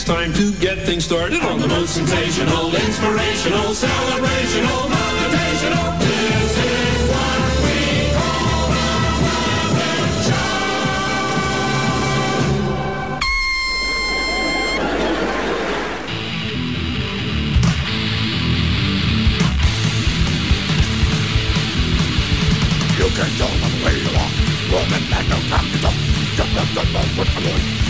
It's time to get things started on the most sensational, inspirational, celebrational, motivational. This is what we call the Show. You can by the way you walk. Woman, man, no time to talk. Up, what's the do it, I'm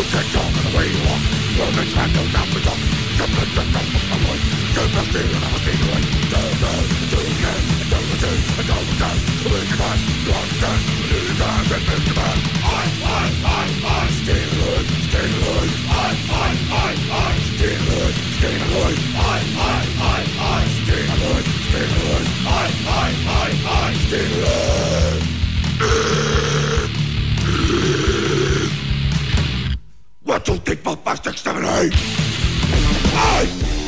You can talk in the way you walk. Moments have no mouth to talk. You put the mouth of the voice. You must feel and I must feel away. Do the do again. Do the do and do the do. Lose your mind. You understand. Lose your mind and miss your mind. I, I, I, I. Stay alive. Stay alive. I, I, I, I. Stay alive. Stay alive. One, two, three, four, five, six, seven, eight. Eight.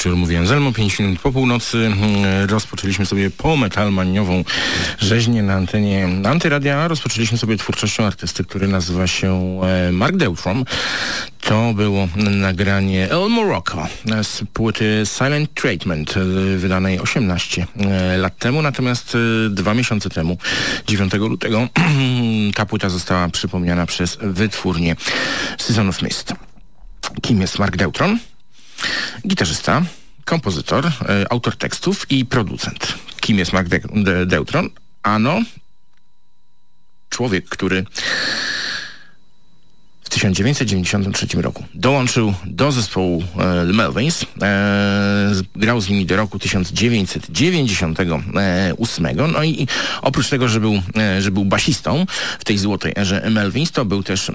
Wieczór, mówię Anselmo. 5 minut po północy mm, rozpoczęliśmy sobie pometalmaniową rzeźnię na antenie Antyradia. Rozpoczęliśmy sobie twórczością artysty, który nazywa się e, Mark Deutrom. To było nagranie El Morocco z płyty Silent Treatment, e, wydanej 18 e, lat temu, natomiast dwa miesiące temu, 9 lutego, ta płyta została przypomniana przez wytwórnię Season of Mist. Kim jest Mark Deutron? Gitarzysta, kompozytor, e, autor tekstów i producent. Kim jest Mark De De Deutron? Ano, człowiek, który w 1993 roku dołączył do zespołu e, Melvins. E, grał z nimi do roku 1998. No i oprócz tego, że był, e, że był basistą w tej złotej erze Melvins, to był też e,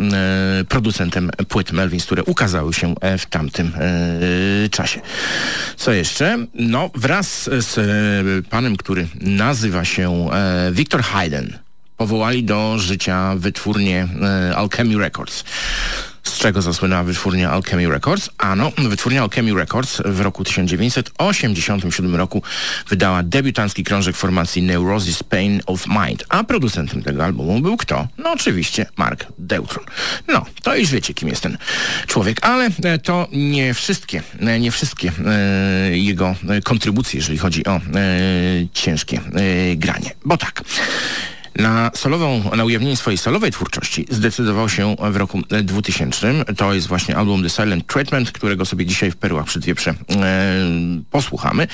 producentem płyt Melvins, które ukazały się e, w tamtym e, czasie. Co jeszcze? No wraz z panem, który nazywa się Victor Hayden powołali do życia wytwórnię e, Alchemy Records. Z czego zasłynęła wytwórnia Alchemy Records? Ano, wytwórnia Alchemy Records w roku 1987 roku wydała debiutancki krążek formacji Neurosis Pain of Mind, a producentem tego albumu był kto? No oczywiście Mark Deutron. No, to już wiecie, kim jest ten człowiek, ale e, to nie wszystkie, e, nie wszystkie e, jego kontrybucje, jeżeli chodzi o e, ciężkie granie. Bo tak, na solową, na ujawnienie swojej solowej twórczości zdecydował się w roku 2000. To jest właśnie album The Silent Treatment, którego sobie dzisiaj w Perłach przy Wieprze e, posłuchamy.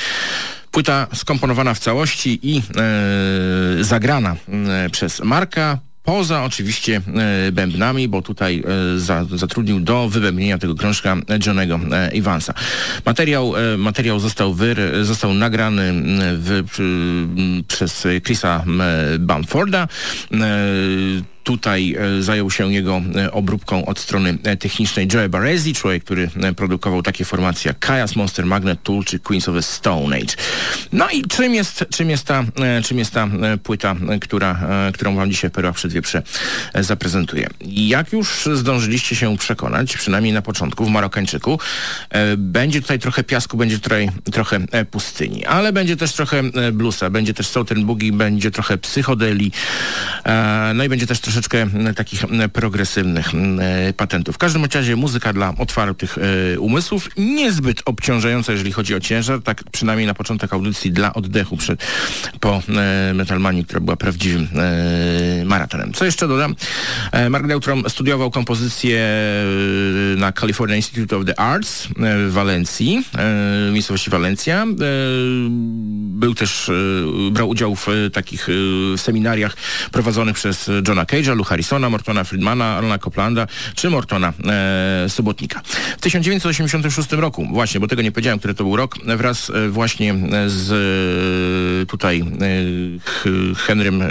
Płyta skomponowana w całości i e, zagrana e, przez Marka Poza oczywiście e, bębnami, bo tutaj e, za, zatrudnił do wybębnienia tego krążka Johnego Evansa. Materiał, e, materiał został, wyr, został nagrany w, przez Chrisa Bamforda. Tutaj e, zajął się jego e, obróbką od strony e, technicznej Joe Baresi, człowiek, który produkował takie formacje jak Chaos, Monster Magnet, Tool czy Queens of the Stone Age. No i czym jest, czym jest, ta, czym jest ta płyta, która, którą wam dzisiaj w Perłach Przedwieprze zaprezentuję? Jak już zdążyliście się przekonać, przynajmniej na początku, w Marokańczyku, będzie tutaj trochę piasku, będzie tutaj trochę pustyni, ale będzie też trochę bluesa, będzie też Southern Boogie, będzie trochę psychodeli, no i będzie też troszeczkę takich progresywnych patentów. W każdym razie muzyka dla otwartych e, umysłów, niezbyt obciążająca, jeżeli chodzi o ciężar, tak przynajmniej na początek audycji dla oddechu przed, po e, Metalmanii, która była prawdziwym e, maratonem. Co jeszcze dodam? Mark Neutron studiował kompozycję na California Institute of the Arts w Walencji, w miejscowości Walencja. Był też, brał udział w takich seminariach prowadzonych przez Johna Cage, Cage'a, Lou Harrisona, Mortona Friedmana, Arona Coplanda czy Mortona e, Sobotnika. W 1986 roku, właśnie, bo tego nie powiedziałem, który to był rok, wraz e, właśnie z e, tutaj e, Henrym, e,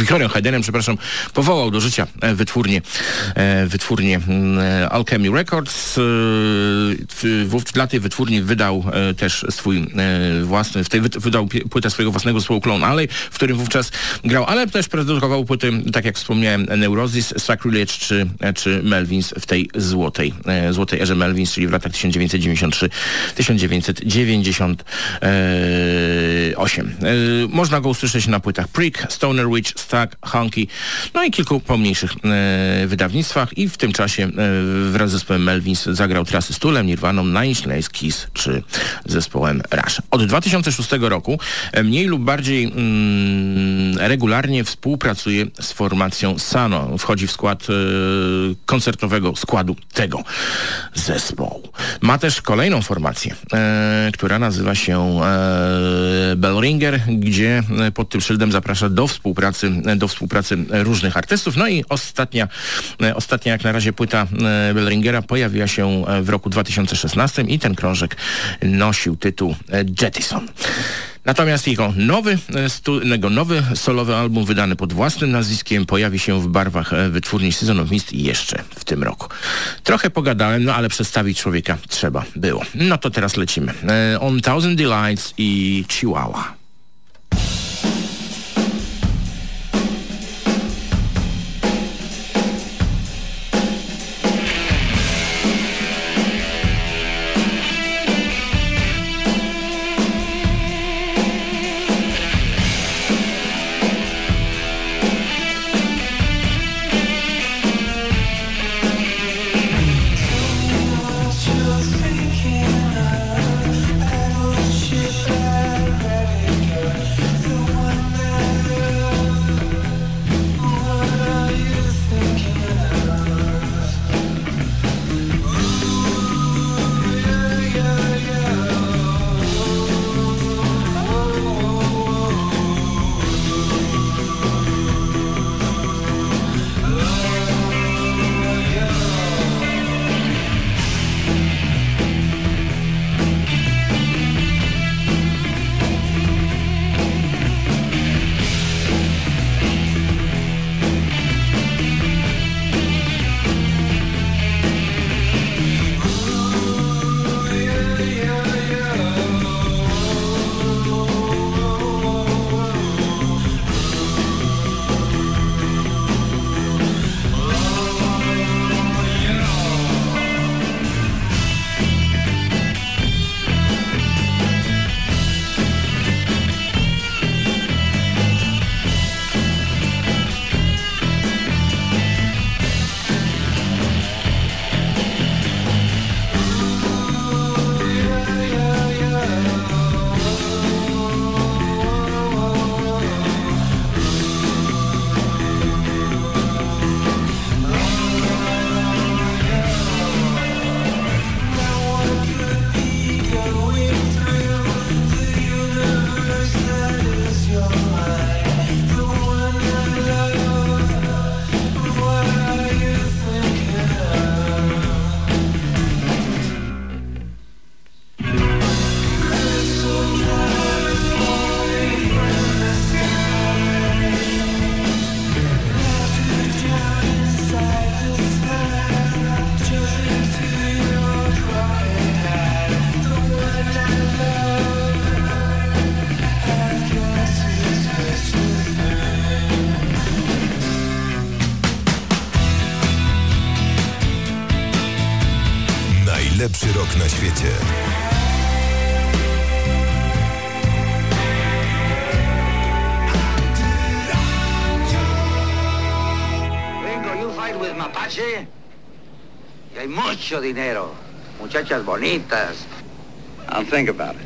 Wiktorią Haydenem, przepraszam, powołał do życia e, wytwórnię, e, wytwórnię e, Alchemy Records. E, dla tej wytwórni wydał e, też swój e, własny, w tej wydał płytę swojego własnego zespołu Clone Alley, w którym wówczas grał, ale też produkował płyty tak tak jak wspomniałem, Neurosis, Sacrilege czy, czy Melvins w tej złotej, e, złotej erze Melvins, czyli w latach 1993-1998. E, można go usłyszeć na płytach Prick, Stoner Witch, Stack, Hunky, no i kilku pomniejszych e, wydawnictwach i w tym czasie wraz z zespołem Melvins zagrał trasy z Tulem, Nirwaną, Nine Kiss czy zespołem Rush. Od 2006 roku mniej lub bardziej mm, regularnie współpracuje z formą formacją Sano. Wchodzi w skład y, koncertowego składu tego zespołu. Ma też kolejną formację, y, która nazywa się y, Bellringer, gdzie pod tym szyldem zaprasza do współpracy, do współpracy różnych artystów. No i ostatnia, ostatnia jak na razie płyta Bellringera pojawiła się w roku 2016 i ten krążek nosił tytuł Jettison. Natomiast jego nowy, e, jego nowy solowy album wydany pod własnym nazwiskiem pojawi się w barwach e, wytwórni Season of Mist jeszcze w tym roku. Trochę pogadałem, no ale przedstawić człowieka trzeba było. No to teraz lecimy. E, On Thousand Delights i Chihuahua. Rok na świecie. Vengo, you fight with Mapache. Y hay mucho dinero. Muchachas bonitas. I'll think about it.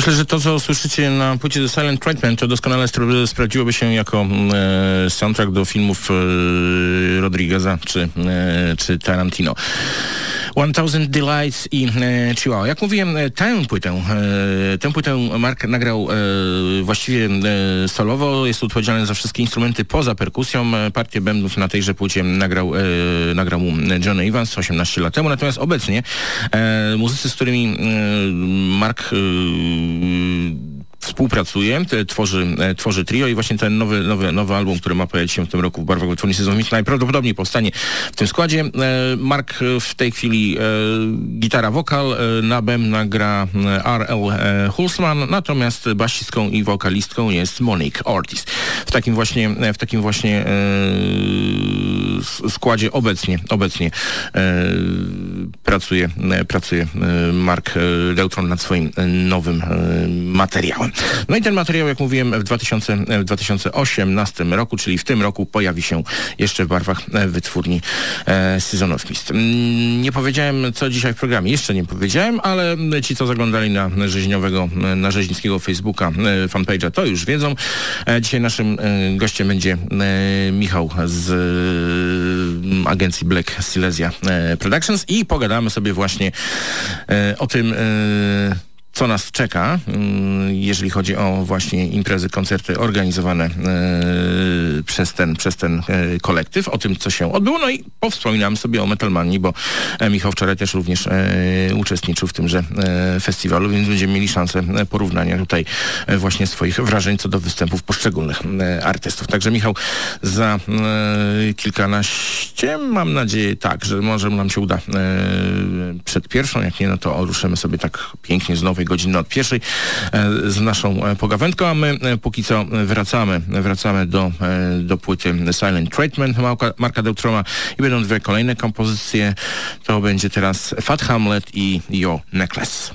Myślę, że to, co słyszycie na płycie The Silent Treatment, to doskonale spra- sprawdziłoby się jako mm, e, soundtrack do filmów e, Rodrigueza czy, e, czy Tarantino. 1000 Delights i e, Chihuahua. Jak mówiłem, e, tę płytę, e, tę płytę Mark nagrał e, właściwie e, solowo. Jest odpowiedzialny za wszystkie instrumenty poza perkusją. E, Partię bębnów na tejże płycie nagrał, e, nagrał mu John Evans 18 lat temu. Natomiast obecnie e, muzycy, z którymi Mark współpracuje, tworzy, e, tworzy trio i właśnie ten nowy, nowy, nowy album, który ma pojawić się w tym roku w barwach wytwórni sezonowicz, najprawdopodobniej powstanie w tym składzie. E, Mark e, w tej chwili gitara, wokal, na BEM nagra e, R.L. Hulsman, natomiast basistką i wokalistką jest Monique Ortiz. W takim właśnie, w takim właśnie składzie obecnie, obecnie pracuje, pracuje Mark Deutron nad swoim nowym materiałem. No i ten materiał, jak mówiłem, w, 2000, w 2018 roku, czyli w tym roku pojawi się jeszcze w barwach e, wytwórni e, Season of Mist. Mm, Nie powiedziałem, co dzisiaj w programie. Jeszcze nie powiedziałem, ale ci, co zaglądali na rzeźniowego, na rzeźnickiego Facebooka e, fanpage'a, to już wiedzą. E, Dzisiaj naszym gościem będzie Michał z e, agencji Black Silesia Productions i pogadamy sobie właśnie o tym, co nas czeka, mm, jeżeli chodzi o właśnie imprezy, koncerty organizowane e, przez ten, przez ten e, kolektyw, o tym, co się odbyło. No i powspominam sobie o Metalmanii, bo e, Michał wczoraj też również uczestniczył w tymże festiwalu, więc będziemy mieli szansę porównania tutaj właśnie swoich wrażeń co do występów poszczególnych artystów. Także Michał, za kilkanaście, mam nadzieję tak, że może nam się uda przed pierwszą, jak nie, no to ruszymy sobie tak pięknie z nowej godziny od pierwszej e, z naszą e, pogawędką, a my e, póki co wracamy, wracamy do, do płyty Silent Treatment Marka, Marka Deutroma i będą dwie kolejne kompozycje. To będzie teraz Fat Hamlet i Your Necklace.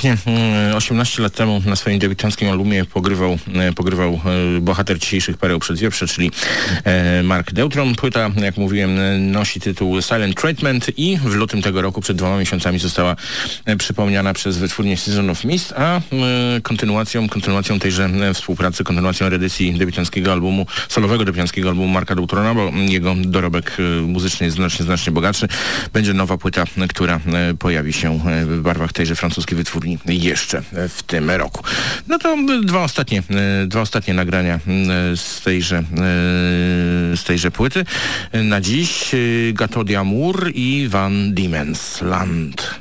Właśnie, mm, 18 lat temu na swoim debiutanckim albumie pogrywał, e, pogrywał e, bohater dzisiejszych pereł przed wieprze, czyli e, Mark Deutron. Płyta, jak mówiłem, nosi tytuł Silent Treatment i w lutym tego roku, przed dwoma miesiącami została przypomniana przez wytwórnię Season of Mist, a kontynuacją, kontynuacją tejże współpracy, kontynuacją reedycji debiutanckiego albumu, solowego debiutanckiego albumu Marka Deutrona, bo jego dorobek muzyczny jest znacznie, znacznie bogatszy, będzie nowa płyta, która pojawi się w barwach tejże francuskiej wytwórni jeszcze e, w tym roku. No to dwa ostatnie, e, dwa ostatnie nagrania e, z tejże, e, z tejże płyty. Na dziś e, Gato d'Amour i Van Diemen's Land.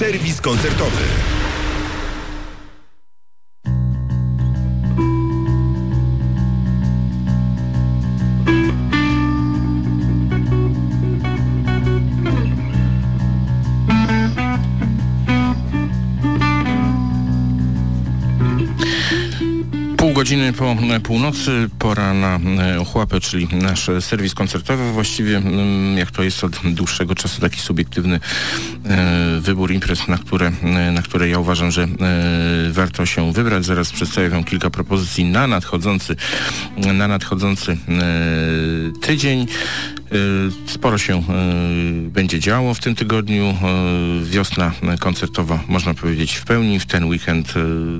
Serwis koncertowy. Godziny po e, północy, pora na e, ochłapę, czyli nasz serwis koncertowy. Właściwie, mm, jak to jest od dłuższego czasu, taki subiektywny wybór imprez, na które, e, na które ja uważam, że e, warto się wybrać. Zaraz przedstawię Wam kilka propozycji na nadchodzący, na nadchodzący e, tydzień. E, Sporo się e, będzie działo w tym tygodniu. E, Wiosna koncertowa, można powiedzieć, w pełni. W ten weekend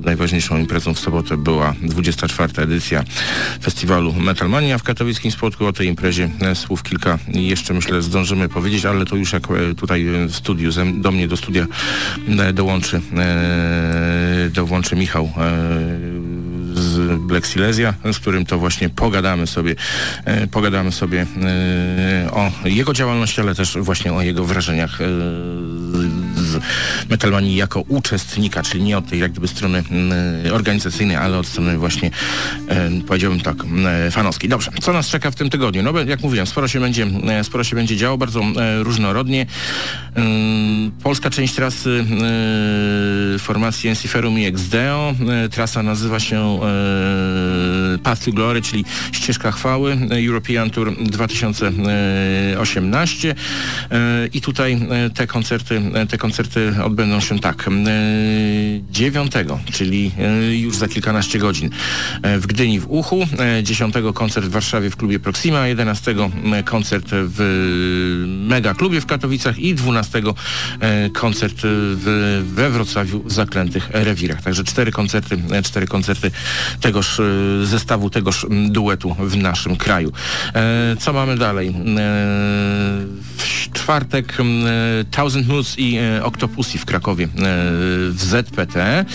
najważniejszą imprezą w sobotę była 24. edycja festiwalu Metalmania w katowickim spotku. O tej imprezie e, słów kilka jeszcze myślę zdążymy powiedzieć, ale to już jak e, tutaj w studiu, do mnie do studia e, dołączy, dołączy Michał Black Silesia, z którym to właśnie pogadamy sobie, e, pogadamy sobie e, o jego działalności, ale też właśnie o jego wrażeniach e, z Metalmanii jako uczestnika, czyli nie od tej jak gdyby strony mm, organizacyjnej, ale od strony właśnie powiedziałbym tak, mm, fanowskiej. Dobrze, co nas czeka w tym tygodniu? No jak mówiłem, sporo się będzie, sporo się będzie działo, bardzo różnorodnie. Ym, Polska część trasy e, formacji Ensiferum i Exdeo. E, Trasa nazywa się Path to Glory, czyli Ścieżka Chwały European Tour 2018 E, i tutaj te koncerty, te koncerty odbędą się tak. E, 9, czyli już za kilkanaście godzin w Gdyni w Uchu, e, 10 koncert w Warszawie w klubie Proxima, 11 koncert w Mega Klubie w Katowicach i 12 e, koncert w, we Wrocławiu w Zaklętych Rewirach. Także cztery koncerty, e, cztery koncerty tegoż e, zestawu, tegoż duetu w naszym kraju. E, Co mamy dalej? E, W czwartek e, Thousand Moods i e, Octopussy w Krakowie e, w ZPT. E,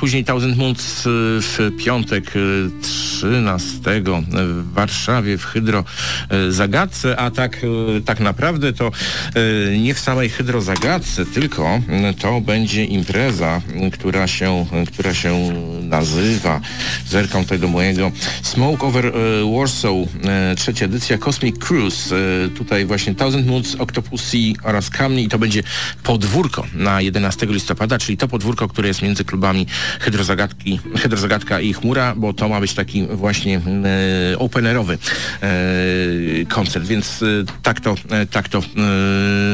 Później Thousand Moods e, w piątek e, trz- 13 w Warszawie w Hydro e, Zagadce, a tak, e, tak naprawdę to e, nie w samej Hydro Zagadce, tylko to będzie impreza, która się, która się nazywa, zerkam tutaj do mojego. Smoke Over e, Warsaw, e, trzecia edycja Cosmic Cruise, e, tutaj właśnie Thousand Moods, Octopussy oraz Kamni. I to będzie podwórko na 11 listopada, czyli to podwórko, które jest między klubami Hydrozagadki, Hydrozagadka i Chmura, bo to ma być taki właśnie e, openerowy e, koncert, więc e, tak to, tak to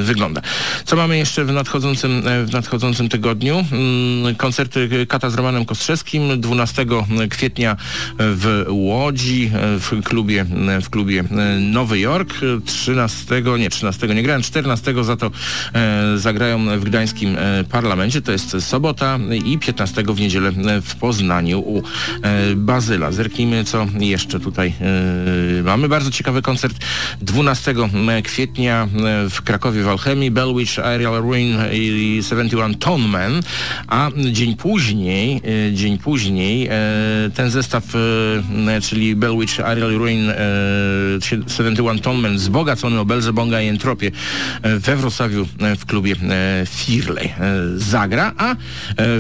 wygląda. Co mamy jeszcze w nadchodzącym, w nadchodzącym tygodniu? Mm, Koncerty Kata z Romanem Kostrzewskim 12 kwietnia w Łodzi w klubie, w klubie Nowy Jork. 13, nie 13 nie grałem, 14 za to e, zagrają w gdańskim e, parlamencie, to jest sobota i 15 w niedzielę w Poznaniu u e, Bazyla. Zerknijmy co jeszcze tutaj mamy. Bardzo ciekawy koncert 12 kwietnia w Krakowie w Alchemii, Bellwitch, Ariel Ruin i 71 Tone Man, a dzień później, dzień później e, ten zestaw, e, czyli Bellwitch, Ariel Ruin, e, 71 Tone Man wzbogacony o Belzebonga i Entropię e, we Wrocławiu e, w klubie e, Firley e, zagra, a e,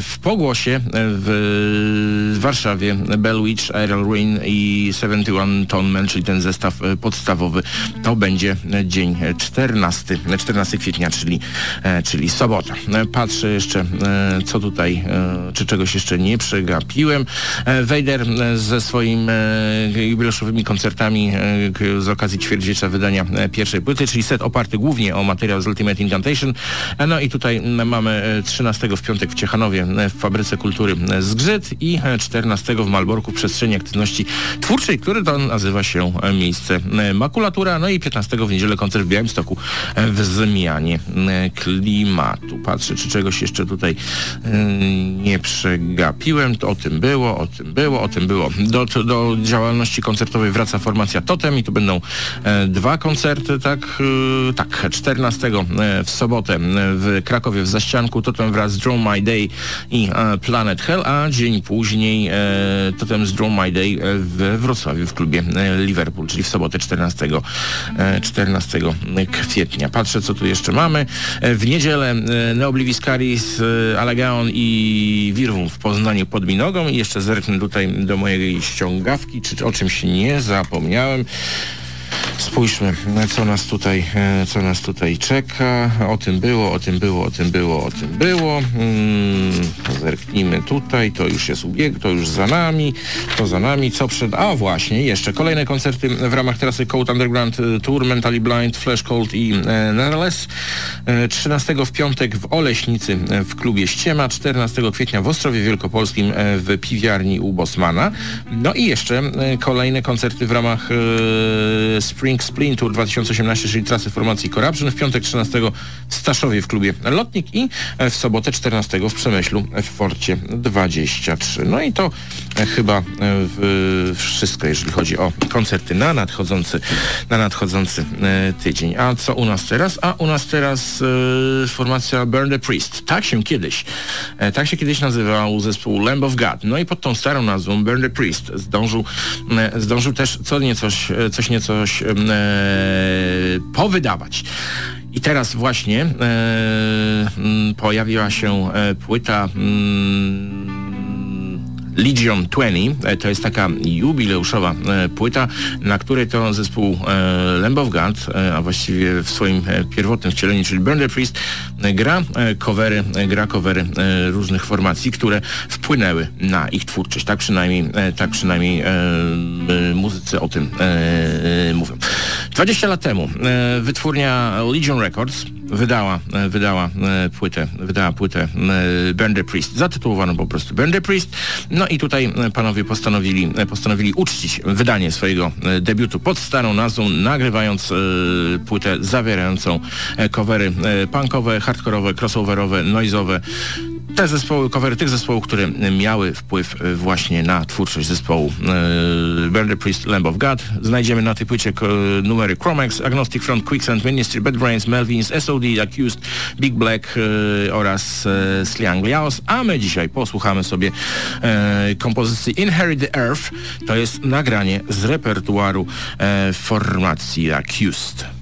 w pogłosie e, w Warszawie Bellwitch, Ariel Ruin i 71 Tone Man, czyli ten zestaw e, podstawowy, to będzie e, dzień 14, 14 kwietnia, czyli, e, czyli sobota. E, Patrzę jeszcze, e, co tutaj, e, czy czegoś jeszcze nie przegapiłem. E, Wejder e, ze swoimi jubileuszowymi koncertami e, z okazji ćwierćwiecza wydania e, pierwszej płyty, czyli set oparty głównie o materiał z Ultimate Incantation. E, No i tutaj mamy e, 13 w piątek w Ciechanowie e, w Fabryce Kultury e, Zgrzyt i e, 14 w Malborku w Przestrzeni Aktywności Twórczej, który to nazywa się e, miejsce e, Makulatura. No i 15 w niedzielę koncert w Białymstoku e, w zmianie e, klimatu. Patrzę, czy czegoś jeszcze tutaj e, nie przegapiłem. To tym było, o tym było, o tym było. Do, do działalności koncertowej wraca formacja Totem i tu będą e, dwa koncerty, tak, e, tak, 14 e, w sobotę e, w Krakowie w Zaścianku Totem wraz z Draw My Day i e, Planet Hell, a dzień później Totem z Draw My Day w Wrocławiu w klubie Liverpool, czyli w sobotę 14, e, 14 kwietnia. Patrzę, co tu jeszcze mamy. W niedzielę Neobliviscaris, Alagaon i Wirwum w Poznaniu pod Minogą i jeszcze zerknę tutaj do mojej ściągawki, czy o czymś nie zapomniałem. Spójrzmy, co nas tutaj, e, co nas tutaj czeka. O tym było, o tym było, o tym było, o tym było. Mm, zerknijmy tutaj, to już jest ubieg, to już za nami, to za nami, co przed... A właśnie, jeszcze kolejne koncerty w ramach trasy Cold Underground e, Tour, Mentally Blind, Flash Cold i e. E, 13 w piątek w Oleśnicy e, w klubie Ściema, 14 kwietnia w Ostrowie Wielkopolskim w piwiarni u Bosmana. No i jeszcze kolejne koncerty w ramach e, Spring Splin Tour 2018, czyli trasy formacji Corruption. W piątek 13 w Staszowie w klubie Lotnik i e, w sobotę 14 w Przemyślu w Forcie 23. No i to e, chyba e, wszystko, jeżeli chodzi o koncerty na nadchodzący, na nadchodzący tydzień. A co u nas teraz? A u nas teraz formacja Burn the Priest. Tak się kiedyś, tak się kiedyś nazywał zespół Lamb of God. No i pod tą starą nazwą Burn the Priest zdążył, zdążył też co niecoś, coś niecoś e, powydawać. I teraz właśnie e, pojawiła się e, płyta Legion 20, e, to jest taka jubileuszowa e, płyta, na której to zespół e, Lamb of God, a właściwie w swoim pierwotnym wcieleniu, czyli Burn the Priest, gra covery, gra covery różnych formacji, które wpłynęły na ich twórczość. Tak przynajmniej, tak przynajmniej muzycy o tym mówią. 20 lat temu e, wytwórnia Legion Records wydała, e, wydała e, płytę, wydała płytę the Priest, zatytułowaną po prostu the Priest. No i tutaj panowie postanowili, postanowili uczcić wydanie swojego debiutu pod starą nazwą, nagrywając płytę zawierającą covery punkowe, hardkorowe, crossoverowe, noizowe, te zespoły, covery tych zespołów, które miały wpływ e, właśnie na twórczość zespołu e, Burn the Priest, Lamb of God. Znajdziemy na tej płycie numery Chromex, Agnostic Front, Quicksand, Ministry, Bad Brains, Melvins, SOD, Accused, Big Black e, oraz e, Sliang Liaos, a my dzisiaj posłuchamy sobie e, kompozycji Inherit the Earth. To jest nagranie z repertuaru e, formacji Accused.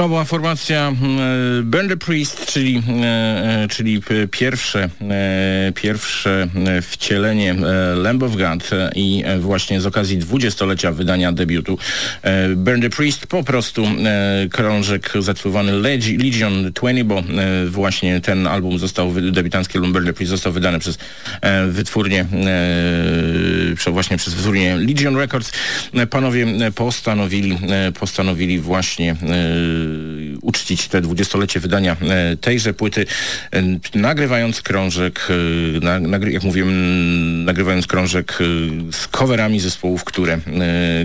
To była formacja mm, Burn the Priest, czyli, e, e, czyli pierwsze, e, pierwsze e, wcielenie e, Lamb of God e, i e, właśnie z okazji dwudziestolecia wydania debiutu e, the Priest po prostu e, krążek zatytułowany Legi- Legion 20, bo e, właśnie ten album został, debiutancki album the Priest został wydany przez e, wytwórnię, e, właśnie przez wytwórnię Legion Records. E, Panowie e, postanowili, e, postanowili właśnie uczcić te dwudziestolecie wydania tejże płyty, nagrywając krążek, na, nagry, jak mówiłem, nagrywając krążek z coverami zespołów, które,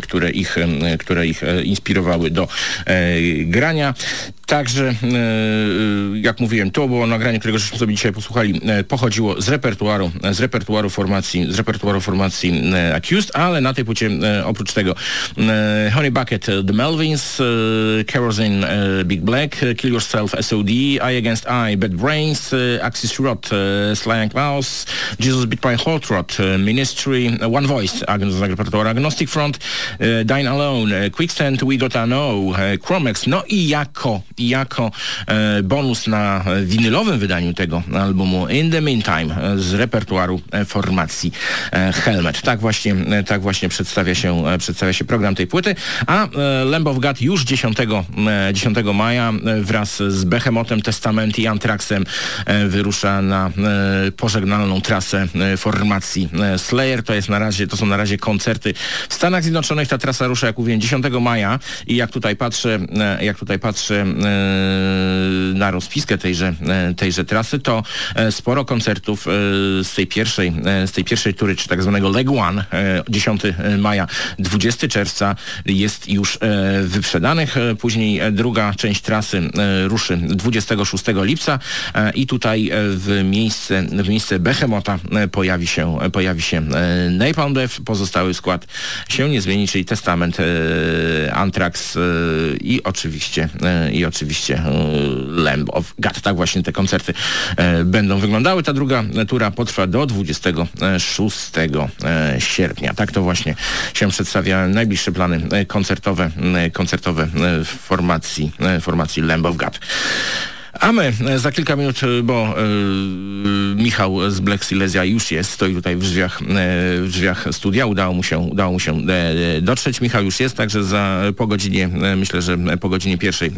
które ich, które ich inspirowały do grania. Także, e, e, jak mówiłem, to było nagranie, którego żeśmy sobie dzisiaj posłuchali, e, pochodziło z repertuaru, z repertuaru formacji, z repertuaru formacji Accused, ale na tej płycie oprócz tego Honey Bucket, The Melvins, Kerosene, Big Black, Kill Yourself, SOD, Eye Against Eye, Bad Brains, Axis Rot, Sly Klaus, Jesus Beat My Hot Rod, Ministry, One Voice, Agnostic Front, Dine Alone, Quicksand, We Gotta Know, Chromex, no i jako, jako e, bonus na e, winylowym wydaniu tego albumu In the Meantime e, z repertuaru formacji Helmet. Tak właśnie, tak właśnie przedstawia się, przedstawia się program tej płyty, a Lamb of God już 10, e, 10 maja wraz z Behemotem, Testament i Anthraxem e, wyrusza na pożegnalną trasę formacji Slayer. To jest na razie, to są na razie koncerty w Stanach Zjednoczonych. Ta trasa rusza, jak mówiłem, 10 maja i jak tutaj patrzę, jak tutaj patrzę na rozpiskę tejże, e, tejże trasy, to e, sporo koncertów e, z tej pierwszej, e, z tej pierwszej tury, czy tak zwanego Leg One, e, 10 maja, 20 czerwca jest już e, wyprzedanych. E, Później e, druga część trasy e, ruszy 26 lipca e, i tutaj e, w miejsce, w miejsce Behemota e, pojawi się, e, pojawi się e, Napalm Death. Pozostały skład się nie zmieni, czyli Testament, e, Anthrax e, i oczywiście e, i oczywiście e, Lamb of God. Tak właśnie te koncerty e, będą wyglądały. Ta druga tura potrwa do 26 e, sierpnia. Tak to właśnie się przedstawia najbliższe plany koncertowe, koncertowe w formacji, formacji Lamb of God. A my e, za kilka minut, e, bo e, Michał z Black Silesia już jest, stoi tutaj w drzwiach, e, w drzwiach studia, udało mu się, udało mu się e, dotrzeć. Michał już jest, także za po godzinie, myślę, że po godzinie pierwszej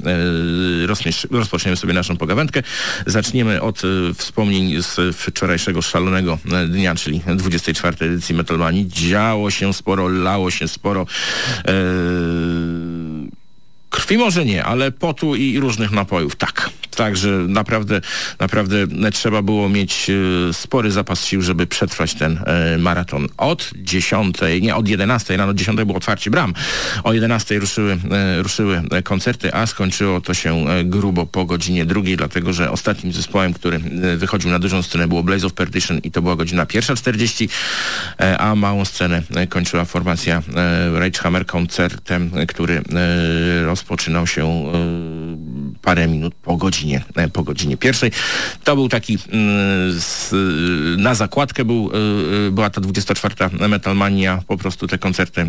rozpoczniemy- sobie naszą pogawędkę. Zaczniemy od wspomnień z wczorajszego szalonego dnia, czyli 24 edycji Metalmanii. Działo się sporo, lało się sporo. Krwi może nie, ale potu i różnych napojów, tak. Także naprawdę, naprawdę trzeba było mieć e, spory zapas sił, żeby przetrwać ten e, maraton. Od 10, nie od 11, rano 10 było otwarcie bram. O 11 ruszyły, e, ruszyły koncerty, a skończyło to się grubo po godzinie drugiej, dlatego że ostatnim zespołem, który wychodził na dużą scenę było Blaze of Perdition i to była godzina 1.40, e, a małą scenę kończyła formacja e, Rage Hammer koncertem, który e, rozpoczynał się e, parę minut po godzinie, e, po godzinie pierwszej. To był taki mm, z, na zakładkę był, e, e, była ta 24 Metalmania, po prostu te koncerty,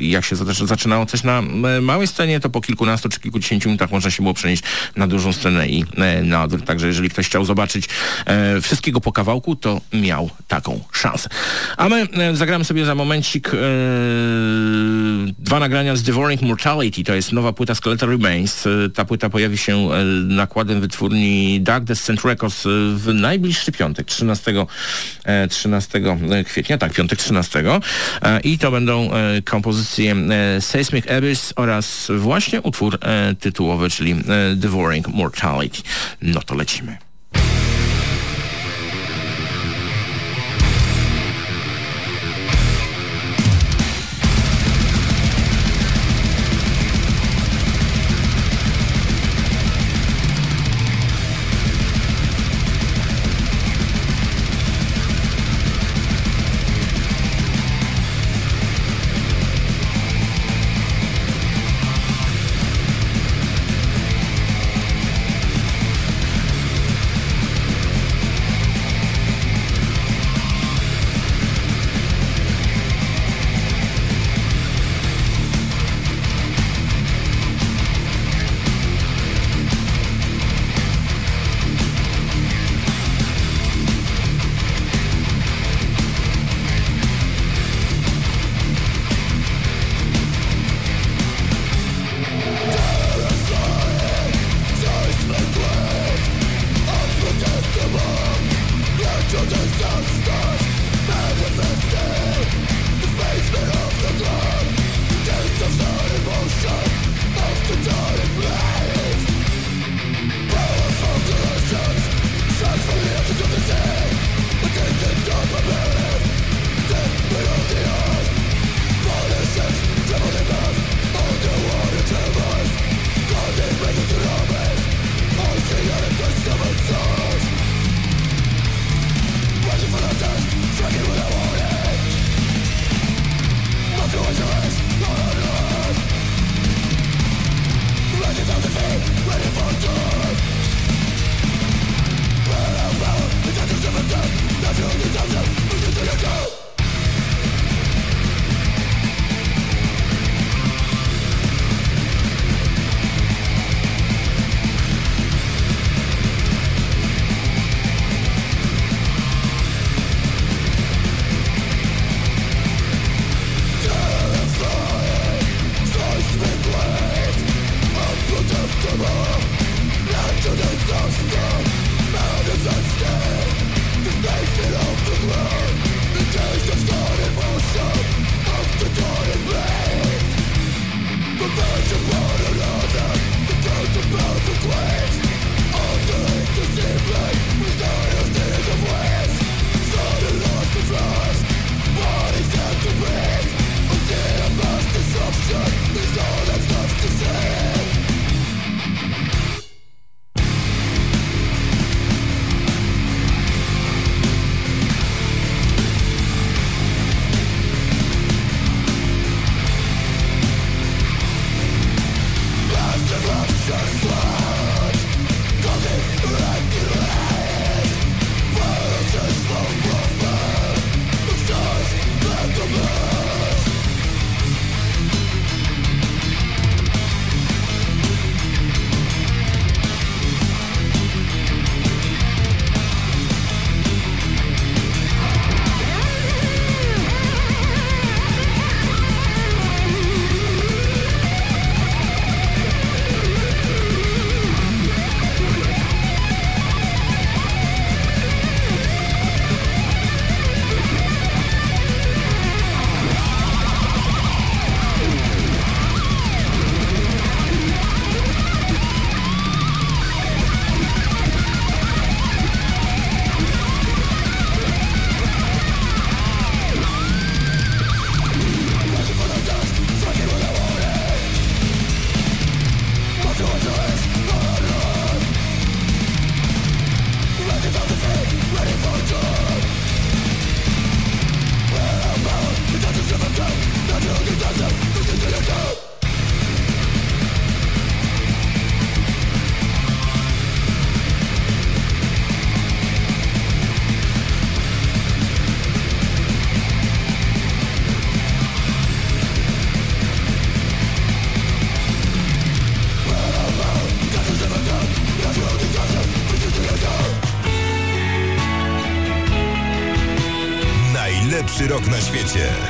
jak się zac- zaczynało coś na małej scenie, to po kilkunastu czy kilkudziesięciu minutach można się było przenieść na dużą scenę i e, na odwrót. Także jeżeli ktoś chciał zobaczyć e, wszystkiego po kawałku, to miał taką szansę. A my zagramy sobie za momencik dwa nagrania z Devouring Mortality. To jest nowa płyta Skeletal Remains. Ta płyta pojawi się e, nakładem wytwórni Dark Descent Records e, w najbliższy piątek, 13, e, 13 kwietnia, tak, piątek 13. E, I to będą e, kompozycje e, Seismic Abyss oraz właśnie utwór e, tytułowy, czyli e, Devouring Mortality. No to lecimy. Rok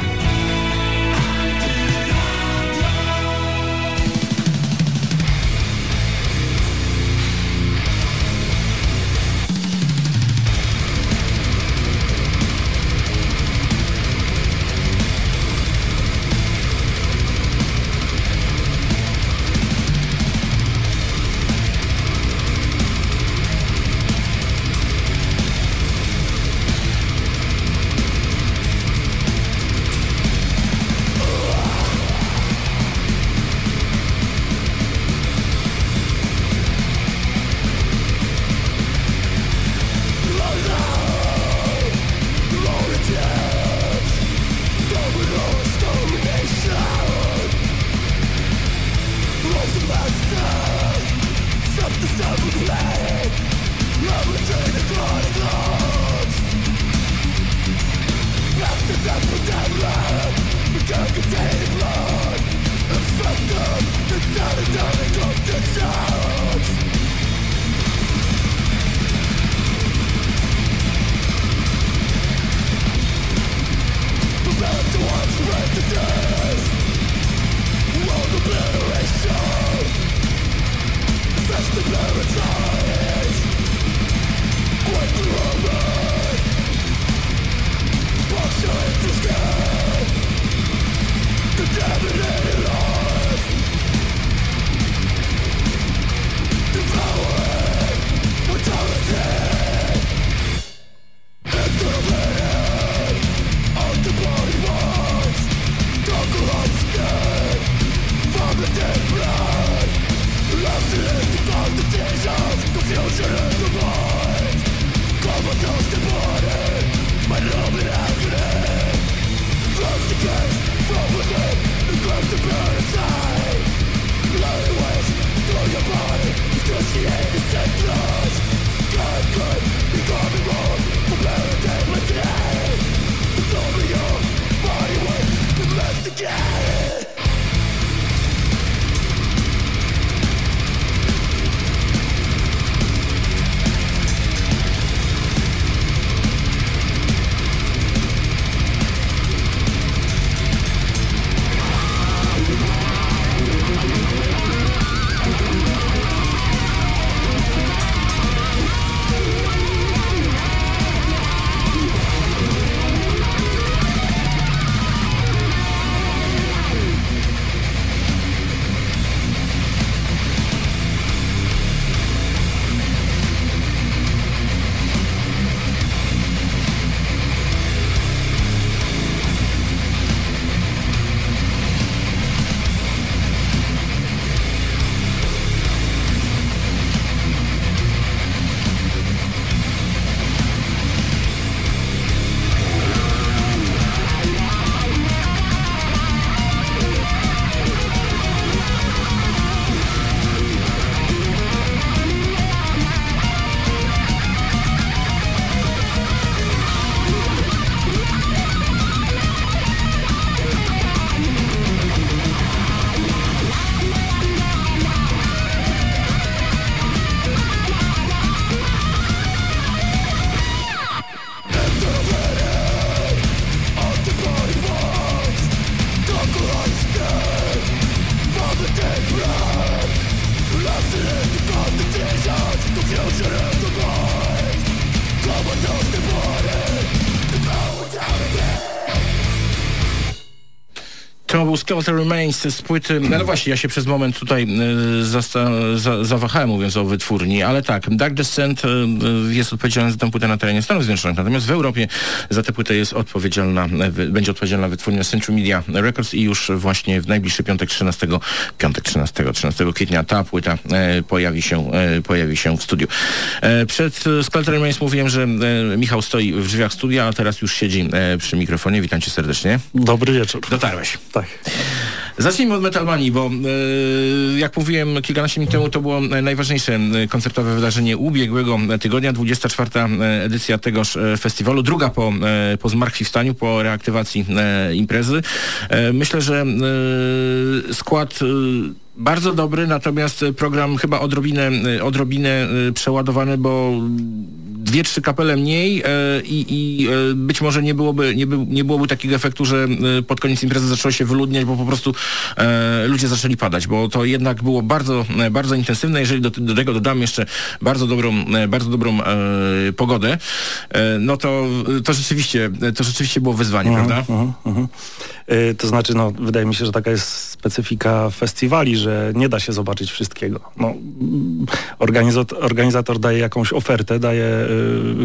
Skeletal Remains z płyty. No, no właśnie, ja się przez moment tutaj y, zasta- za, zawahałem mówiąc o wytwórni, ale tak, Dark Descent y, y, jest odpowiedzialny za tę płytę na terenie Stanów Zjednoczonych, natomiast w Europie za tę płytę jest odpowiedzialna, będzie odpowiedzialna wytwórnia Century Media Records i już właśnie w najbliższy piątek 13, piątek 13, 13 kwietnia ta płyta y, pojawi, się, y, pojawi się w studiu. E, przed Skeletal Remains mówiłem, że Michał stoi w drzwiach studia, a teraz już siedzi przy mikrofonie. Witam cię serdecznie. Dobry wieczór. Dotarłeś. Tak. Zacznijmy od Metalmanii, bo e, jak mówiłem kilkanaście minut temu, to było najważniejsze e, koncertowe wydarzenie ubiegłego tygodnia, 24. e, edycja tegoż festiwalu, druga po, po zmartwychwstaniu, po reaktywacji imprezy. Myślę, że skład bardzo dobry, natomiast program chyba odrobinę, odrobinę przeładowany, bo dwie, trzy kapele mniej e, i, i e, być może nie byłoby, nie, by, nie byłoby takiego efektu, że e, pod koniec imprezy zaczęło się wyludniać, bo po prostu ludzie zaczęli padać, bo to jednak było bardzo, bardzo intensywne. Jeżeli do, do tego dodam jeszcze bardzo dobrą, bardzo dobrą pogodę, no to, to rzeczywiście, to rzeczywiście było wyzwanie, prawda? Mhm, mhm. To znaczy, no, wydaje mi się, że taka jest specyfika festiwali, że nie da się zobaczyć wszystkiego. No, mm, organizator, organizator daje jakąś ofertę, daje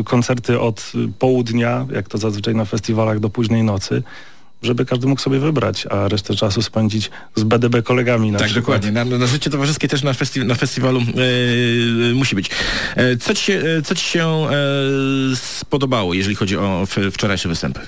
koncerty od y, południa, jak to zazwyczaj na festiwalach, do późnej nocy, żeby każdy mógł sobie wybrać, a resztę czasu spędzić z BDB kolegami na Tak, przykład. dokładnie. Na, na życie towarzyskie też na, festi na festiwalu e, musi być. E, co, ci się, e, co ci się e, spodobało, jeżeli chodzi o wczorajsze występy?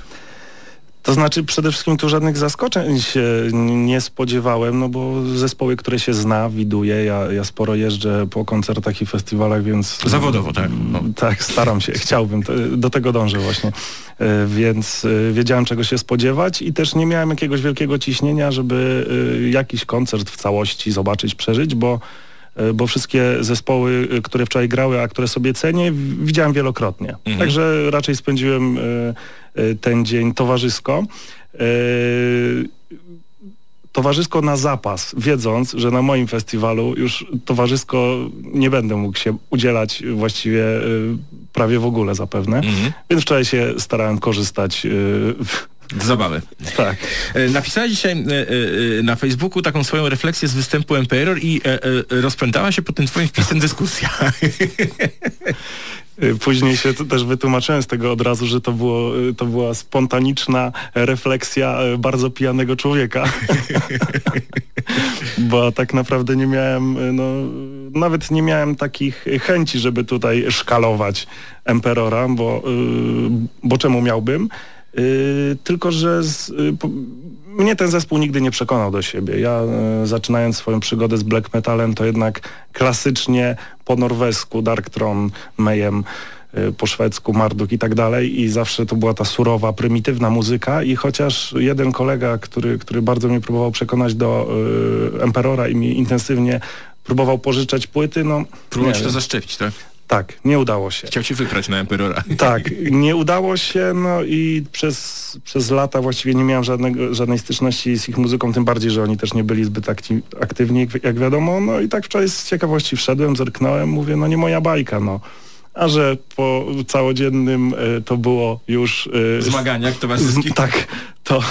To znaczy przede wszystkim tu żadnych zaskoczeń się nie spodziewałem, no bo zespoły, które się zna, widuje, ja, ja sporo jeżdżę po koncertach i festiwalach, więc... Zawodowo, tak. No. Tak, staram się, chciałbym, do tego dążę właśnie. E, Więc e, wiedziałem czego się spodziewać i też nie miałem jakiegoś wielkiego ciśnienia, żeby e, jakiś koncert w całości zobaczyć, przeżyć, bo bo wszystkie zespoły, które wczoraj grały, a które sobie cenię, widziałem wielokrotnie. Mhm. Także raczej spędziłem ten dzień towarzysko. E, Towarzysko na zapas, wiedząc, że na moim festiwalu już towarzysko nie będę mógł się udzielać właściwie e, prawie w ogóle zapewne. Mhm. Więc wczoraj się starałem korzystać. e, Z zabawy. tak. E, Napisała dzisiaj e, e, e, na Facebooku taką swoją refleksję z występu Emperor i e, e, rozpętała się pod tym twoim wpisem dyskusja. Y, Później się też wytłumaczyłem z tego od razu, że to, było, y, to była spontaniczna refleksja y, bardzo pijanego człowieka. Bo tak naprawdę nie miałem, no, nawet nie miałem takich chęci, żeby tutaj szkalować Emperora, bo, bo czemu miałbym? Y, Tylko, że z, y, po, mnie ten zespół nigdy nie przekonał do siebie. Ja e, zaczynając swoją przygodę z black metalem, to jednak klasycznie po norwesku Darktron, Mayhem, e, po szwedzku Marduk i tak dalej i zawsze to była ta surowa, prymitywna muzyka i chociaż jeden kolega, który, który bardzo mnie próbował przekonać do Emperora i mi intensywnie próbował pożyczać płyty, no Próbował ci to zaszczepić, tak? Tak, nie udało się. Chciał ci wyprać na Emperora. Tak, nie udało się, no i przez, przez lata właściwie nie miałem żadnego, żadnej styczności z ich muzyką, tym bardziej, że oni też nie byli zbyt aktywni, jak, wiadomo. No i tak wczoraj z ciekawości wszedłem, zerknąłem, mówię, no nie moja bajka, no. A że po całodziennym e, to było już... e, Zmaganiach towarzyskich. z- Tak, to,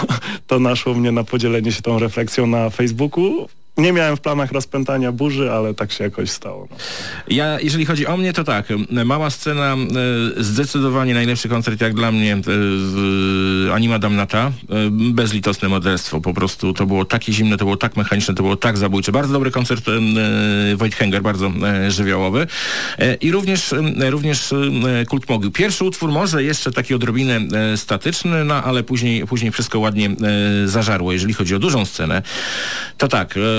to naszło mnie na podzielenie się tą refleksją na Facebooku. Nie miałem w planach rozpętania burzy, ale tak się jakoś stało. No. Ja, jeżeli chodzi o mnie, to tak, e, mała scena, e, zdecydowanie najlepszy koncert jak dla mnie e, w Anima Damnata, e, bezlitosne modelstwo, po prostu to było takie zimne, to było tak mechaniczne, to było tak zabójcze. Bardzo dobry koncert e, Wojthanger, bardzo e, żywiołowy E, i również, e, również e, Kult Mogił. Pierwszy utwór może jeszcze taki odrobinę e, statyczny, no ale później, później wszystko ładnie e, zażarło. Jeżeli chodzi o dużą scenę, to tak,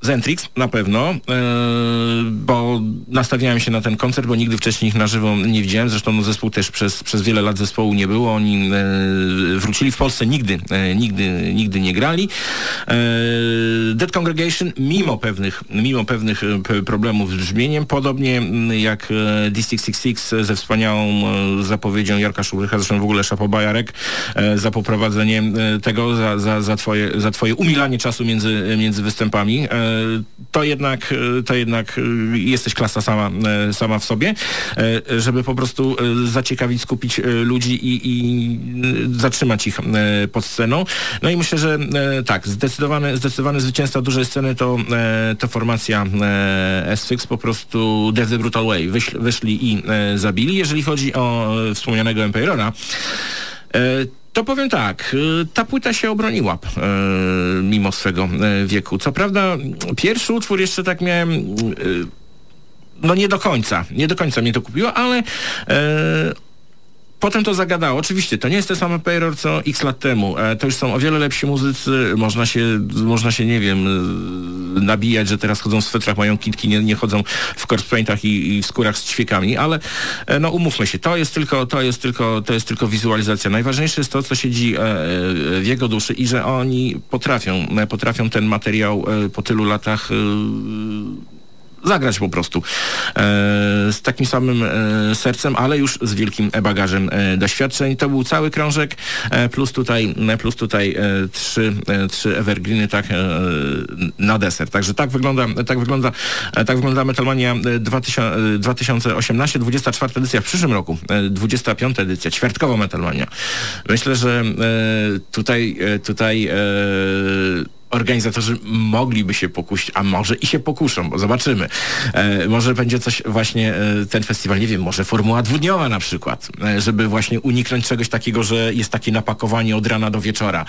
Zentrix na pewno, e, bo nastawiałem się na ten koncert, bo nigdy wcześniej ich na żywo nie widziałem. Zresztą no, zespół też przez, przez wiele lat zespołu nie było. Oni e, wrócili w Polsce, nigdy, e, nigdy, nigdy nie grali. Dead Congregation, mimo pewnych, mimo pewnych problemów z brzmieniem, podobnie m, jak e, D666 ze wspaniałą zapowiedzią Jarka Szubrycha, zresztą w ogóle Szapobajarek e, za poprowadzenie tego, za, za, za, twoje, za twoje umilanie czasu między, między występami. E, To jednak, e, to jednak e, jesteś klasa sama, sama w sobie, żeby po prostu zaciekawić, skupić ludzi i, i zatrzymać ich pod sceną. No i myślę, że tak, zdecydowany, zdecydowany zwycięzca dużej sceny to, to formacja S-Fix, po prostu Death the Brutal Way. Wyszli, wyszli i zabili. Jeżeli chodzi o wspomnianego Empirona, e, to powiem tak, e, ta płyta się obroniła e, mimo swego e, wieku. Co prawda pierwszy utwór jeszcze tak miałem no nie do końca, nie do końca mnie to kupiło, ale e, Potem to zagadało. Oczywiście, to nie jest ten sam Payroll co x lat temu. E, to już są o wiele lepsi muzycy. Można się, można się nie wiem, e, nabijać, że teraz chodzą w swetrach, mają kitki, nie, nie chodzą w corpse i, i w skórach z ćwiekami, ale e, no umówmy się, to jest tylko, to jest tylko, to jest tylko wizualizacja. Najważniejsze jest to, co siedzi w jego duszy i że oni potrafią, potrafią ten materiał po tylu latach zagrać po prostu e, z takim samym e, sercem, ale już z wielkim bagażem e, doświadczeń. To był cały krążek, plus tutaj, plus tutaj trzy, trzy evergreeny tak, na deser. Także tak wygląda, tak wygląda, tak wygląda Metalmania e, 2000, e, 2018, 24 edycja w przyszłym roku, e, 25 edycja, ćwiartkowa Metalmania. Myślę, że tutaj, tutaj organizatorzy mogliby się pokusić, a może i się pokuszą, bo zobaczymy. E, może będzie coś właśnie, e, ten festiwal, nie wiem, może formuła dwudniowa na przykład, e, żeby właśnie uniknąć czegoś takiego, że jest takie napakowanie od rana do wieczora.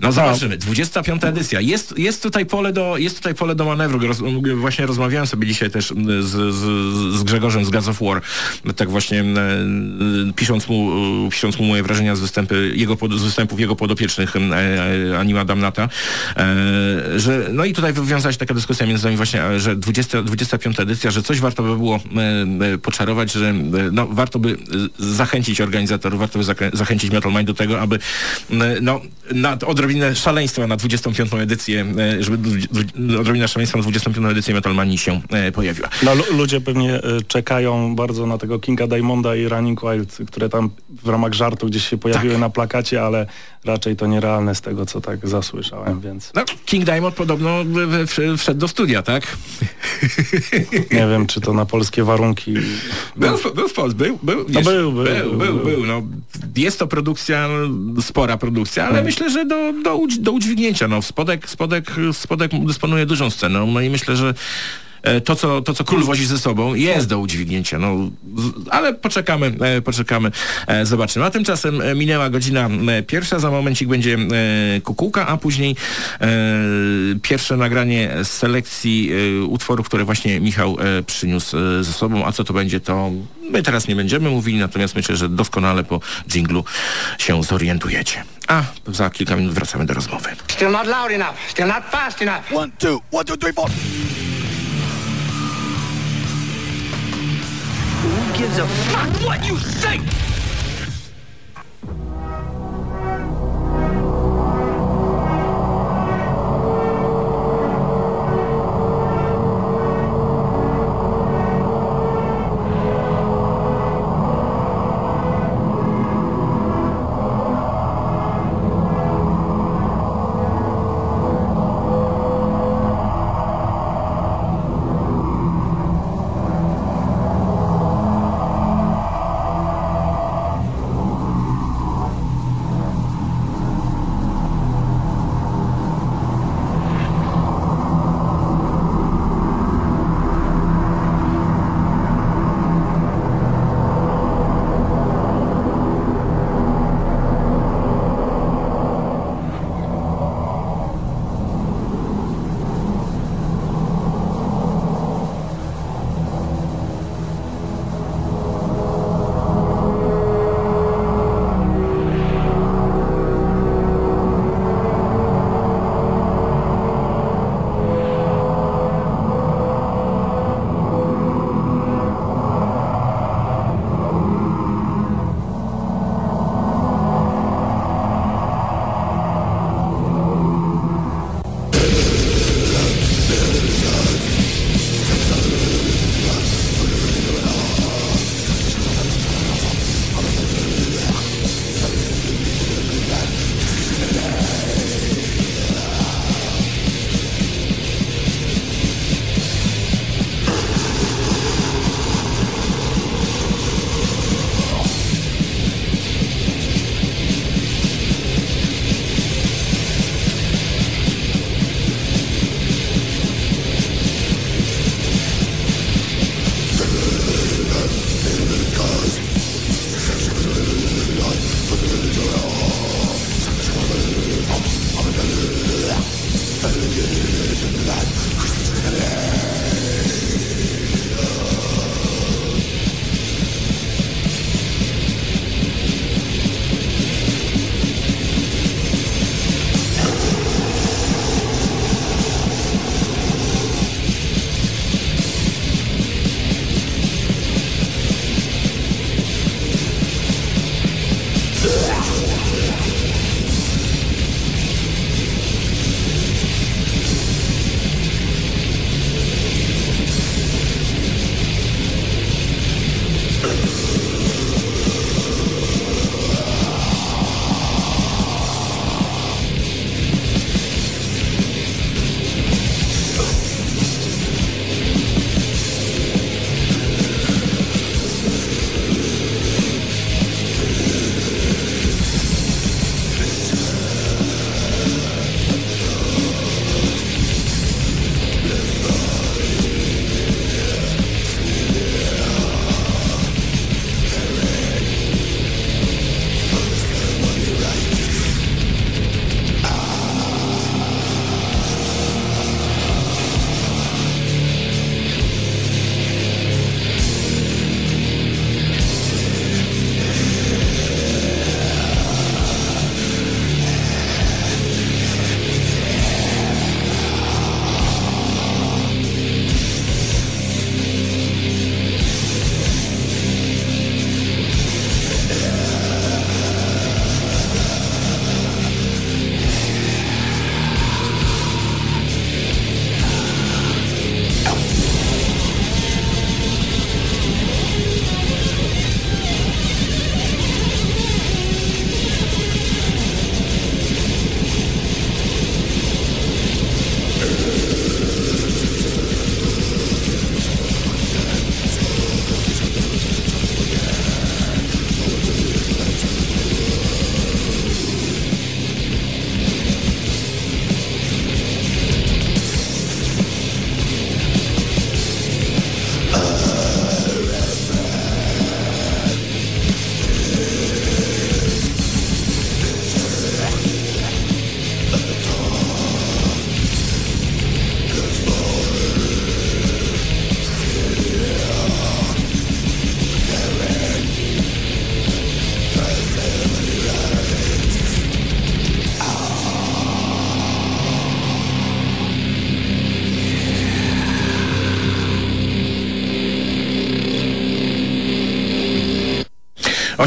No zobaczymy. 25 edycja. Jest, jest, tutaj pole do, jest tutaj pole do manewru. Roz, właśnie rozmawiałem sobie dzisiaj też z, z, z Grzegorzem z Gods of War, tak właśnie e, pisząc mu, e, pisząc mu moje wrażenia z, występy, jego, pod- z występów jego podopiecznych e, Anima Damnata, że no i tutaj wywiązała się taka dyskusja między nami właśnie, e, że 20, 25 edycja, że coś warto by było e, e, poczarować, że e, no, warto by e, zachęcić organizatorów, warto by zachęcić Metal Mind do tego, aby e, no, na odrobinę szaleństwa na 25 edycję, e, żeby odrobina szaleństwa na 25 edycję Metal Manii się e, pojawiła. No, lu- ludzie pewnie e, czekają bardzo na tego Kinga Diamonda i Running Wild, które tam w ramach żartu gdzieś się pojawiły Tak. na plakacie, ale raczej to nierealne z tego, co tak zasłyszałem, więc No, King Diamond podobno wszedł do studia, tak? nie wiem, czy to na polskie warunki. Był, w- był w Polsce, był, był, No był, był, był, był, był, no. Jest to produkcja, no, spora produkcja, ale myślę, że do, do, do udźwignięcia, no. Spodek, spodek, spodek dysponuje dużą sceną, no i myślę, że to co, to, co król wozi ze sobą, jest do udźwignięcia, no, ale poczekamy, e, poczekamy, e, zobaczymy. A tymczasem e, minęła godzina e, pierwsza, za momencik będzie e, kukułka, a później e, pierwsze nagranie z selekcji e, utworów, które właśnie Michał e, przyniósł e, ze sobą, a co to będzie, to my teraz nie będziemy mówili, natomiast myślę, że doskonale po dżinglu się zorientujecie. A za kilka minut wracamy do rozmowy. Still not loud enough. Still not fast enough. One, two, one, two, three, four. Gives a fuck what you say?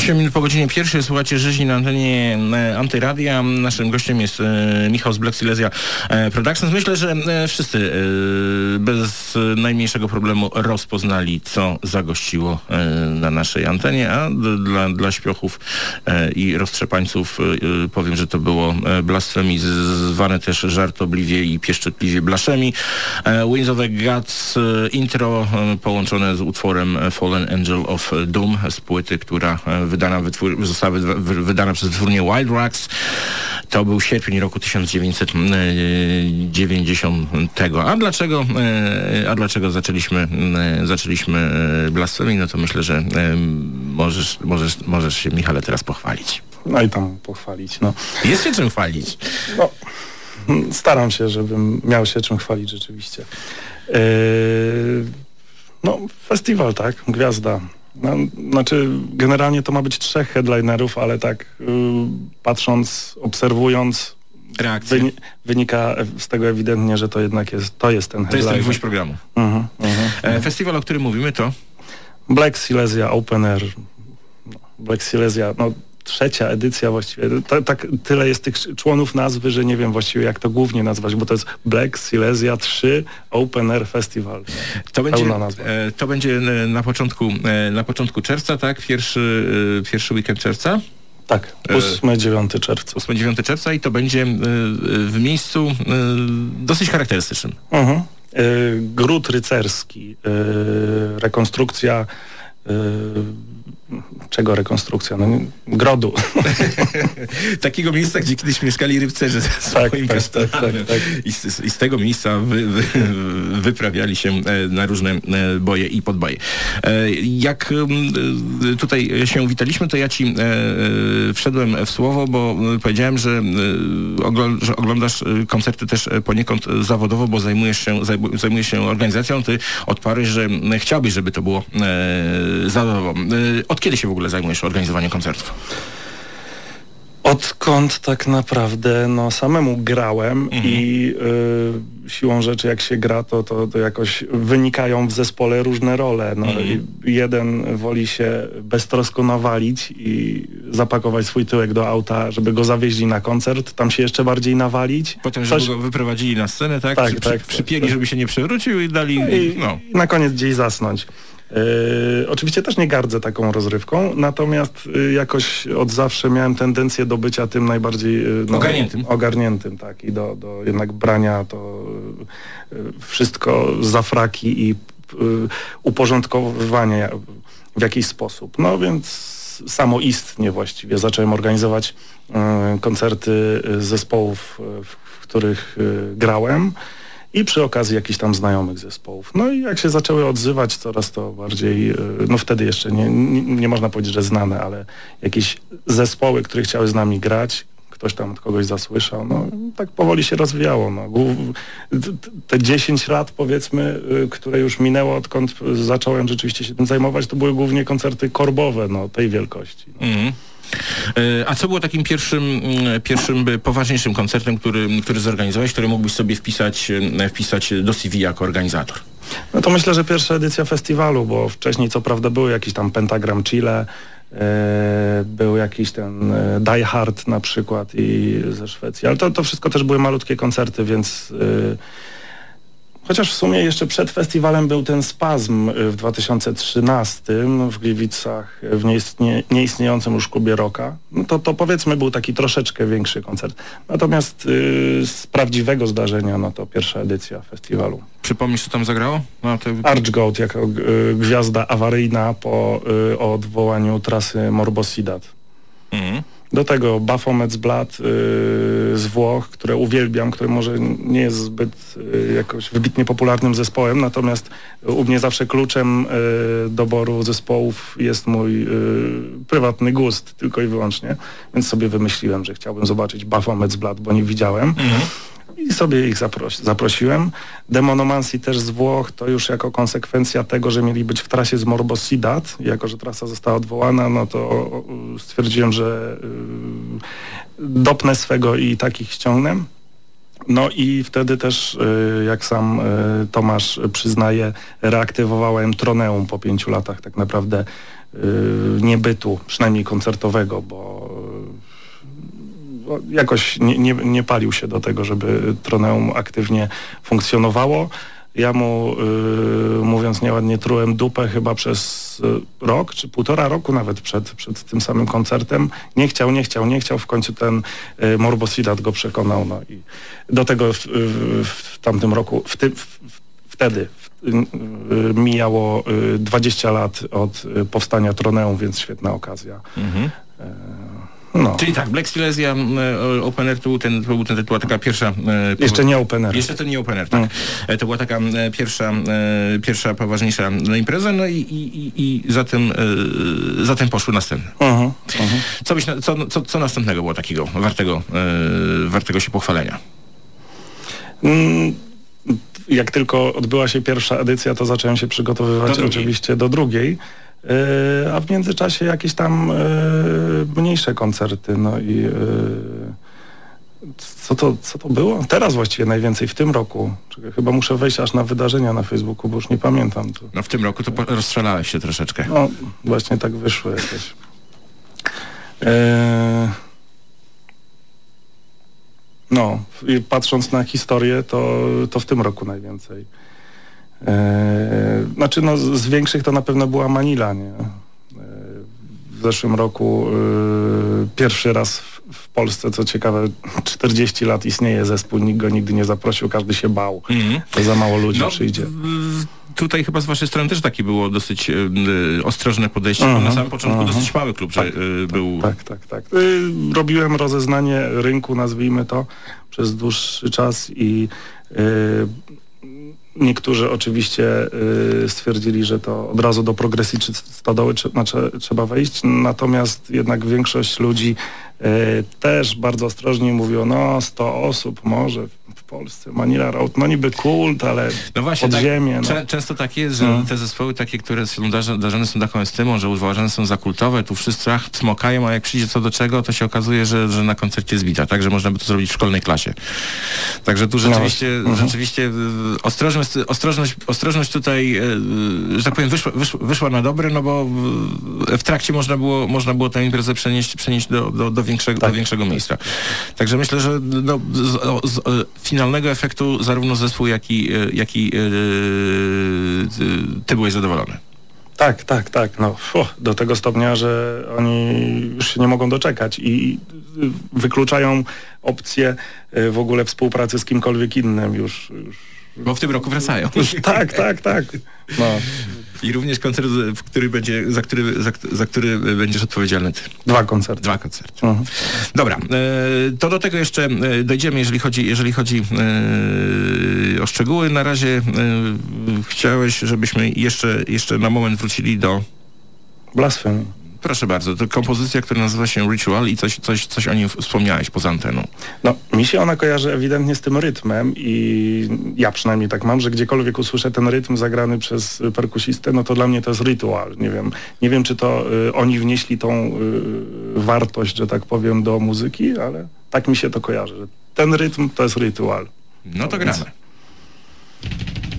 8 minut po godzinie pierwszej słuchacie rzezi na antenie Antyradia. Naszym gościem jest e, Michał z Black Silesia e, Productions. Myślę, że e, wszyscy bez e, najmniejszego problemu rozpoznali, co zagościło e, na naszej antenie, a dla, dla śpiochów e, i roztrzepańców powiem, że to było blasfemii, zwane też żartobliwie i pieszczotliwie blaszemi. Winds e, intro połączone z utworem Fallen Angel of Doom z płyty, która wydana została wy, wy, wydana przez wytwórnię Wild Rocks. To był sierpień roku 1990. A dlaczego, e, a dlaczego zaczęliśmy, e, zaczęliśmy e, blasfemię? No to myślę, że możesz, możesz, możesz się Michale teraz pochwalić. No i tam pochwalić, no. Jest się czym chwalić. No, staram się, żebym miał się czym chwalić rzeczywiście. Yy, no, festiwal, tak, gwiazda. No, znaczy, generalnie to ma być trzech headlinerów, ale tak yy, patrząc, obserwując, wyni- wynika z tego ewidentnie, że to jednak jest, to jest ten To jest ten headliner. gwóźdź programu. Mhm, mhm. E, Festiwal, o którym mówimy to Black Silesia Open Air. No, Black Silesia, no trzecia edycja właściwie. Ta, tak, tyle jest tych członów nazwy, że nie wiem właściwie jak to głównie nazwać, bo to jest Black Silesia 3 Open Air Festival. To będzie, e, to będzie e, na początku, e, na początku czerwca, tak? Pierwszy, pierwszy weekend czerwca, Tak, E, 8-9 czerwca. 8-9 czerwca i to będzie w miejscu dosyć charakterystycznym. Mhm. Y, Gród rycerski, rekonstrukcja czego rekonstrukcja? No, grodu. Takiego miejsca, gdzie kiedyś mieszkali rybcerze ze swoim tak, tak, tak, tak. I, z, I z tego miejsca wy, wy, wyprawiali się e, na różne e, boje i podboje. E, Jak tutaj się witaliśmy, to ja ci wszedłem w słowo, bo powiedziałem, że, że oglądasz koncerty też poniekąd zawodowo, bo zajmujesz się, zajmu- zajmujesz się organizacją. Ty odparłeś, że chciałbyś, żeby to było zawodowo. Od kiedy się w ogóle zajmujesz organizowaniem koncertów? Odkąd tak naprawdę no, samemu grałem i y, siłą rzeczy jak się gra, to, to, to jakoś wynikają w zespole różne role. No, i jeden woli się beztrosko nawalić i zapakować swój tyłek do auta, żeby go zawieźli na koncert, tam się jeszcze bardziej nawalić. Potem, Coś- żeby go wyprowadzili na scenę, tak? Tak, Przy, przy, tak, przypięli, tak. żeby się nie przewrócił i dali... I, No. i na koniec gdzieś zasnąć. Yy, oczywiście też nie gardzę taką rozrywką, natomiast yy, jakoś od zawsze miałem tendencję do bycia tym najbardziej yy, no, Ogarniętym. ogarniętym, tak, i do, do jednak brania to wszystko za fraki i uporządkowywania w jakiś sposób. No więc samoistnie właściwie zacząłem organizować koncerty zespołów, w, których grałem i przy okazji jakichś tam znajomych zespołów. No i jak się zaczęły odzywać coraz to bardziej, y, no wtedy jeszcze nie, nie, nie można powiedzieć, że znane, ale jakieś zespoły, które chciały z nami grać, ktoś tam od kogoś zasłyszał, no tak powoli się rozwijało. No. Te 10 lat powiedzmy, y, które już minęło, odkąd zacząłem rzeczywiście się tym zajmować, to były głównie koncerty korbowe, no tej wielkości. No. Mhm. E, A co było takim pierwszym, mm, pierwszym by, poważniejszym koncertem, który, który zorganizowałeś, który mógłbyś sobie wpisać, e, wpisać do CV jako organizator? No to myślę, że pierwsza edycja festiwalu, bo wcześniej co prawda były jakiś tam Pentagram Chile, e, był jakiś ten e, Die Hard na przykład i ze Szwecji, ale to, to wszystko też były malutkie koncerty, więc e, chociaż w sumie jeszcze przed festiwalem był ten Spazm e, w 2013 w Gliwicach e, w nieistnie, nieistniejącym już klubie Rocka, no to, to powiedzmy był taki troszeczkę większy koncert. Natomiast e, z prawdziwego zdarzenia, no to pierwsza edycja festiwalu. Przypomnisz, co tam zagrało? No, to... Jako y, gwiazda awaryjna po y, odwołaniu trasy Morbosidat. Mhm. Do tego Baphomets Blood y, z Włoch, które uwielbiam, które może nie jest zbyt y, jakoś wybitnie popularnym zespołem, natomiast u mnie zawsze kluczem y, doboru zespołów jest mój prywatny gust, tylko i wyłącznie. Więc sobie wymyśliłem, że chciałbym zobaczyć Baphomets Blood, bo nie widziałem. I sobie ich zapros- zaprosiłem. Demonomancy też z Włoch, to już jako konsekwencja tego, że mieli być w trasie z Morbosidat, jako że trasa została odwołana, no to stwierdziłem, że y, dopnę swego i takich ściągnę. No i wtedy też, y, jak sam y, Tomasz przyznaje, reaktywowałem Troneum po pięciu latach tak naprawdę niebytu, przynajmniej koncertowego, bo jakoś nie, nie, nie palił się do tego, żeby Troneum aktywnie funkcjonowało. Ja mu, y, mówiąc nieładnie, trułem dupę chyba przez y, rok, czy półtora roku nawet przed, przed tym samym koncertem. Nie chciał, nie chciał, nie chciał. W końcu ten y, Morbosidat go przekonał. No i do tego w, w, w tamtym roku, w ty, w, wtedy w, y, mijało y, 20 lat od y, powstania Troneum, więc świetna okazja. E, no. Czyli tak, Black Silesia e, Open Air to był ten, to był ten, to była taka pierwsza... e, Jeszcze nie Open Air. Jeszcze to nie Open Air, tak. E, To była taka pierwsza, pierwsza poważniejsza no, impreza, no i, i, i, zatem, zatem poszły następne. Mhm, mhm. Co, byś, co, co, co następnego było takiego wartego, wartego się pochwalenia? Mm, Jak tylko odbyła się pierwsza edycja, to zacząłem się przygotowywać Do oczywiście do drugiej. Yy, a w międzyczasie jakieś tam yy, mniejsze koncerty. No i yy, co, to, co to było? Teraz właściwie najwięcej w tym roku. Chyba muszę wejść aż na wydarzenia na Facebooku, bo już nie pamiętam. To, No w tym roku to rozstrzelałeś się troszeczkę. no właśnie tak wyszło jakoś. No, patrząc na historię, to, to w tym roku najwięcej. E, znaczy, no, z większych to na pewno była Manila, nie? E, w zeszłym roku e, pierwszy raz w, w Polsce, co ciekawe, 40 lat istnieje zespół, nikt go nigdy nie zaprosił, każdy się bał, że za mało ludzi No, przyjdzie. tutaj chyba z waszej strony też takie było dosyć e, ostrożne podejście, bo na samym początku mhm. dosyć mały klub, że e, był... Tak, tak, tak. Y, robiłem rozeznanie rynku, nazwijmy to, przez dłuższy czas i y, niektórzy oczywiście y, stwierdzili, że to od razu do progresji czy znaczy, trzeba wejść, natomiast jednak większość ludzi y, też bardzo ostrożnie mówiło, no 100 osób może w Polsce, Manila Road, no niby kult, ale No właśnie, tak, podziemie. no. cze- często tak jest, że No. te zespoły takie, które są darzone są taką estymą, że uważane są za kultowe, tu wszyscy ach, smokają, a jak przyjdzie co do czego, to się okazuje, że, że na koncercie zbita, tak, że można by to zrobić w szkolnej klasie. Także tu rzeczywiście, Mhm. rzeczywiście y, ostrożność, ostrożność, ostrożność tutaj, y, że tak powiem, wyszła, wyszła, na dobre, no bo w, trakcie można było, można było tę imprezę przenieść, przenieść do, do, do, większego, Tak. do większego miejsca. Także myślę, że no, z, z, o- finalnego efektu zarówno zespół, jak i, y, jak i y, ty- ty byłeś zadowolony. Tak, tak, tak. No, fu, do tego stopnia, że oni już się nie mogą doczekać i wykluczają opcję w ogóle współpracy z kimkolwiek innym już. już Bo w tym roku wracają. tak, tak, tak. No, I również koncert, w który będzie, za, który, za, za który będziesz odpowiedzialny ty. dwa koncerty. Dwa koncerty. Mhm. Dobra, e, to do tego jeszcze e, dojdziemy, jeżeli chodzi, jeżeli chodzi e, o szczegóły. Na razie chciałeś, żebyśmy jeszcze, jeszcze na moment wrócili do, Blasfemy. Proszę bardzo, to kompozycja, która nazywa się Ritual i coś, coś, coś o nim wspomniałeś poza anteną. No, mi się ona kojarzy ewidentnie z tym rytmem i ja przynajmniej tak mam, że gdziekolwiek usłyszę ten rytm zagrany przez perkusistę, no to dla mnie to jest rytual. Nie wiem, nie wiem czy to y, oni wnieśli tą y, wartość, że tak powiem, do muzyki, ale tak mi się to kojarzy, że ten rytm to jest rytual. No to więc- gramy. Thank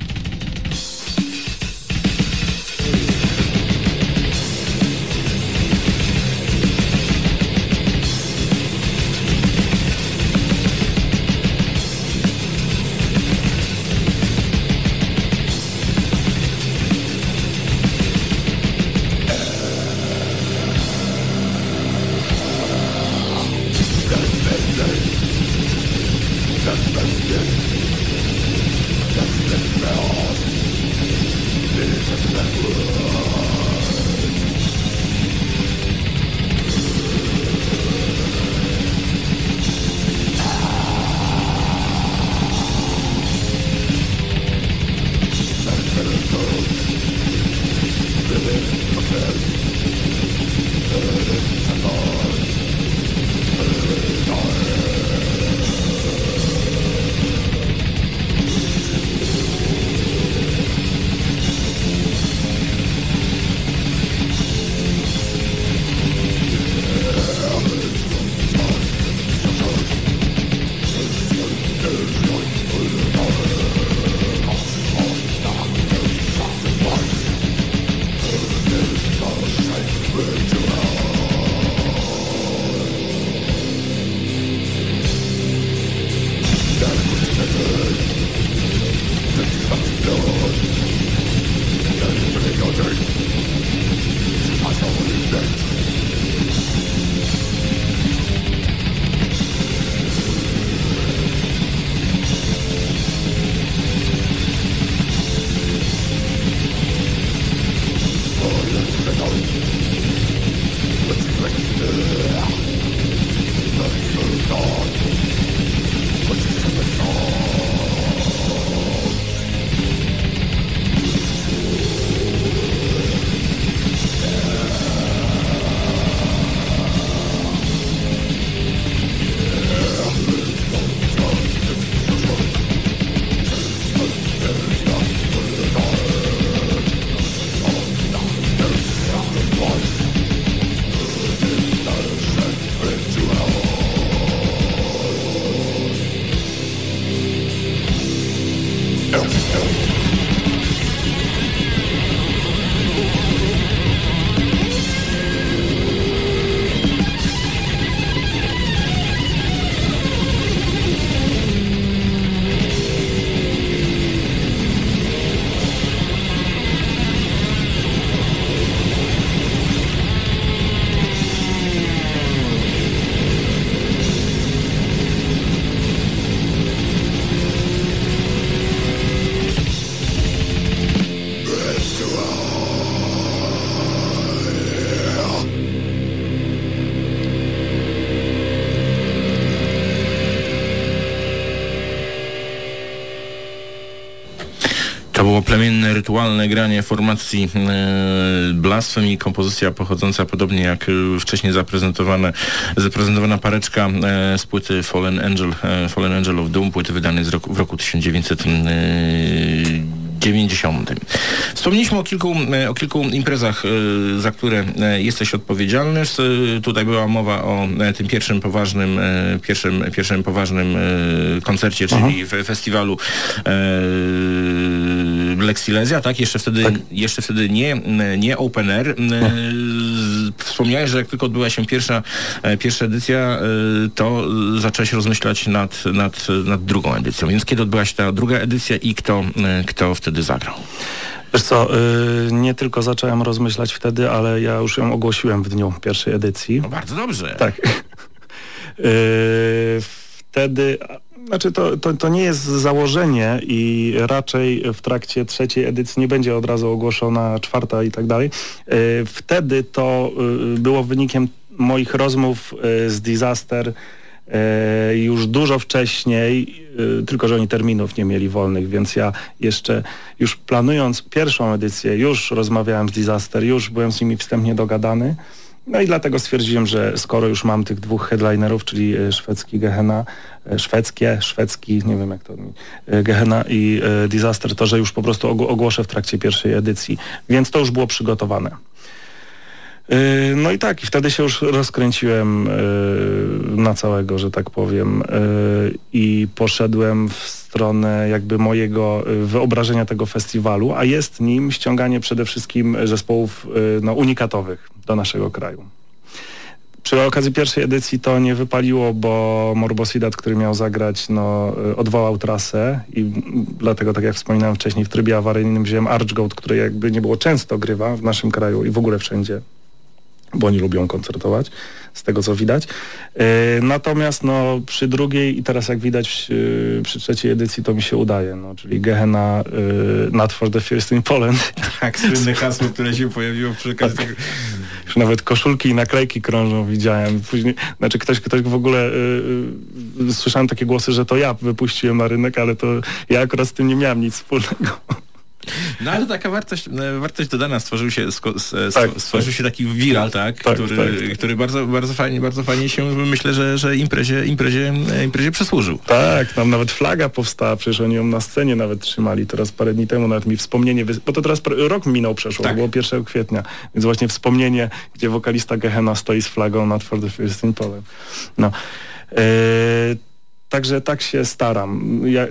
plemienne, rytualne granie formacji e, Blasfem i kompozycja pochodząca podobnie jak e, wcześniej zaprezentowane, zaprezentowana pareczka e, z płyty Fallen Angel, e, Fallen Angel of Doom, płyty wydanej z roku, w roku 1990. Wspomnieliśmy o kilku, e, o kilku imprezach, e, za które e, jesteś odpowiedzialny. E, Tutaj była mowa o e, tym pierwszym poważnym, e, pierwszym, pierwszym poważnym e, koncercie, czyli w festiwalu e, Lex Silesia, tak? Jeszcze wtedy, jeszcze wtedy nie, nie open air. Z- Wspomniałeś, że jak tylko odbyła się pierwsza, e, pierwsza edycja, e, to zacząłeś rozmyślać nad, nad, nad drugą edycją. Więc kiedy odbyła się ta druga edycja i kto, kto wtedy zagrał? Wiesz co, y, nie tylko zacząłem rozmyślać wtedy, ale ja już ją ogłosiłem w dniu pierwszej edycji. No bardzo dobrze. Tak. Y, wtedy, znaczy to, to, to nie jest założenie i raczej w trakcie trzeciej edycji nie będzie od razu ogłoszona czwarta i tak dalej. Y, Wtedy to y, było wynikiem moich rozmów y, z Disaster już dużo wcześniej, tylko że oni terminów nie mieli wolnych, więc ja jeszcze już planując pierwszą edycję, już rozmawiałem z Disaster, już byłem z nimi wstępnie dogadany. No i dlatego stwierdziłem, że skoro już mam tych dwóch headlinerów, czyli e, szwedzki Gehenna, e, szwedzkie, szwedzki, nie wiem jak to mi, e, Gehenna i Disaster, to że już po prostu ogł- ogłoszę w trakcie pierwszej edycji. Więc to już było przygotowane. No i tak, i wtedy się już rozkręciłem na całego, że tak powiem, i poszedłem w stronę jakby mojego wyobrażenia tego festiwalu, a jest nim ściąganie przede wszystkim zespołów no, unikatowych do naszego kraju. Przy okazji pierwszej edycji to nie wypaliło, bo Morbosidat, który miał zagrać, no, y, odwołał trasę i dlatego, tak jak wspominałem wcześniej, w trybie awaryjnym wziąłem Archgoat, który jakby nie było często grywa w naszym kraju i w ogóle wszędzie, bo oni lubią koncertować, z tego co widać. Y, natomiast no, przy drugiej i teraz jak widać y, przy trzeciej edycji to mi się udaje, no, czyli Gehenna y, Not for the First in Poland. Tak, słynne hasło, które się pojawiło przy okazji tego... Już nawet koszulki i naklejki krążą, widziałem. Później, znaczy ktoś, ktoś w ogóle, słyszałem takie głosy, że to ja wypuściłem na rynek, ale to ja akurat z tym nie miałem nic wspólnego. No ale taka wartość, e, wartość dodana stworzył się, s- Tak, stworzył tak. się taki viral, tak, Tak, który, tak, który bardzo, bardzo fajnie, bardzo fajnie się myślę, że, że imprezie, imprezie, e, imprezie przysłużył. Tak, tam nawet flaga powstała, przecież oni ją na scenie nawet trzymali. Teraz parę dni temu nawet mi wspomnienie, bo to teraz rok minął przeszło, Tak. było 1 kwietnia, więc właśnie wspomnienie, gdzie wokalista Gehenna stoi z flagą Not for the First in Poland. No. E, także tak się staram. Ja, e,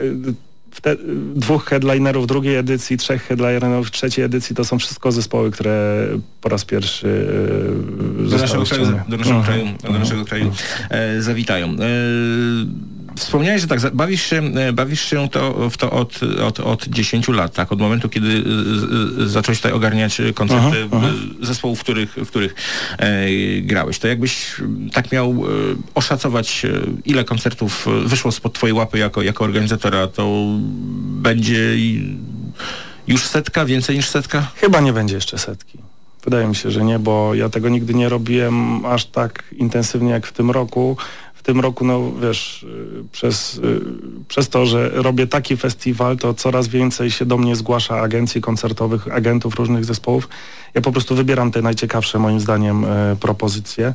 te, dwóch headlinerów drugiej edycji, trzech headlinerów trzeciej edycji to są wszystko zespoły, które po raz pierwszy e, Do naszego kraju, ściągnięte. do naszego Mhm. kraju, do naszego kraju e, zawitają. Wspomniałeś, że tak, bawisz się, e, bawisz się to, w to od, od, od 10 lat, tak? Od momentu, kiedy e, zacząłeś tutaj ogarniać e, koncerty Aha, aha. zespołów, w których, w których e, grałeś. To jakbyś tak miał oszacować, ile koncertów wyszło spod twojej łapy jako, jako organizatora, to będzie już setka, więcej niż setka? Chyba nie będzie jeszcze setki. Wydaje mi się, że nie, bo ja tego nigdy nie robiłem aż tak intensywnie jak w tym roku. W tym roku, no wiesz, y, przez, y, przez to, że robię taki festiwal, to coraz więcej się do mnie zgłasza agencji koncertowych, agentów różnych zespołów. Ja po prostu wybieram te najciekawsze moim zdaniem y, propozycje.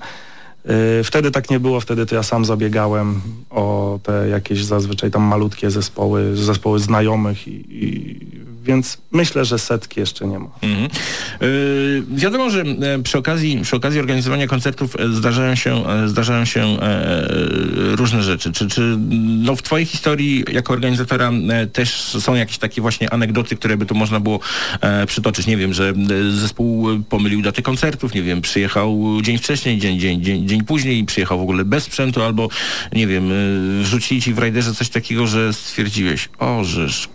Y, Wtedy tak nie było, wtedy to ja sam zabiegałem o te jakieś zazwyczaj tam malutkie zespoły, zespoły znajomych i, i więc myślę, że setki jeszcze nie ma. Mhm. Yy, wiadomo, że e, przy okazji, przy okazji organizowania koncertów e, zdarzają się, e, zdarzają się różne rzeczy. Czy, czy no, w twojej historii jako organizatora też są jakieś takie właśnie anegdoty, które by tu można było przytoczyć? Nie wiem, że zespół pomylił datę koncertów, nie wiem, przyjechał dzień wcześniej, dzień, dzień, dzień, dzień później, przyjechał w ogóle bez sprzętu, albo nie wiem, e, wrzucili ci w rajderze coś takiego, że stwierdziłeś, o żeż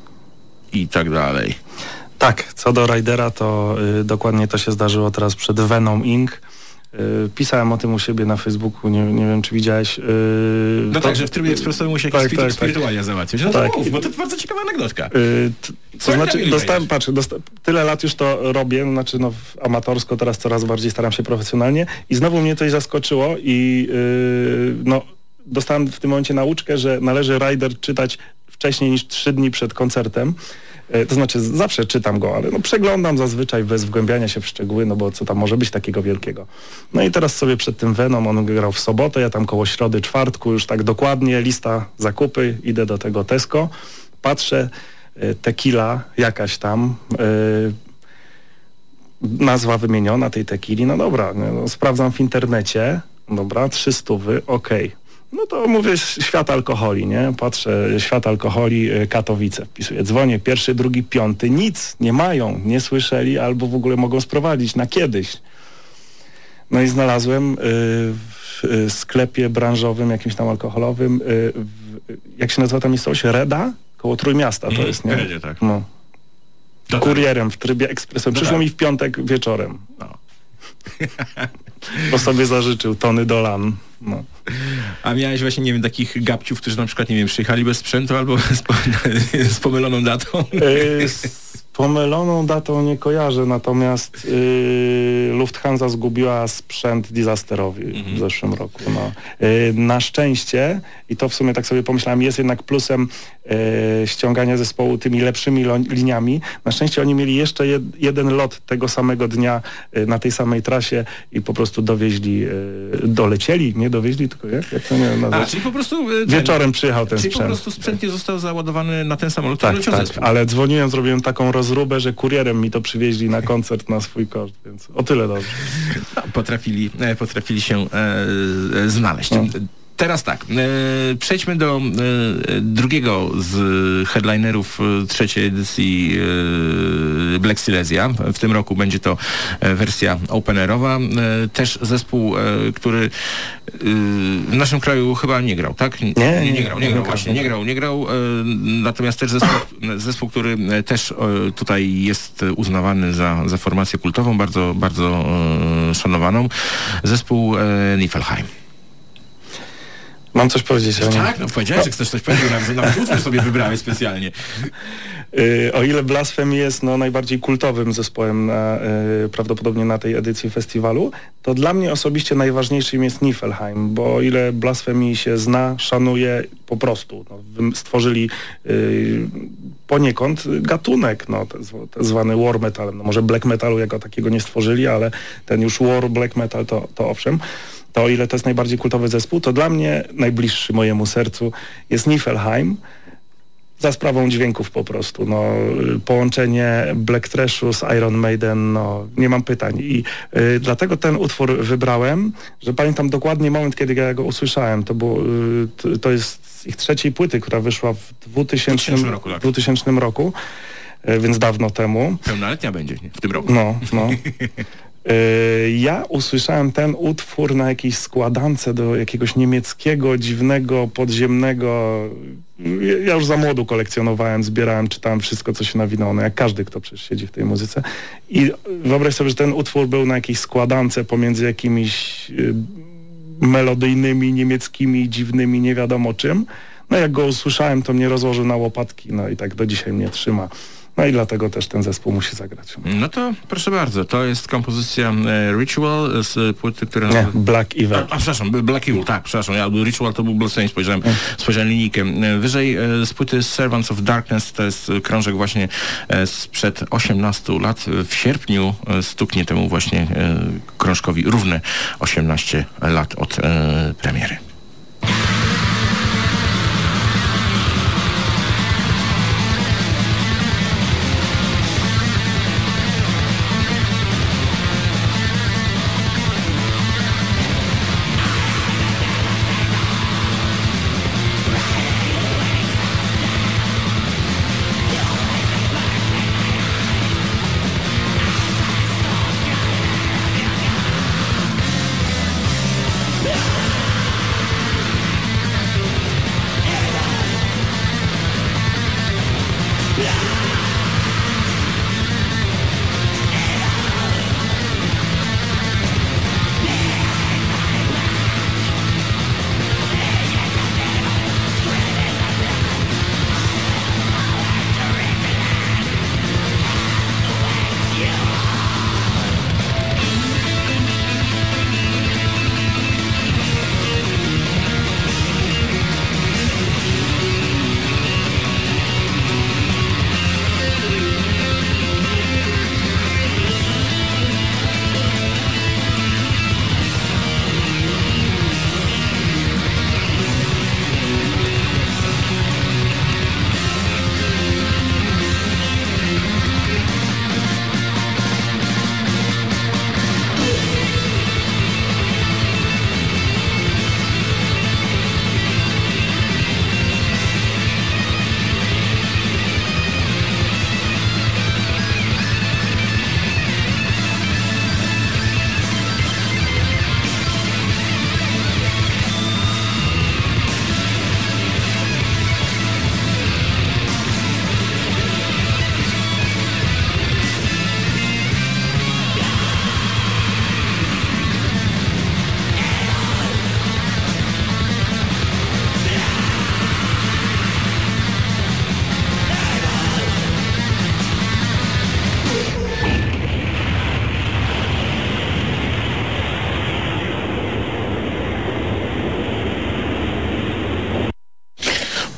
i tak dalej. Tak, co do Ridera, to y, dokładnie to się zdarzyło teraz przed Venom Inc. Y, pisałem o tym u siebie na Facebooku, nie, nie wiem czy widziałeś. Y, No to- tak, że w trybie ekspresowym musi tak, jakiś tak, tak, tak. spirytualia załatwić. No Tak. to mów, bo to bardzo ciekawa anegdotka. Y, Co to znaczy, dostałem, patrz, dosta- tyle lat już to robię, znaczy no amatorsko, teraz coraz bardziej staram się profesjonalnie i znowu mnie coś zaskoczyło i y, no dostałem w tym momencie nauczkę, że należy rider czytać wcześniej niż trzy dni przed koncertem. Y, To znaczy zawsze czytam go, ale no przeglądam zazwyczaj bez wgłębiania się w szczegóły, no bo co tam może być takiego wielkiego. No i teraz sobie przed tym Venom, on grał w sobotę, ja tam koło środy, czwartku, już tak dokładnie, lista zakupy, idę do tego Tesco, patrzę, y, tequila jakaś tam, y, nazwa wymieniona tej tequili, no dobra, no, sprawdzam w internecie, dobra, trzy stówy, okej. No to mówię świat alkoholi, nie? Patrzę, świat alkoholi, y, Katowice, wpisuję, dzwonię, pierwszy, drugi, piąty, nic, nie mają, nie słyszeli albo w ogóle mogą sprowadzić na kiedyś. No i znalazłem y, w y, sklepie branżowym, jakimś tam alkoholowym, jak się nazywa ta miejscowość? Reda? Koło Trójmiasta to Mhm, jest, nie? Redzie, tak. No. Kurierem w trybie ekspresowym. Przyszło tak. mi w piątek wieczorem. No. Bo sobie zażyczył Tony Dolan. No. A miałeś właśnie, nie wiem, takich gabciów, którzy na przykład, nie wiem, przyjechali bez sprzętu albo z, po, z pomyloną datą? Y, z pomyloną datą nie kojarzę, natomiast y, Lufthansa zgubiła sprzęt disasterowi Mhm. w zeszłym roku. No. Y, na szczęście, i to w sumie tak sobie pomyślałem, jest jednak plusem y, ściągania zespołu tymi lepszymi liniami. Na szczęście oni mieli jeszcze jed, jeden lot tego samego dnia y, na tej samej trasie i po prostu dowieźli, y, dolecieli, nie dowieźli, tylko jak, jak to nie A, nazwać? czyli po prostu... ten- Wieczorem przyjechał ten Czyli po sprzęt. prostu sprzęt nie został załadowany na ten samolot, Tak, tak, ale dzwoniłem, zrobiłem taką rozróbę, że kurierem mi to przywieźli na koncert na swój koszt, więc o tyle dobrze. No, potrafili, e, potrafili się e, e, znaleźć. No. Teraz tak, e, przejdźmy do e, drugiego z headlinerów e, trzeciej edycji Black Silesia. W tym roku będzie to wersja openerowa. Też zespół, który w naszym kraju chyba nie grał, tak? Nie, nie, nie, grał, nie grał właśnie, nie grał, nie grał. Natomiast też zespół, zespół który też tutaj jest uznawany za, za formację kultową, bardzo, bardzo szanowaną. Zespół Niflheim. Mam coś powiedzieć o nim. Tak, no powiedziałeś, że chcesz coś powiedzieć, nawet, nawet utwór sobie wybrałeś specjalnie. Y, o ile Blasphemy jest no, najbardziej kultowym zespołem na, y, prawdopodobnie na tej edycji festiwalu, to dla mnie osobiście najważniejszym jest Niflheim, bo o ile Blasphemy się zna, szanuje po prostu. No, stworzyli y, poniekąd gatunek, no, zwany war metalem. No, może black metalu jako takiego nie stworzyli, ale ten już war black metal to, to owszem. To o ile to jest najbardziej kultowy zespół, to dla mnie najbliższy mojemu sercu jest Niflheim za sprawą dźwięków po prostu. No, połączenie Black Trashu z Iron Maiden, no, nie mam pytań. I y, dlatego ten utwór wybrałem, że pamiętam dokładnie moment, kiedy ja go usłyszałem. To, było, y, to, to jest z ich trzeciej płyty, która wyszła w 2000, 2000 roku, tak. 2000 roku y, więc dawno temu. Pełnoletnia będzie nie? w tym roku. No, no. Y, Ja usłyszałem ten utwór na jakiejś składance do jakiegoś niemieckiego, dziwnego, podziemnego. Ja- już za młodu kolekcjonowałem, zbierałem, czytałem wszystko, co się nawinęło, no jak każdy, kto przecież siedzi w tej muzyce. I wyobraź sobie, że ten utwór był na jakiejś składance pomiędzy jakimiś y, melodyjnymi, niemieckimi, dziwnymi, nie wiadomo czym. No jak go usłyszałem, to mnie rozłożył na łopatki, no i tak do dzisiaj mnie trzyma. No i dlatego też ten zespół musi zagrać. No to proszę bardzo, to jest kompozycja e, Ritual z płyty, która... Nie, Black Evil. A, a przepraszam, Black Evil, tak, przepraszam, ja Ritual to był Bloodstained, spojrzałem, spojrzałem linijkę. E, Wyżej e, z płyty Servants of Darkness, to jest krążek właśnie e, sprzed 18 lat. W sierpniu e, stuknie temu właśnie e, krążkowi równe 18 lat od e, premiery.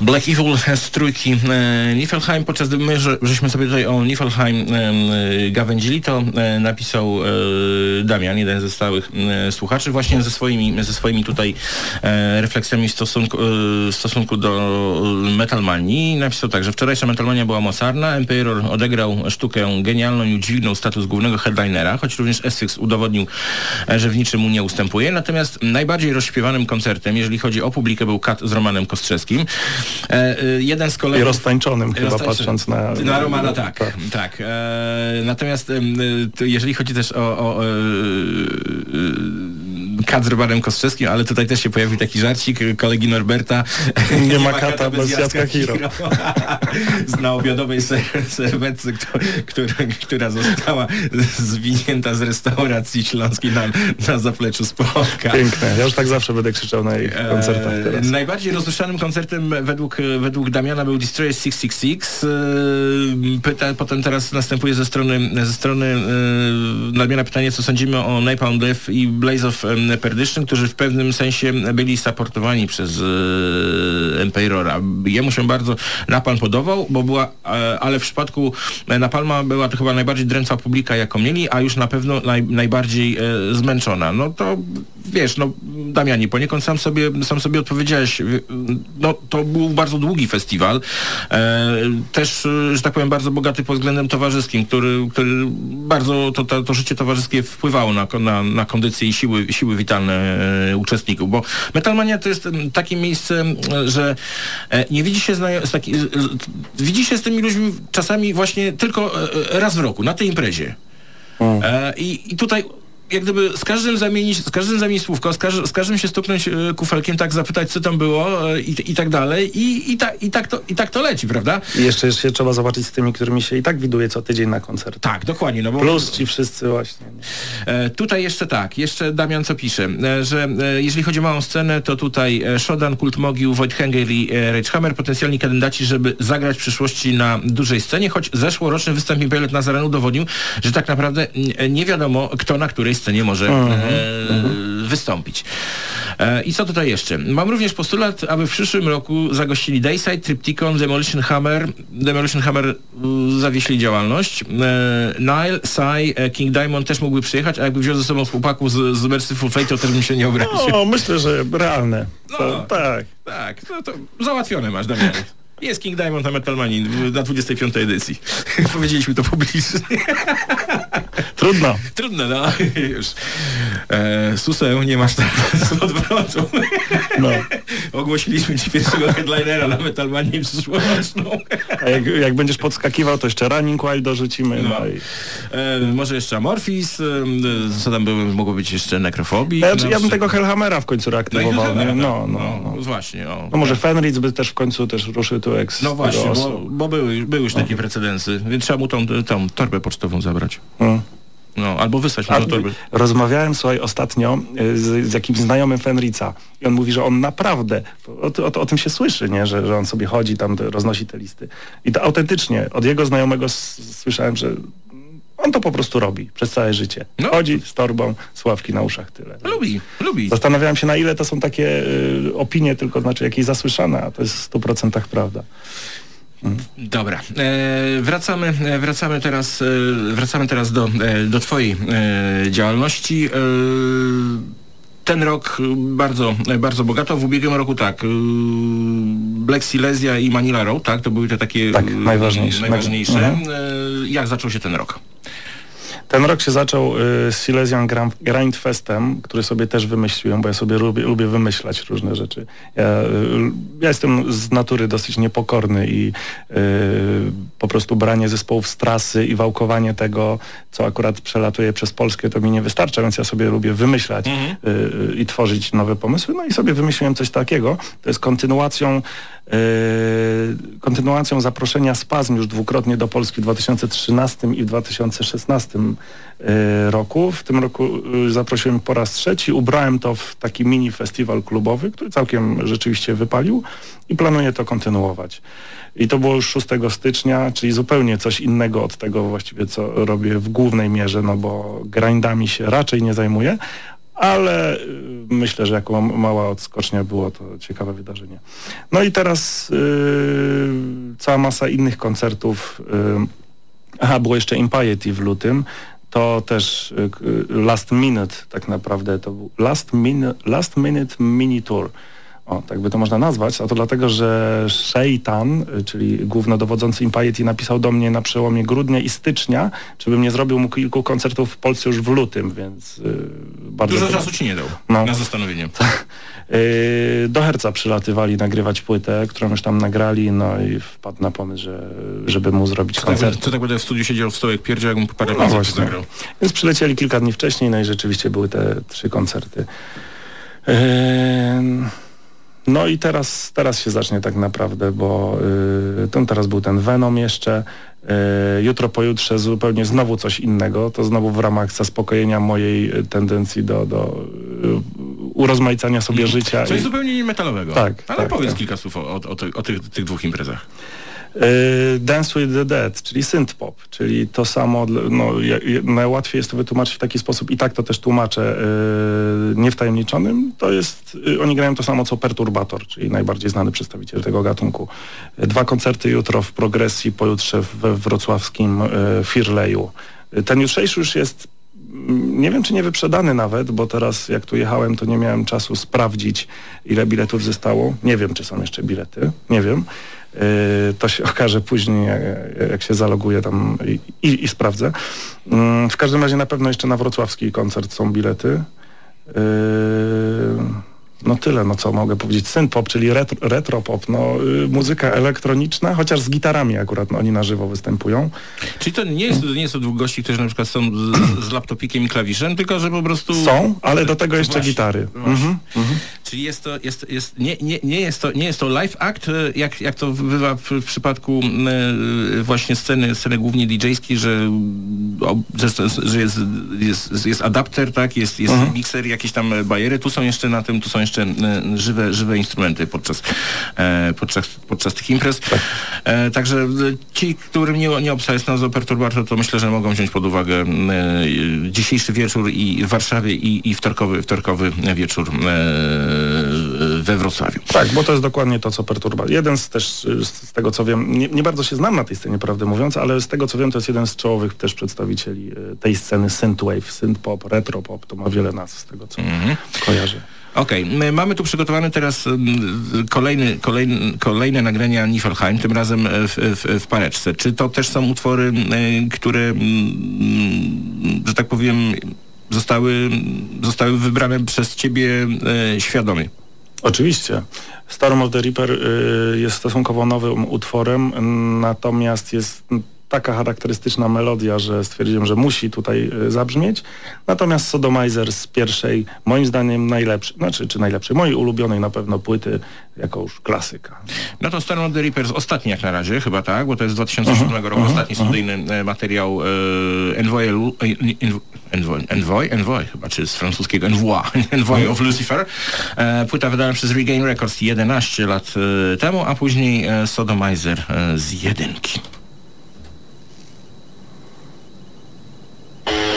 Black Evil z trójki e, Niflheim, podczas gdy my, że, żeśmy sobie tutaj o Niflheim e, gawędzili, to e, napisał e, Damian, jeden ze stałych e, słuchaczy, właśnie ze swoimi, ze swoimi tutaj e, refleksjami w stosunku, e, w stosunku do Metalmanii. Napisał tak, że wczorajsza Metalmania była mocarna, Emperor odegrał sztukę genialną i udźwignął status głównego headlinera, choć również Essex udowodnił, że w niczym mu nie ustępuje. Natomiast najbardziej rozśpiewanym koncertem, jeżeli chodzi o publikę, był kat z Romanem Kostrzewskim. Jeden z I kolegów... roztańczonym chyba Roztańczy- patrząc na... Na Romana tak, tak. E, natomiast jeżeli chodzi też o, o e, e, kat z Kostrzewskim, ale tutaj też się pojawił taki żarcik e, kolegi Norberta. Nie ma kata bez Jacka Hiro. na obiadowej ser serwetce, która, która została zwinięta z restauracji śląskiej na, na zapleczu Spolka. Piękne. Ja już tak zawsze będę krzyczał na ich koncertach teraz. Najbardziej rozsłyszanym koncertem według, według Damiana był Destroyer 666. Eee, Pyta, potem teraz następuje ze strony, ze strony eee, Damiana pytanie, co sądzimy o Napalm Death i Blaze of Perdition, którzy w pewnym sensie byli supportowani przez eee, Emperora. Jemu się bardzo Napalm podobał, bo była, e, ale w przypadku Napalma była to chyba najbardziej drętwa publika, jaką mieli, a już na pewno naj, najbardziej e, zmęczona. No to wiesz, no Damianie, poniekąd sam sobie, sam sobie odpowiedziałeś, y, no to był bardzo długi festiwal, e, też, y, że tak powiem, bardzo bogaty pod względem towarzyskim, który, który bardzo to, to, to życie towarzyskie wpływało na, na, na kondycję i siły, siły witalne e, uczestników, bo Metalmania to jest takie miejsce, że e, nie widzi się z, z taki, z, widzi się z tymi ludźmi czasami właśnie tylko e, e, raz w roku, na tej imprezie. E, i, I tutaj jak gdyby z każdym zamienić, z każdym zamienić słówko, z, każ, z każdym się stuknąć e, kufelkiem, tak zapytać, co tam było e, i, i tak dalej i, i, ta, i, tak to, i tak to leci, prawda? I jeszcze się trzeba zobaczyć z tymi, którymi się i tak widuje co tydzień na koncert. Tak, dokładnie. No bo Plus ci wszyscy właśnie. E, tutaj jeszcze tak, jeszcze Damian co pisze, e, że e, jeżeli chodzi o małą scenę, to tutaj Shodan, Kult Mogił, Wojthanger i e, Ragehammer, potencjalni kandydaci, żeby zagrać w przyszłości na dużej scenie, choć zeszłoroczny występ Imperial Nazaren udowodnił, że tak naprawdę nie wiadomo, kto na której scenie może e, wystąpić. E, I co tutaj jeszcze? Mam również postulat, aby w przyszłym roku zagościli Dayside, Triptychon, Demolition Hammer. Demolition Hammer zawiesili działalność. E, Nile, Psy, e, King Diamond też mógłby przyjechać, a jakby wziął ze sobą chłopaków z, z Merciful Fate, to też bym się nie obraził. No, myślę, że realne. To, No. tak. Tak, no to załatwione masz, Damian. Jest King Diamond na Metalmanii na 25 edycji. Powiedzieliśmy to publicznie. Trudno. Trudne, no. Już. E, Susę, nie masz tam z odwrotu. No. Ogłosiliśmy ci pierwszego headlinera na Metalmanii przyszłoroczną. A jak, jak będziesz podskakiwał, to jeszcze Running Wild dorzucimy. No. No. i... E, może jeszcze Amorphis, e, co tam były, mogło być jeszcze Necrophobia. Ja, ja bym tego Hellhammera w końcu reaktywował. nie? No, no, no. no. Właśnie, o. No może Fenris by też w końcu też ruszył tu eks. No właśnie, bo, bo były, były już takie precedensy, więc trzeba mu tą, tą torbę pocztową zabrać. No. Albo wysłać mu rozmawiałem, słuchaj, ostatnio y, z, z jakimś znajomym Fenrica i on mówi, że on naprawdę, o, o, o tym się słyszy, nie? Że, że on sobie chodzi tam, roznosi te listy. I to autentycznie, od jego znajomego słyszałem, że on to po prostu robi przez całe życie. No. Chodzi z torbą, sławki na uszach, tyle. Lubi, lubi. Zastanawiałem się, na ile to są takie y, opinie, tylko znaczy jakieś zasłyszane, a to jest w 100% prawda. Dobra, e, wracamy, e, wracamy teraz, e, wracamy teraz do, e, do twojej e, działalności. E, ten rok bardzo, bardzo bogato. W ubiegłym roku tak, Black Silesia i Manila Road, tak, to były te takie Tak, najważniejsze. najważniejsze. Mhm. Jak zaczął się ten rok? Ten rok się zaczął y, z Silesian Gram- Grind Festem, który sobie też wymyśliłem, bo ja sobie lubię, lubię wymyślać różne rzeczy. Ja, y, ja jestem z natury dosyć niepokorny i y, po prostu branie zespołów z trasy i wałkowanie tego, co akurat przelatuje przez Polskę, to mi nie wystarcza, więc ja sobie lubię wymyślać y, y, i tworzyć nowe pomysły. No i sobie wymyśliłem coś takiego. To jest kontynuacją kontynuacją zaproszenia Spazm już dwukrotnie do Polski w 2013 i w 2016 y, roku. W tym roku y, zaprosiłem po raz trzeci. Ubrałem to w taki mini festiwal klubowy, który całkiem rzeczywiście wypalił i planuję to kontynuować. I to było już 6 stycznia, czyli zupełnie coś innego od tego właściwie, co robię w głównej mierze, no bo grindami się raczej nie zajmuję, ale y, myślę, że jako ma- mała odskocznia było to ciekawe wydarzenie. No i teraz y, cała masa innych koncertów. Y, aha, było jeszcze Impiety w lutym. To też y, k- last minute tak naprawdę, to był last minute, last minute mini tour. O, tak by to można nazwać, a to dlatego, że Shaitan, y, czyli głównodowodzący Impiety, napisał do mnie na przełomie grudnia i stycznia, czy bym nie zrobił mu kilku koncertów w Polsce już w lutym, więc y, bardzo... Dużo czasu ci nie dał No. na zastanowienie. Yy, do Herca przylatywali nagrywać płytę, którą już tam nagrali, no i wpadł na pomysł, że, żeby mu zrobić Co tak, koncert. co tak będę w studiu siedział w stołek pierdział, jak mu parę No koncertów zagrał. Więc przylecieli kilka dni wcześniej, no i rzeczywiście były te trzy koncerty. Yy, no i teraz, teraz się zacznie tak naprawdę, bo yy, ten teraz był ten Venom jeszcze. Yy, jutro, pojutrze zupełnie znowu coś innego. To znowu w ramach zaspokojenia mojej y, tendencji do, do yy, urozmaicania sobie życia. Coś i- zupełnie nie metalowego. Tak, Ale tak, powiedz tak. kilka słów o, o, o, o tych, tych dwóch imprezach. Y, Dance with the Dead, czyli synth-pop, czyli to samo, no, najłatwiej jest to wytłumaczyć w taki sposób i tak to też tłumaczę y, niewtajemniczonym, to jest, y, oni grają to samo co Perturbator, czyli najbardziej znany przedstawiciel tego gatunku. Y, Dwa koncerty jutro w Progresji, pojutrze we wrocławskim y, Firleju. Y, Ten jutrzejszy już jest mm, nie wiem, czy nie wyprzedany nawet, bo teraz jak tu jechałem, to nie miałem czasu sprawdzić, ile biletów zostało. Nie wiem, czy są jeszcze bilety. Nie wiem. Yy, to się okaże później, jak, się zaloguję tam i, i, i sprawdzę. Yy, w każdym razie na pewno jeszcze na wrocławski koncert są bilety. No tyle, no co mogę powiedzieć. Synpop, czyli retro, retropop, no y, muzyka elektroniczna, chociaż z gitarami akurat no, oni na żywo występują. Czyli to nie jest, to nie to dwóch gości, którzy na przykład są z, z laptopikiem i klawiszem, tylko że po prostu... Są, ale do tego jeszcze Właśnie, gitary. właśnie. Mhm, mhm. Czyli jest to, jest, jest, nie, nie, nie, jest to, nie jest to live act, e, jak, jak to bywa w, w przypadku e, właśnie sceny, sceny głównie DJ-skiej, że, o, że, że jest, jest, jest adapter, tak, jest, jest Mhm. mikser, jakieś tam bajery, tu są jeszcze na tym, tu są jeszcze e, żywe, żywe instrumenty podczas, e, podczas, podczas tych imprez. E, także ci, którym nie, nie obca jest nazwa perturbator, to myślę, że mogą wziąć pod uwagę dzisiejszy wieczór i w Warszawie i, i wtorkowy, wtorkowy wieczór we Wrocławiu. Tak, bo to jest dokładnie to, co perturba. Jeden z też, y, z z tego co wiem, nie, nie bardzo się znam na tej scenie, prawdę mówiąc, ale z tego co wiem, to jest jeden z czołowych też przedstawicieli tej sceny synthwave, synthpop, retropop, to ma wiele nazw z tego, co kojarzę. Okej, my mamy tu przygotowany teraz kolejny, kolejny, kolejne nagrania Niflheim, tym razem w, w, w pareczce. Czy to też są utwory, które, że tak powiem, zostały, zostały wybrane przez ciebie e, świadomie? Oczywiście. Storm of the Reaper y, jest stosunkowo nowym utworem, natomiast jest taka charakterystyczna melodia, że stwierdziłem, że musi tutaj y, zabrzmieć. Natomiast Sodomizer z pierwszej, moim zdaniem najlepszy, znaczy czy najlepszej, mojej ulubionej na pewno płyty, jako już klasyka. No to Storm of the Reapers ostatni jak na razie, chyba tak, bo to jest z 2007 roku ostatni studyjny e, materiał e, Envoy, e, Env- Envoy, Envoy, Envoy chyba, czy z francuskiego Envoi, Envoy of Lucifer. E, płyta wydana przez Regain Records 11 lat e, temu, a później e, Sodomizer e, z jedynki. you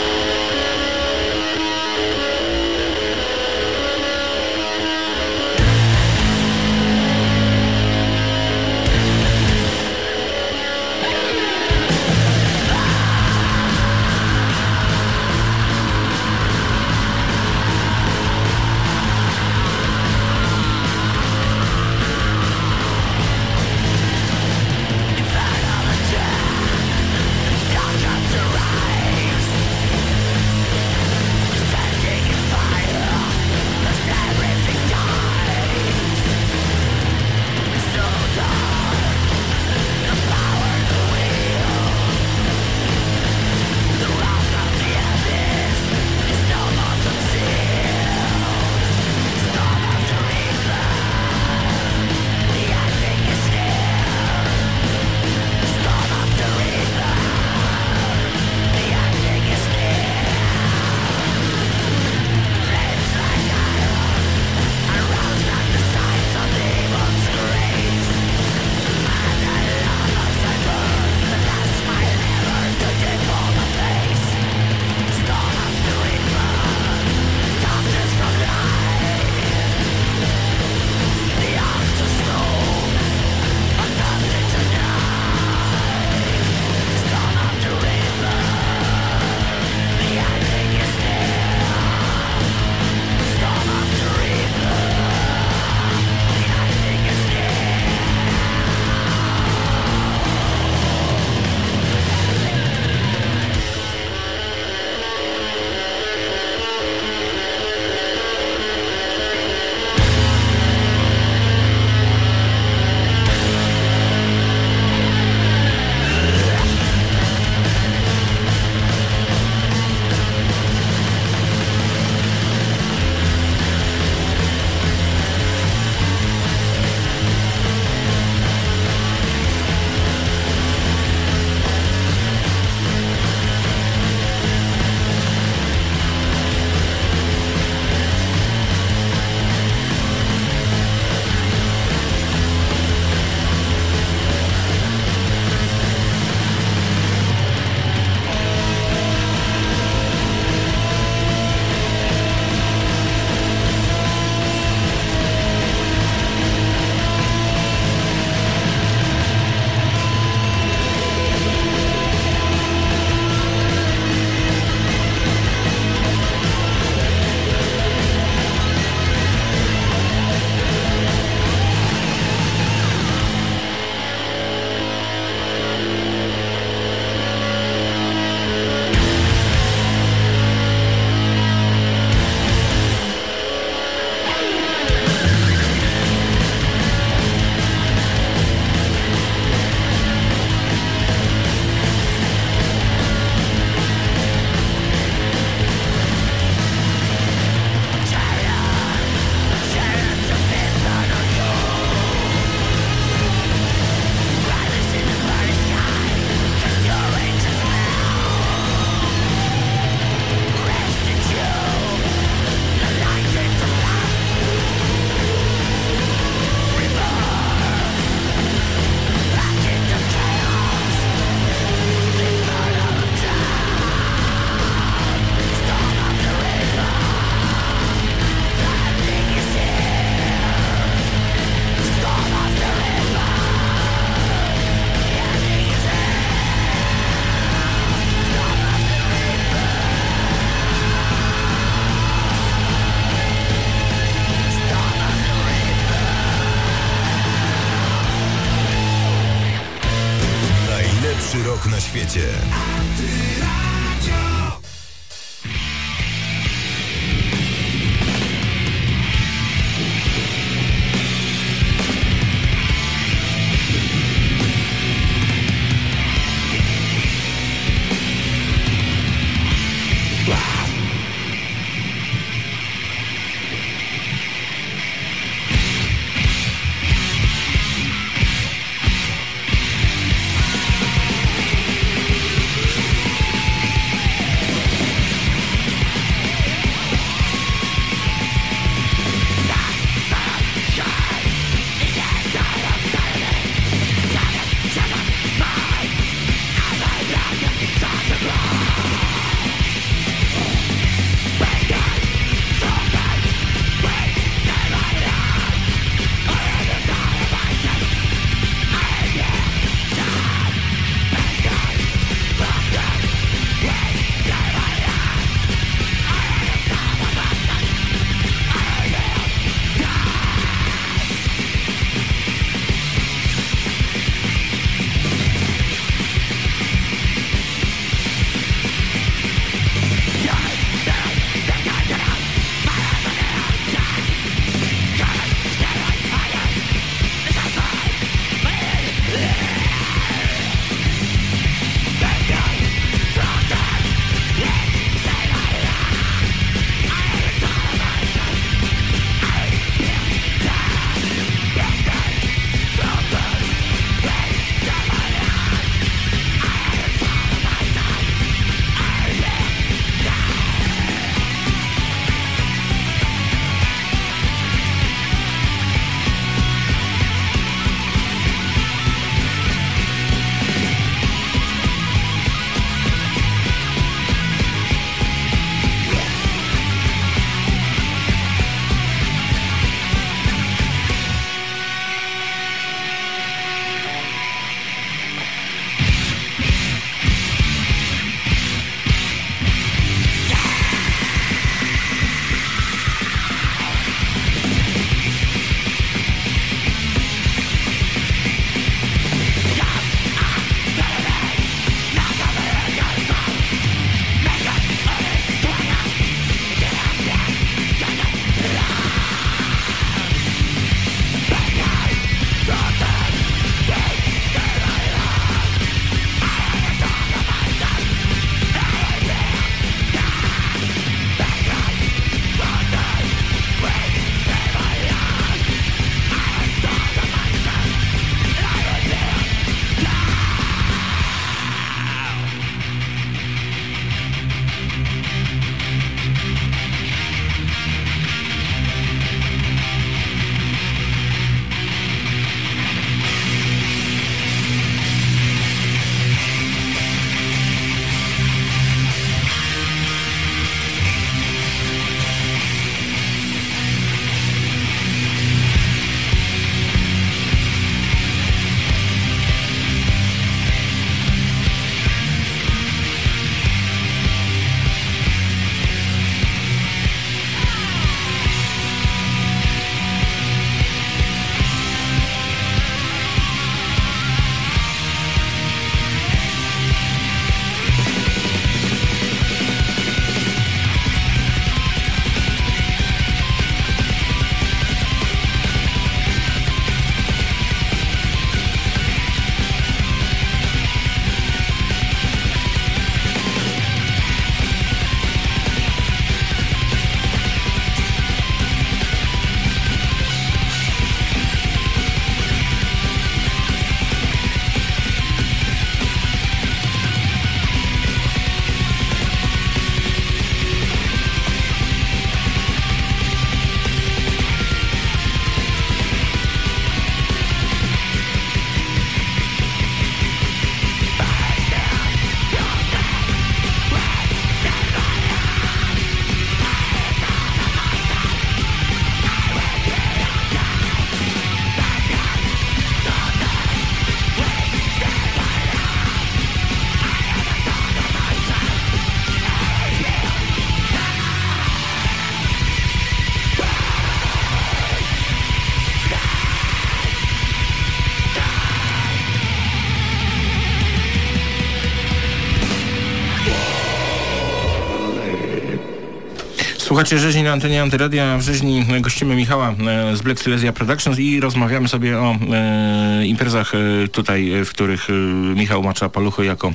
Słuchacie rzeźni na antenie Antyradia. W rzeźni gościmy Michała e, z Black Silesia Productions i rozmawiamy sobie o e, imprezach e, tutaj, e, w których e, Michał macza paluchy jako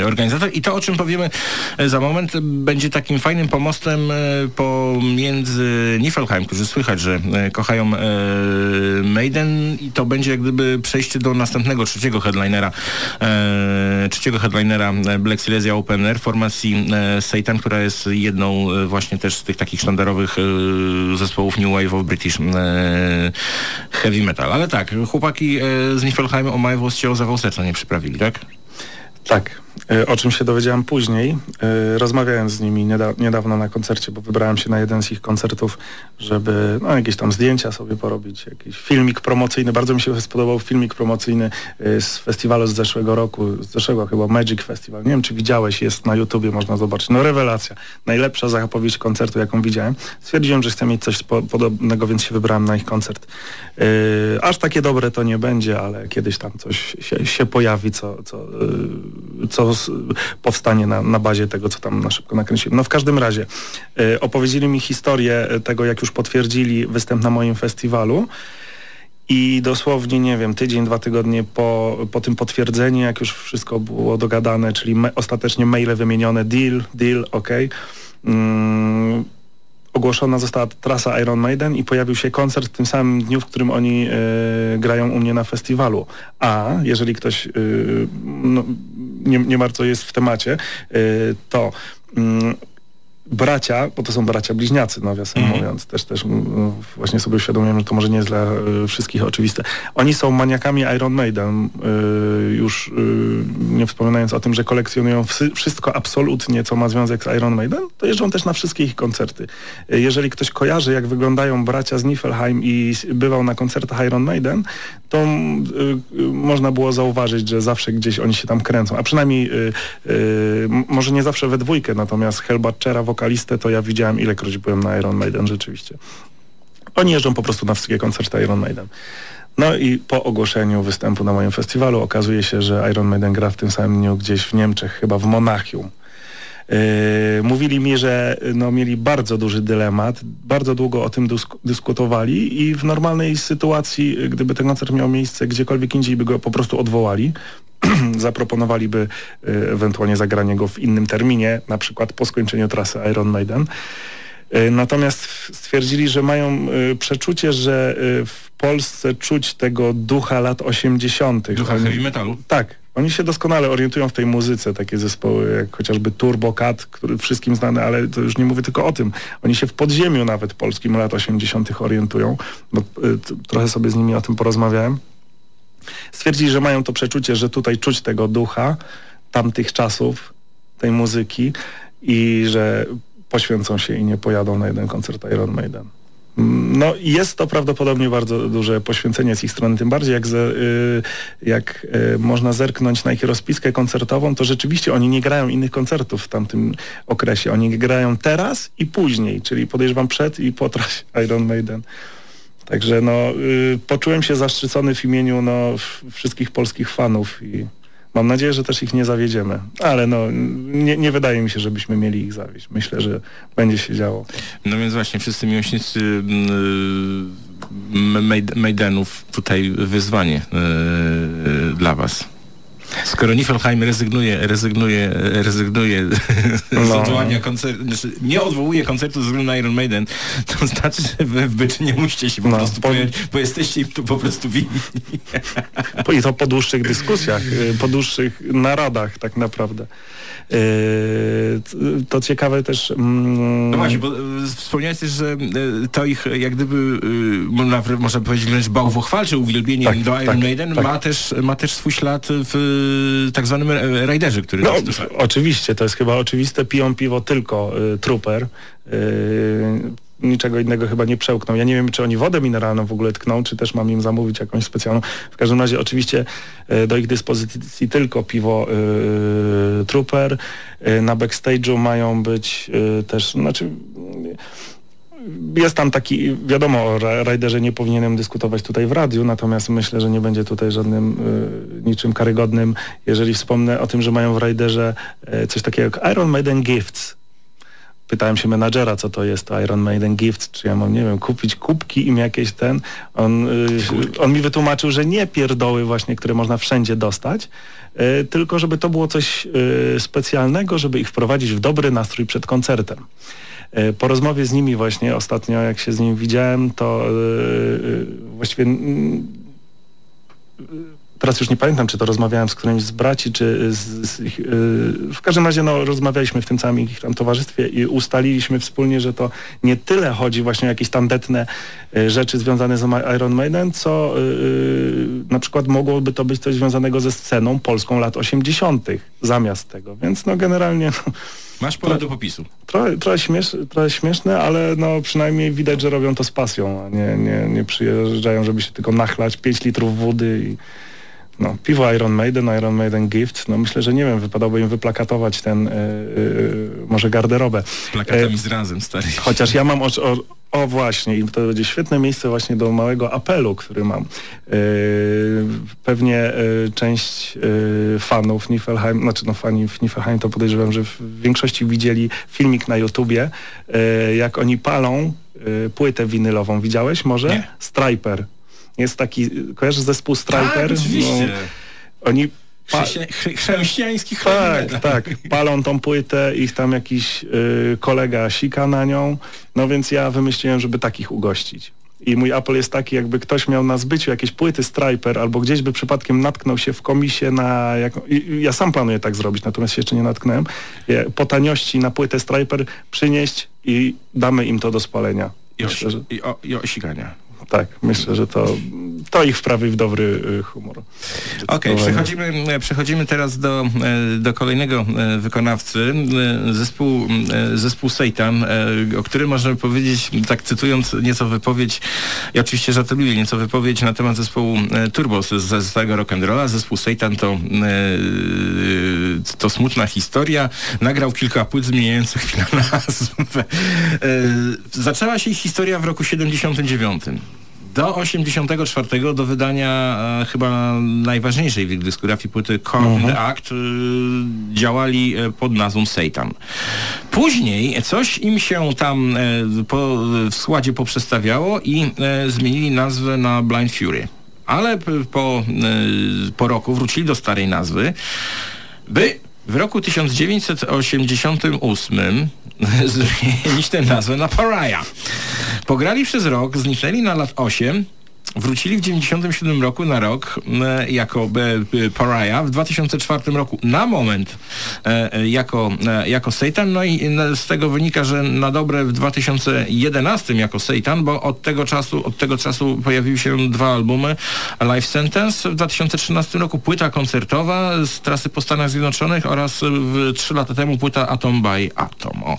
e, organizator. I to, o czym powiemy e, za moment, będzie takim fajnym pomostem e, pomiędzy Niflheim, którzy słychać, że e, kochają e, Maiden i to będzie jak gdyby przejście do następnego, trzeciego headlinera, e, trzeciego headlinera Black Silesia Open Air formacji Satan, która jest jedną właśnie też z tych takich sztandarowych zespołów New Wave of British Heavy Metal. Ale tak, chłopaki z Niflheim o Majewo z zawał serca nie przyprawili, tak? Tak, e, o czym się dowiedziałem później, e, rozmawiałem z nimi nieda- niedawno na koncercie, bo wybrałem się na jeden z ich koncertów, żeby no, jakieś tam zdjęcia sobie porobić, jakiś filmik promocyjny. Bardzo mi się spodobał filmik promocyjny e, z festiwalu z zeszłego roku, z zeszłego chyba Magic Festival. Nie wiem, czy widziałeś, jest na YouTubie, można zobaczyć. No rewelacja. Najlepsza zapowiedź koncertu, jaką widziałem. Stwierdziłem, że chcę mieć coś po- podobnego, więc się wybrałem na ich koncert. Aż takie dobre to nie będzie, ale kiedyś tam coś się, się pojawi, co, co, co powstanie na, na bazie tego, co tam na szybko nakręciłem. No w każdym razie e, opowiedzieli mi historię e, tego, jak już potwierdzili występ na moim festiwalu. I dosłownie, nie wiem, tydzień, dwa tygodnie po, po tym potwierdzeniu, jak już wszystko było dogadane, czyli me, ostatecznie maile wymienione, deal, deal, ok. Mm, ogłoszona została trasa Iron Maiden i pojawił się koncert w tym samym dniu, w którym oni e, grają u mnie na festiwalu. A jeżeli ktoś e, no, nie, nie bardzo jest w temacie, e, to mm, bracia, bo to są bracia bliźniacy, nawiasem mówiąc, też, też mm, właśnie sobie uświadomiłem, że to może nie jest dla y, wszystkich oczywiste. Oni są maniakami Iron Maiden, y, już y, nie wspominając o tym, że kolekcjonują wszystko absolutnie, co ma związek z Iron Maiden, to jeżdżą też na wszystkie ich koncerty. Jeżeli ktoś kojarzy, jak wyglądają bracia z Niflheim i bywał na koncertach Iron Maiden, to mm, można było zauważyć, że zawsze gdzieś oni się tam kręcą, a przynajmniej może nie zawsze we dwójkę, natomiast Hellbatchera, wokalistę, to ja widziałem ilekroć byłem na Iron Maiden rzeczywiście. Oni jeżdżą po prostu na wszystkie koncerty Iron Maiden. No i po ogłoszeniu występu na moim festiwalu okazuje się, że Iron Maiden gra w tym samym dniu gdzieś w Niemczech, chyba w Monachium. Yy, mówili mi, że no, mieli bardzo duży dylemat, bardzo długo o tym dysk- dyskutowali i w normalnej sytuacji, gdyby ten koncert miał miejsce gdziekolwiek indziej, by go po prostu odwołali. Zaproponowaliby y, ewentualnie zagranie go w innym terminie, na przykład po skończeniu trasy Iron Maiden. Y, Natomiast stwierdzili, że mają y, przeczucie, że y, w Polsce czuć tego ducha lat 80. Ducha Oni- heavy metalu. tak, oni się doskonale orientują w tej muzyce, takie zespoły jak chociażby Turbo Cat, który wszystkim znany, ale to już nie mówię tylko o tym. Oni się w podziemiu nawet polskim lat 80. orientują, bo y, t- trochę sobie z nimi o tym porozmawiałem. Stwierdzili, że mają to przeczucie, że tutaj czuć tego ducha tamtych czasów, tej muzyki i że poświęcą się i nie pojadą na jeden koncert Iron Maiden. No jest to prawdopodobnie bardzo duże poświęcenie z ich strony, tym bardziej jak, ze, y, jak y, można zerknąć na ich rozpiskę koncertową, to rzeczywiście oni nie grają innych koncertów w tamtym okresie. Oni grają teraz i później, czyli podejrzewam przed i po trasie Iron Maiden. Także no, y, poczułem się zaszczycony w imieniu no, wszystkich polskich fanów i mam nadzieję, że też ich nie zawiedziemy. Ale no, nie, nie wydaje mi się, żebyśmy mieli ich zawieść. Myślę, że będzie się działo. No więc właśnie wszyscy miłośnicy mm, Maid- Maidenów tutaj wyzwanie yy, dla was. Skoro Niflheim rezygnuje, rezygnuje, rezygnuje z No. odwołania koncertu, znaczy nie odwołuje koncertu ze względu na Iron Maiden, to znaczy, że wy w Byczy nie musicie się po No, prostu po- pojąć, bo jesteście im tu po prostu winni. I to po dłuższych dyskusjach, y, po dłuższych naradach tak naprawdę. Y, To ciekawe też... mm, No właśnie, bo e, wspomniałeś też, że to ich jak gdyby, można, powiedzieć wręcz bałwochwalcze uwielbienie Tak, do Iron tak, Maiden tak. ma, też, ma też swój ślad w tak zwanym e, Raiderze, który No, oczywiście, to jest chyba oczywiste. Piją piwo tylko y, Trooper. Y, niczego innego chyba nie przełkną. Ja nie wiem, czy oni wodę mineralną w ogóle tkną, czy też mam im zamówić jakąś specjalną. W każdym razie oczywiście y, do ich dyspozycji tylko piwo y, Trooper. Y, na backstage'u mają być y, też, znaczy y, jest tam taki, wiadomo o Ra- Raiderze nie powinienem dyskutować tutaj w radiu, natomiast myślę, że nie będzie tutaj żadnym y, niczym karygodnym, jeżeli wspomnę o tym, że mają w Raiderze y, coś takiego jak Iron Maiden Gifts. pytałem się menadżera, co to jest to Iron Maiden Gift, czy ja mam, nie wiem, kupić kubki im jakieś ten. On, y, on mi wytłumaczył, że nie pierdoły właśnie, które można wszędzie dostać, tylko żeby to było coś specjalnego, żeby ich wprowadzić w dobry nastrój przed koncertem. Y, Po rozmowie z nimi właśnie ostatnio, jak się z nim widziałem, to y, y, właściwie teraz już nie pamiętam, czy to rozmawiałem z którymś z braci, czy z, z ich, y, w każdym razie no, rozmawialiśmy w tym całym ich tam towarzystwie i ustaliliśmy wspólnie, że to nie tyle chodzi właśnie o jakieś tandetne y, rzeczy związane z Iron Maiden, co y, y, na przykład mogłoby to być coś związanego ze sceną polską lat 80. zamiast tego, więc no generalnie no, Masz pole do popisu. trochę, trochę, śmiesz, trochę śmieszne, ale no przynajmniej widać, że robią to z pasją, a nie, nie, nie przyjeżdżają, żeby się tylko nachlać 5 litrów wody i no, piwo Iron Maiden, Iron Maiden Gift, no myślę, że nie wiem, wypadałoby im wyplakatować ten, y, y, może garderobę. Plakatami z razem, stary. Chociaż ja mam o, o, o właśnie, i to będzie świetne miejsce właśnie do małego apelu, który mam. Pewnie część fanów Niflheim, znaczy no fani w Niflheim to podejrzewam, że w większości widzieli filmik na YouTubie, jak oni palą płytę winylową. Widziałeś może? Nie. Striper. Jest taki, kojarzysz zespół Striper? Tak, oczywiście. oni pa- Chrześcia- chrze- chrześcijański tak, tak. Palą tą płytę, ich tam jakiś y, kolega sika na nią. No więc ja wymyśliłem, żeby takich ugościć. I mój apel jest taki, jakby ktoś miał na zbyciu jakieś płyty Striper albo gdzieś by przypadkiem natknął się w komisie na... Jak, i, i ja sam planuję tak zrobić, natomiast się jeszcze nie natknąłem. Po taniości na płytę Striper przynieść i damy im to do spalenia. I, o, Myślę, że, i, o, I. tak, myślę, że to, to ich wprawi w dobry y, humor. Okej, Zdecydowanie. przechodzimy, e, przechodzimy teraz do, e, do kolejnego e, wykonawcy. Zespół, zespół Satan, o którym możemy powiedzieć, tak cytując nieco wypowiedź, ja oczywiście żartobliwie nieco wypowiedź na temat zespołu Turbo z- ze starego rock'n'rolla. Zespół Satan to, to smutna historia. Nagrał kilka płyt zmieniających chwilę nazwę. Zaczęła się ich historia w roku 79. Do 84 do wydania e, chyba najważniejszej w ich dyskografii płyty Corn the Act e, działali pod nazwą Satan. Później coś im się tam e, po, w składzie poprzestawiało i e, zmienili nazwę na Blind Fury. Ale po, e, po roku wrócili do starej nazwy, by w roku 1988 zmienić tę nazwę na Pariah. Pograli przez rok, zniknęli na lat 8, wrócili w 97 roku na rok e, jako e, e, Pariah, w 2004 roku na moment jako, jako Satan, no i z tego wynika, że na dobre w 2011 jako Satan, bo od tego czasu, od tego czasu pojawiły się dwa albumy Life Sentence, w 2013 roku płyta koncertowa z trasy po Stanach Zjednoczonych oraz w, trzy lata temu płyta Atom by Atom. O.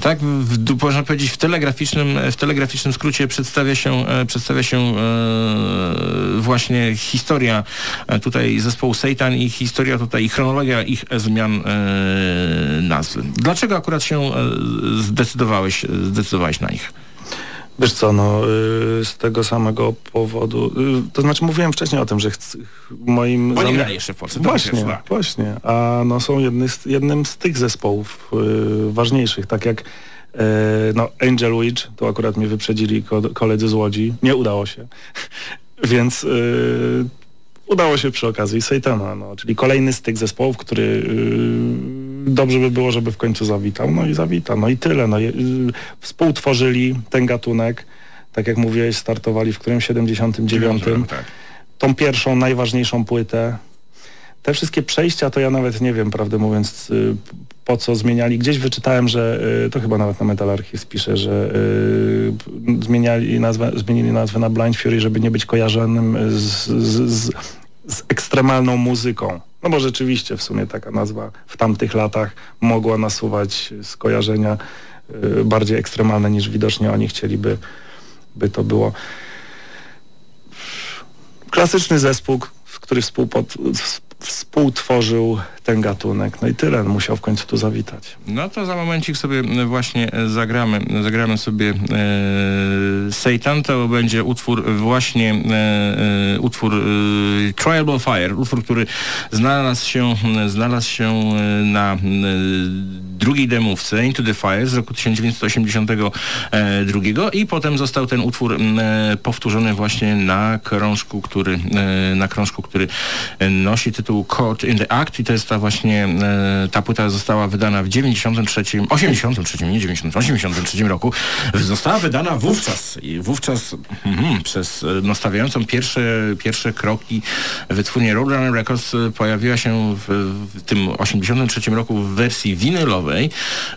Tak, w, można powiedzieć w telegraficznym, w telegraficznym skrócie przedstawia się, przedstawia się właśnie historia e, tutaj zespołu Satan i historia tutaj i chronologia ich zmian e, nazwy. Dlaczego akurat się e, zdecydowałeś, zdecydowałeś na nich? Wiesz co, no z tego samego powodu, to znaczy mówiłem wcześniej o tym, że chcę, moim... Bo nie zamiar- jeszcze w Polsce. Właśnie, tak. właśnie. A no są jedny z, jednym z tych zespołów y, ważniejszych, tak jak no Angel Witch, to akurat mnie wyprzedzili ko koledzy z Łodzi, nie udało się. Więc y, udało się przy okazji Satana, no, czyli kolejny z tych zespołów, który y, dobrze by było, żeby w końcu zawitał, no i zawita, no i tyle. No, współtworzyli ten gatunek, tak jak mówiłeś, startowali w którym 79 Tak. tą pierwszą, najważniejszą płytę. Te wszystkie przejścia to ja nawet nie wiem, prawdę mówiąc, po co zmieniali. Gdzieś wyczytałem, że y, to chyba nawet na Metal Archive pisze, że y, zmieniali nazwę, zmienili nazwę na Blind Fury, żeby nie być kojarzonym z, z, z, z ekstremalną muzyką. No bo rzeczywiście w sumie taka nazwa w tamtych latach mogła nasuwać skojarzenia y, bardziej ekstremalne niż widocznie oni chcieliby by to było klasyczny zespół, który współpod, współtworzył ten gatunek. No i tyle, no musiał w końcu tu zawitać. No to za momencik sobie e, właśnie e, zagramy, zagramy sobie e, Satan, to będzie utwór właśnie, e, e, utwór e, Trial by Fire, utwór, który znalazł się, znalazł się e, na e, drugiej demówce Into the Fire z roku 1982 i potem został ten utwór m, e, powtórzony właśnie na krążku, który, e, na krążku, który nosi tytuł Caught in the Act i to jest ta właśnie, e, ta płyta została wydana w 93, 83, nie 90, 83 roku. Została wydana wówczas wówczas mhm, przez e, no, pierwsze, pierwsze kroki wytwórnię Roadrunner Records pojawiła się w, w tym 83 roku w wersji winylowej.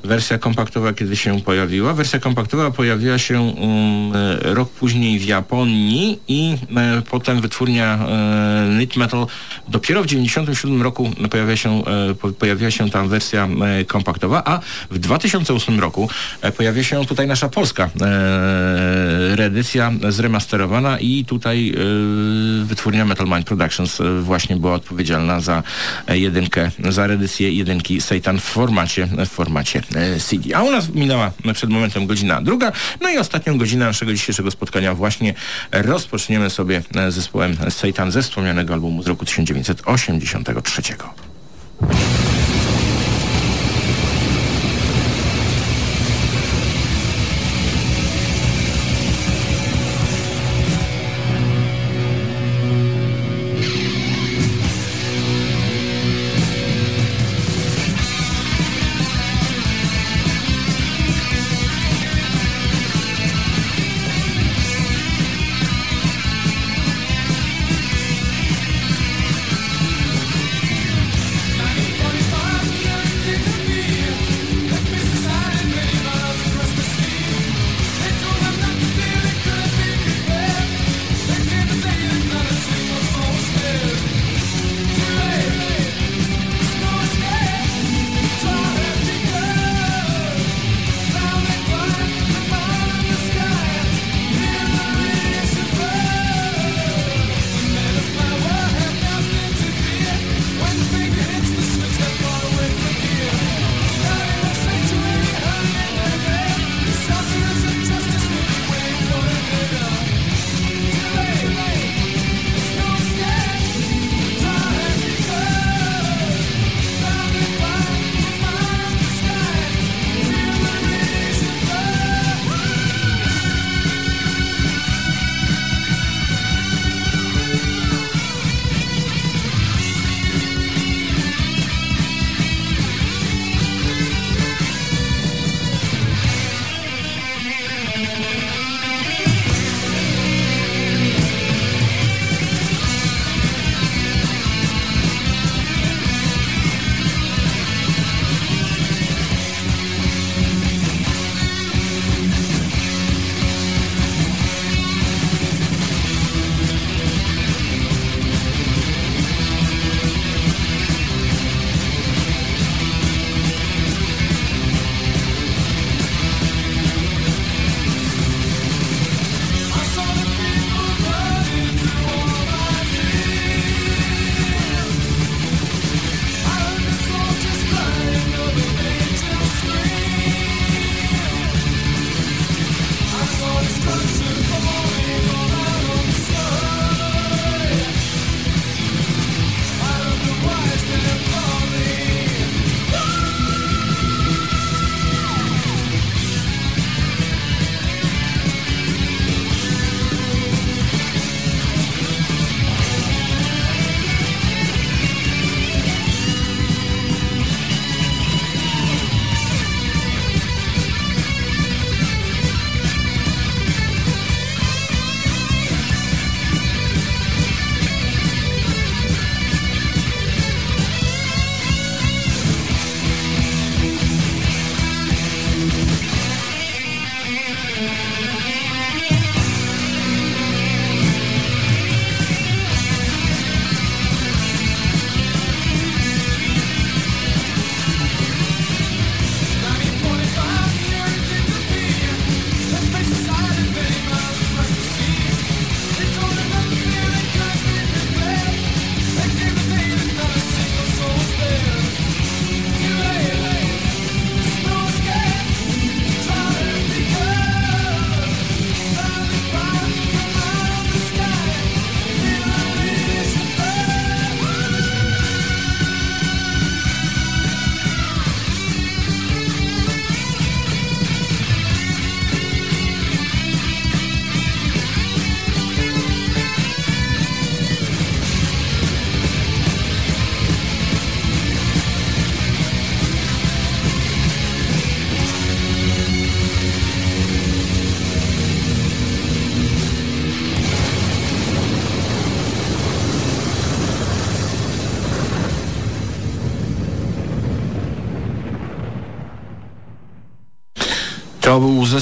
Wersja kompaktowa kiedy się pojawiła. Wersja kompaktowa pojawiła się um, rok później w Japonii i e, potem wytwórnia e, Lit Metal dopiero w 97 roku pojawia się, e, po, pojawiła się tam wersja kompaktowa, a w 2008 roku pojawia się tutaj nasza polska reedycja zremasterowana i tutaj wytwórnia Metal Mind Productions właśnie była odpowiedzialna za jedynkę, za reedycję jedynki Satan w formacie, w formacie e, CD. A u nas minęła przed momentem godzina druga, no i ostatnią godzinę naszego dzisiejszego spotkania właśnie rozpoczniemy sobie e, zespołem Satan ze wspomnianego albumu z roku 1983.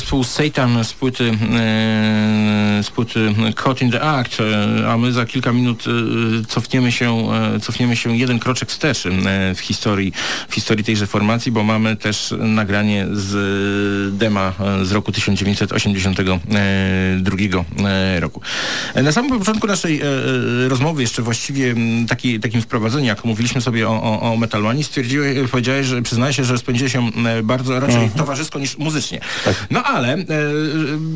zespół Satan z płyty, e, z płyty Caught in the Act, e, a my za kilka minut e, cofniemy się, e, cofniemy się jeden kroczek wstecz w historii, w historii tejże formacji, bo mamy też nagranie z dema z roku 1982 e, roku. Na samym początku naszej rozmowy, jeszcze właściwie taki, takim wprowadzeniu, jak mówiliśmy sobie o, o, o Metalmanii, stwierdziłeś, powiedziałeś, że przyznaję się, że spędziłeś się bardzo raczej towarzysko niż muzycznie. No ale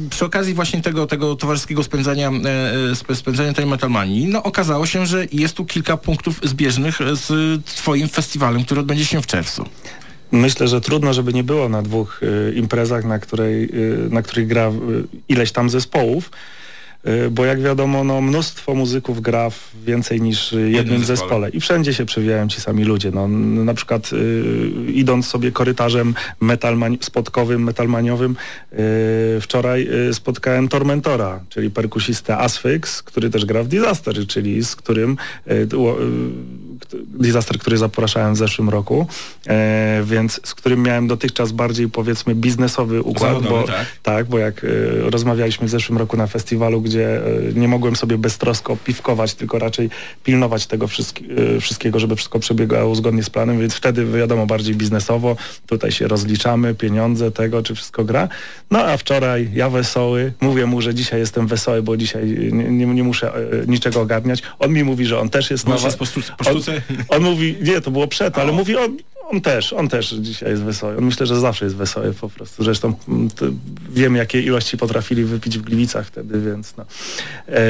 przy okazji właśnie tego, tego towarzyskiego spędzania, e, sp- spędzania tej Metalmanii, no okazało się, że jest tu kilka punktów zbieżnych z twoim festiwalem, który odbędzie się w czerwcu. Myślę, że trudno, żeby nie było na dwóch y, imprezach, na, której, y, na których gra y, ileś tam zespołów. Y, Bo jak wiadomo, no, mnóstwo muzyków gra w więcej niż y, jednym zespole. zespole. I wszędzie się przewijają ci sami ludzie. No, na przykład y, idąc sobie korytarzem metalman- spotkowym, metalmaniowym, y, wczoraj y, spotkałem Tormentora, czyli perkusistę Asphyx, który też gra w Disaster, czyli z którym y, y, Disaster, który zapraszałem w zeszłym roku, e, więc z którym miałem dotychczas bardziej powiedzmy biznesowy układ, Zawodowy, bo tak. tak, bo jak y, rozmawialiśmy w zeszłym roku na festiwalu, gdzie y, nie mogłem sobie beztrosko piwkować, tylko raczej pilnować tego wszystki, y, wszystkiego, żeby wszystko przebiegało zgodnie z planem, więc wtedy wiadomo bardziej biznesowo, tutaj się rozliczamy, pieniądze tego, czy wszystko gra. No a wczoraj ja wesoły, mówię mu, że dzisiaj jestem wesoły, bo dzisiaj nie, nie, nie muszę y, niczego ogarniać. On mi mówi, że on też jest Bo już na jest po, sztuce, po sztuce. On, mówi, nie, to było przed, ale mówi on, on też, on też dzisiaj jest wesoły. On myślę, że zawsze jest wesoły po prostu. Zresztą mm, wiem, jakie ilości potrafili wypić w Gliwicach wtedy, więc no. E,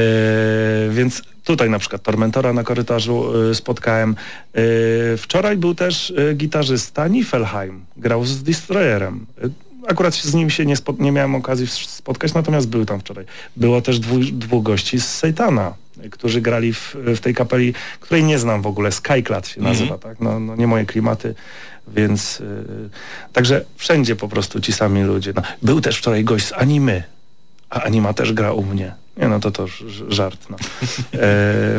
więc tutaj na przykład Tormentora na korytarzu e, spotkałem. E, wczoraj był też e, gitarzysta Niflheim, grał z Destroyerem. Akurat z nim się nie, nie miałem okazji spotkać, natomiast był tam wczoraj. Było też dwóch, dwóch gości z Sejtana, którzy grali w, w tej kapeli, której nie znam w ogóle, Skyclad się nazywa, tak? No, no nie moje klimaty, więc y, także wszędzie po prostu ci sami ludzie. No, był też wczoraj gość z animy, a anima też gra u mnie. Nie no, to to żart. No. E,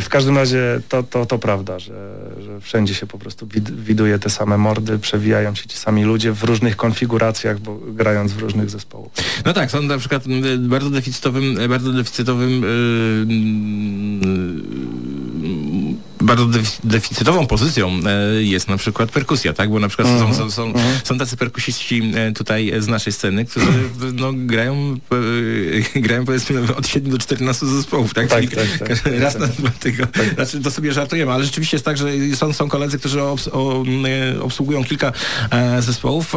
w każdym razie to, to, to prawda, że, że wszędzie się po prostu wid, widuje te same mordy, przewijają się ci sami ludzie w różnych konfiguracjach, bo grając w różnych zespołach. No tak, są na przykład m, bardzo deficytowym, bardzo deficytowym yy, bardzo def- deficytową pozycją e, jest na przykład perkusja, tak? Bo na przykład są, są, są, są tacy perkusiści e, tutaj z naszej sceny, którzy no, grają, e, grają powiedzmy od 7 do 14 zespołów, tak? Tak, tak, tak, tak, raz tak. na dwa tygodnie. Znaczy to sobie żartujemy, ale rzeczywiście jest tak, że są, są koledzy, którzy obs obsługują kilka zespołów.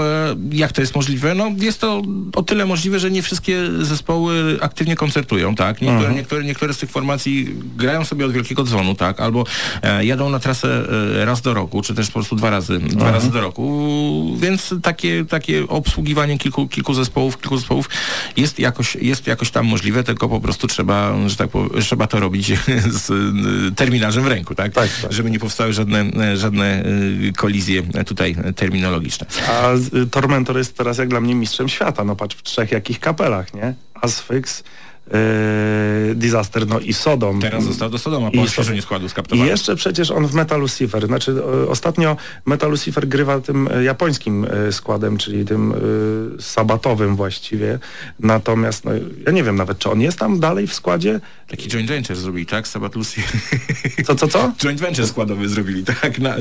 Jak to jest możliwe? No jest to o tyle możliwe, że nie wszystkie zespoły aktywnie koncertują, tak? Niektóre, niektóre, niektóre z tych formacji grają sobie od wielkiego dzwonu, tak? Albo jadą na trasę e, raz do roku, czy też po prostu dwa razy, dwa razy do roku, więc takie, takie obsługiwanie kilku, kilku zespołów, kilku zespołów jest jakoś, jest jakoś tam możliwe, tylko po prostu trzeba, że tak powiem, trzeba to robić z e, terminarzem w ręku, tak? Tak, tak. Żeby nie powstały żadne, e, żadne e, kolizje e, tutaj e, terminologiczne. A Tormentor jest teraz jak dla mnie mistrzem świata. No patrz w trzech jakich kapelach, nie? Asphyx, yy, Disaster, no i Sodom. Teraz został do Sodoma I po Sodom. odświeżeniu składu I skaptowanego. jeszcze przecież on w Metal Lucifer. Znaczy o, ostatnio Metal Lucifer grywa tym e, japońskim e, składem, czyli tym e, sabatowym właściwie. Natomiast no, ja nie wiem nawet, czy on jest tam dalej w składzie? Taki joint venture zrobili, tak? Sabat Lucy. Co, co, co? joint venture składowy zrobili, tak? Na,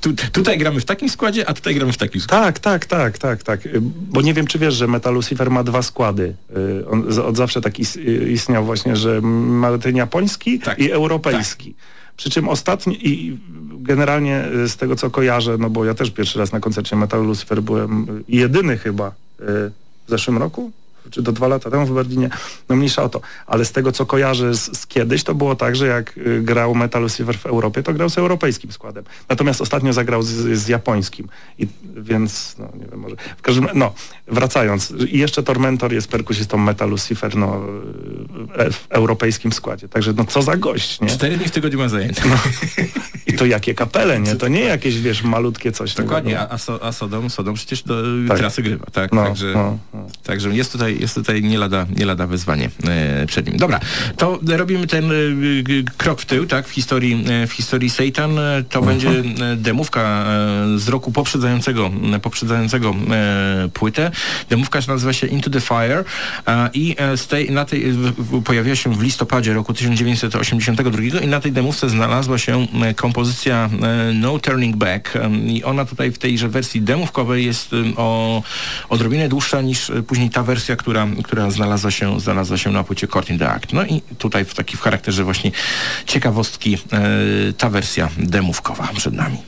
tu, tutaj gramy w takim składzie, a tutaj gramy w takim składzie. Tak, tak, tak, tak, tak. Y, Bo nie wiem, czy wiesz, że Metal Lucifer ma dwa składy. Y, On z- od zawsze tak is, y, istniał właśnie, że ma ten japoński Tak, i europejski. Przy czym ostatni i generalnie z tego, co kojarzę, no bo ja też pierwszy raz na koncercie Metal Lucifer byłem jedyny chyba y, w zeszłym roku, czy do dwa lata temu w Berlinie, no mniejsza o to. Ale z tego, co kojarzę z, z kiedyś, to było tak, że jak y, grał Metal Lucifer w Europie, to grał z europejskim składem. Natomiast ostatnio zagrał z, z japońskim. I, więc, no nie wiem, może... W każdym no, wracając. I jeszcze Tormentor jest perkusistą Metal Lucifer, no, y, w europejskim składzie. Także, no co za gość, nie? Cztery dni w tygodniu ma zajęte. I to jakie kapele, nie? To nie jakieś, wiesz, malutkie coś. Dokładnie, nie a, a, so, a Sodom, Sodom przecież do Tak. trasy grywa, tak? No, także, no, no. także jest tutaj, jest tutaj nie lada, nie lada wyzwanie e, przed nim. Dobra, to robimy ten e, krok w tył, tak? W historii, e, w historii Satan to będzie e, demówka z roku poprzedzającego, poprzedzającego płytę. Demówka nazywa się Into the Fire i tej, na tej, pojawiła się w listopadzie roku 1982 i na tej demówce znalazła się kompozycja No Turning Back i ona tutaj w tejże wersji demówkowej jest o odrobinę dłuższa niż później ta wersja, która, która znalazła, się, znalazła się na płycie Court the Act. No i tutaj w taki w charakterze właśnie ciekawostki e, ta wersja demówkowa przed nami.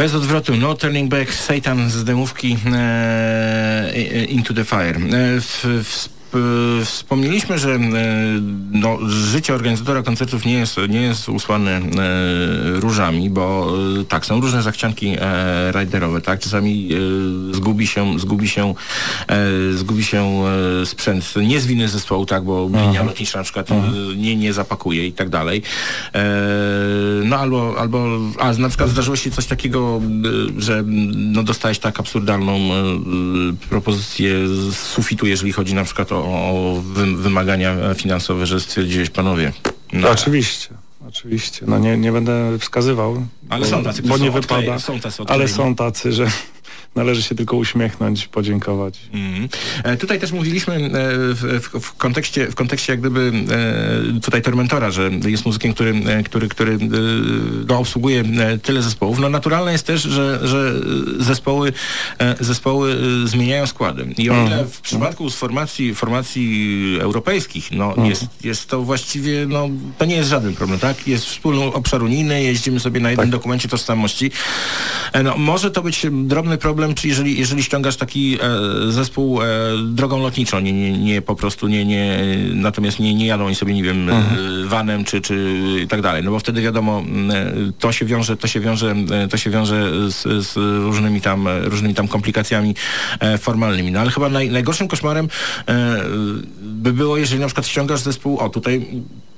Bez odwrotu, no turning back, Satan z demówki e, Into the Fire. E, w, w, Wspomnieliśmy, że e, no, życie organizatora koncertów nie jest, nie jest usłane e, różami, bo tak, są różne zachcianki e, riderowe, tak? Czasami zgubi się, zgubi się, e, zgubi się e, sprzęt nie z winy zespołu, tak, bo linia lotnicza na przykład e, nie, nie zapakuje i tak dalej. No albo, albo a na przykład zdarzyło się coś takiego, że no, dostałeś tak absurdalną propozycję z sufitu, jeżeli chodzi na przykład o, o wy, wymagania finansowe, że stwierdziłeś panowie. No, Oczywiście. Oczywiście, no nie, nie będę wskazywał, Ale bo, są tacy, bo nie są wypada, są tacy ale są tacy, że należy się tylko uśmiechnąć, podziękować. Mhm. E, Tutaj też mówiliśmy e, w, w, kontekście, w kontekście jak gdyby e, tutaj Tormentora, że jest muzykiem, który, e, który, który e, no, obsługuje e, tyle zespołów. No naturalne jest też, że, że zespoły, zespoły zmieniają składy. I o ile w przypadku z formacji, formacji europejskich, no jest, jest to właściwie, no to nie jest żaden problem, tak? Jest wspólny obszar unijny, jeździmy sobie na jednym dokumencie tożsamości. No, może to być drobny problem, czy jeżeli, jeżeli ściągasz taki e, zespół e, drogą lotniczą, nie, nie, nie po prostu nie, nie, natomiast nie, nie jadą oni sobie, nie wiem, e, vanem czy, czy i tak dalej, no bo wtedy wiadomo, e, to się wiąże, to się wiąże, e, to się wiąże z, z różnymi tam, różnymi tam komplikacjami e, formalnymi. No ale chyba naj, najgorszym koszmarem by było, jeżeli na przykład ściągasz zespół, o tutaj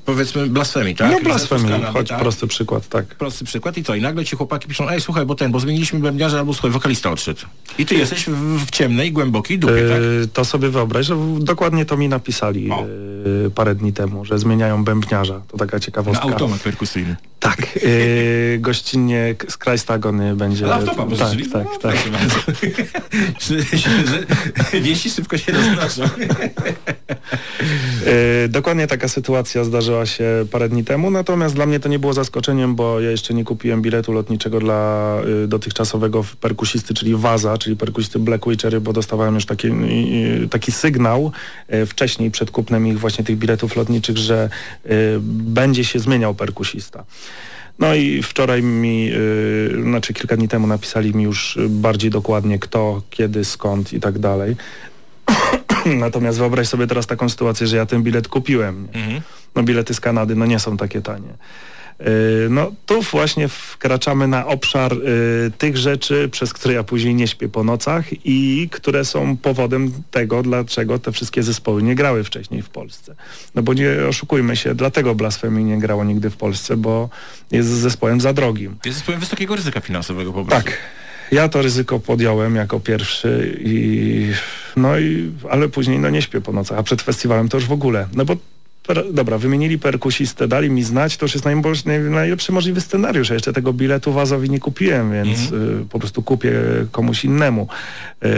powiedzmy blasfemii, tak? no blasfemii, Kanady, choć tak? prosty przykład, tak. prosty przykład i co? I nagle ci chłopaki piszą, ej słuchaj, bo ten, bo zmieniliśmy bębniarza albo słuchaj, wokalista odszedł. I ty jesteś w, w ciemnej, głębokiej dupie, tak? Yy, to sobie wyobraź, że w- dokładnie to mi napisali yy, parę dni temu, że zmieniają bębniarza. To taka Na ciekawostka. automat perkusyjny. Tak, yy, gościnnie z Krajstagony będzie. Ale autopa tak, pożyczyli? tak, No, tak. że, że wieści szybko się roznoszą. Yy, dokładnie taka sytuacja zdarzyła się parę dni temu, natomiast dla mnie to nie było zaskoczeniem, bo ja jeszcze nie kupiłem biletu lotniczego dla y, dotychczasowego perkusisty, czyli Waza, czyli perkusisty Black Witchery, bo dostawałem już taki, y, taki sygnał y, wcześniej przed kupnem ich właśnie tych biletów lotniczych, że y, będzie się zmieniał perkusista. No i wczoraj mi, y, znaczy kilka dni temu napisali mi już y, bardziej dokładnie kto, kiedy, skąd i tak dalej. Natomiast wyobraź sobie teraz taką sytuację, że ja ten bilet kupiłem. Nie? No bilety z Kanady no nie są takie tanie. Yy, No tu właśnie wkraczamy na obszar yy, tych rzeczy, przez które ja później nie śpię po nocach i które są powodem tego, dlaczego te wszystkie zespoły nie grały wcześniej w Polsce. No bo nie oszukujmy się, dlatego Blasphemy nie grało nigdy w Polsce, bo jest zespołem za drogim. Jest zespołem wysokiego ryzyka finansowego po prostu. Tak. Ja to ryzyko podjąłem jako pierwszy i no i ale później no nie śpię po nocach, a przed festiwalem to już w ogóle. No bo per, dobra, wymienili perkusistę, dali mi znać, to już jest najbo- naj, najlepszy możliwy scenariusz. Ja jeszcze tego biletu Wazowi nie kupiłem, więc y, po prostu kupię komuś innemu. Y,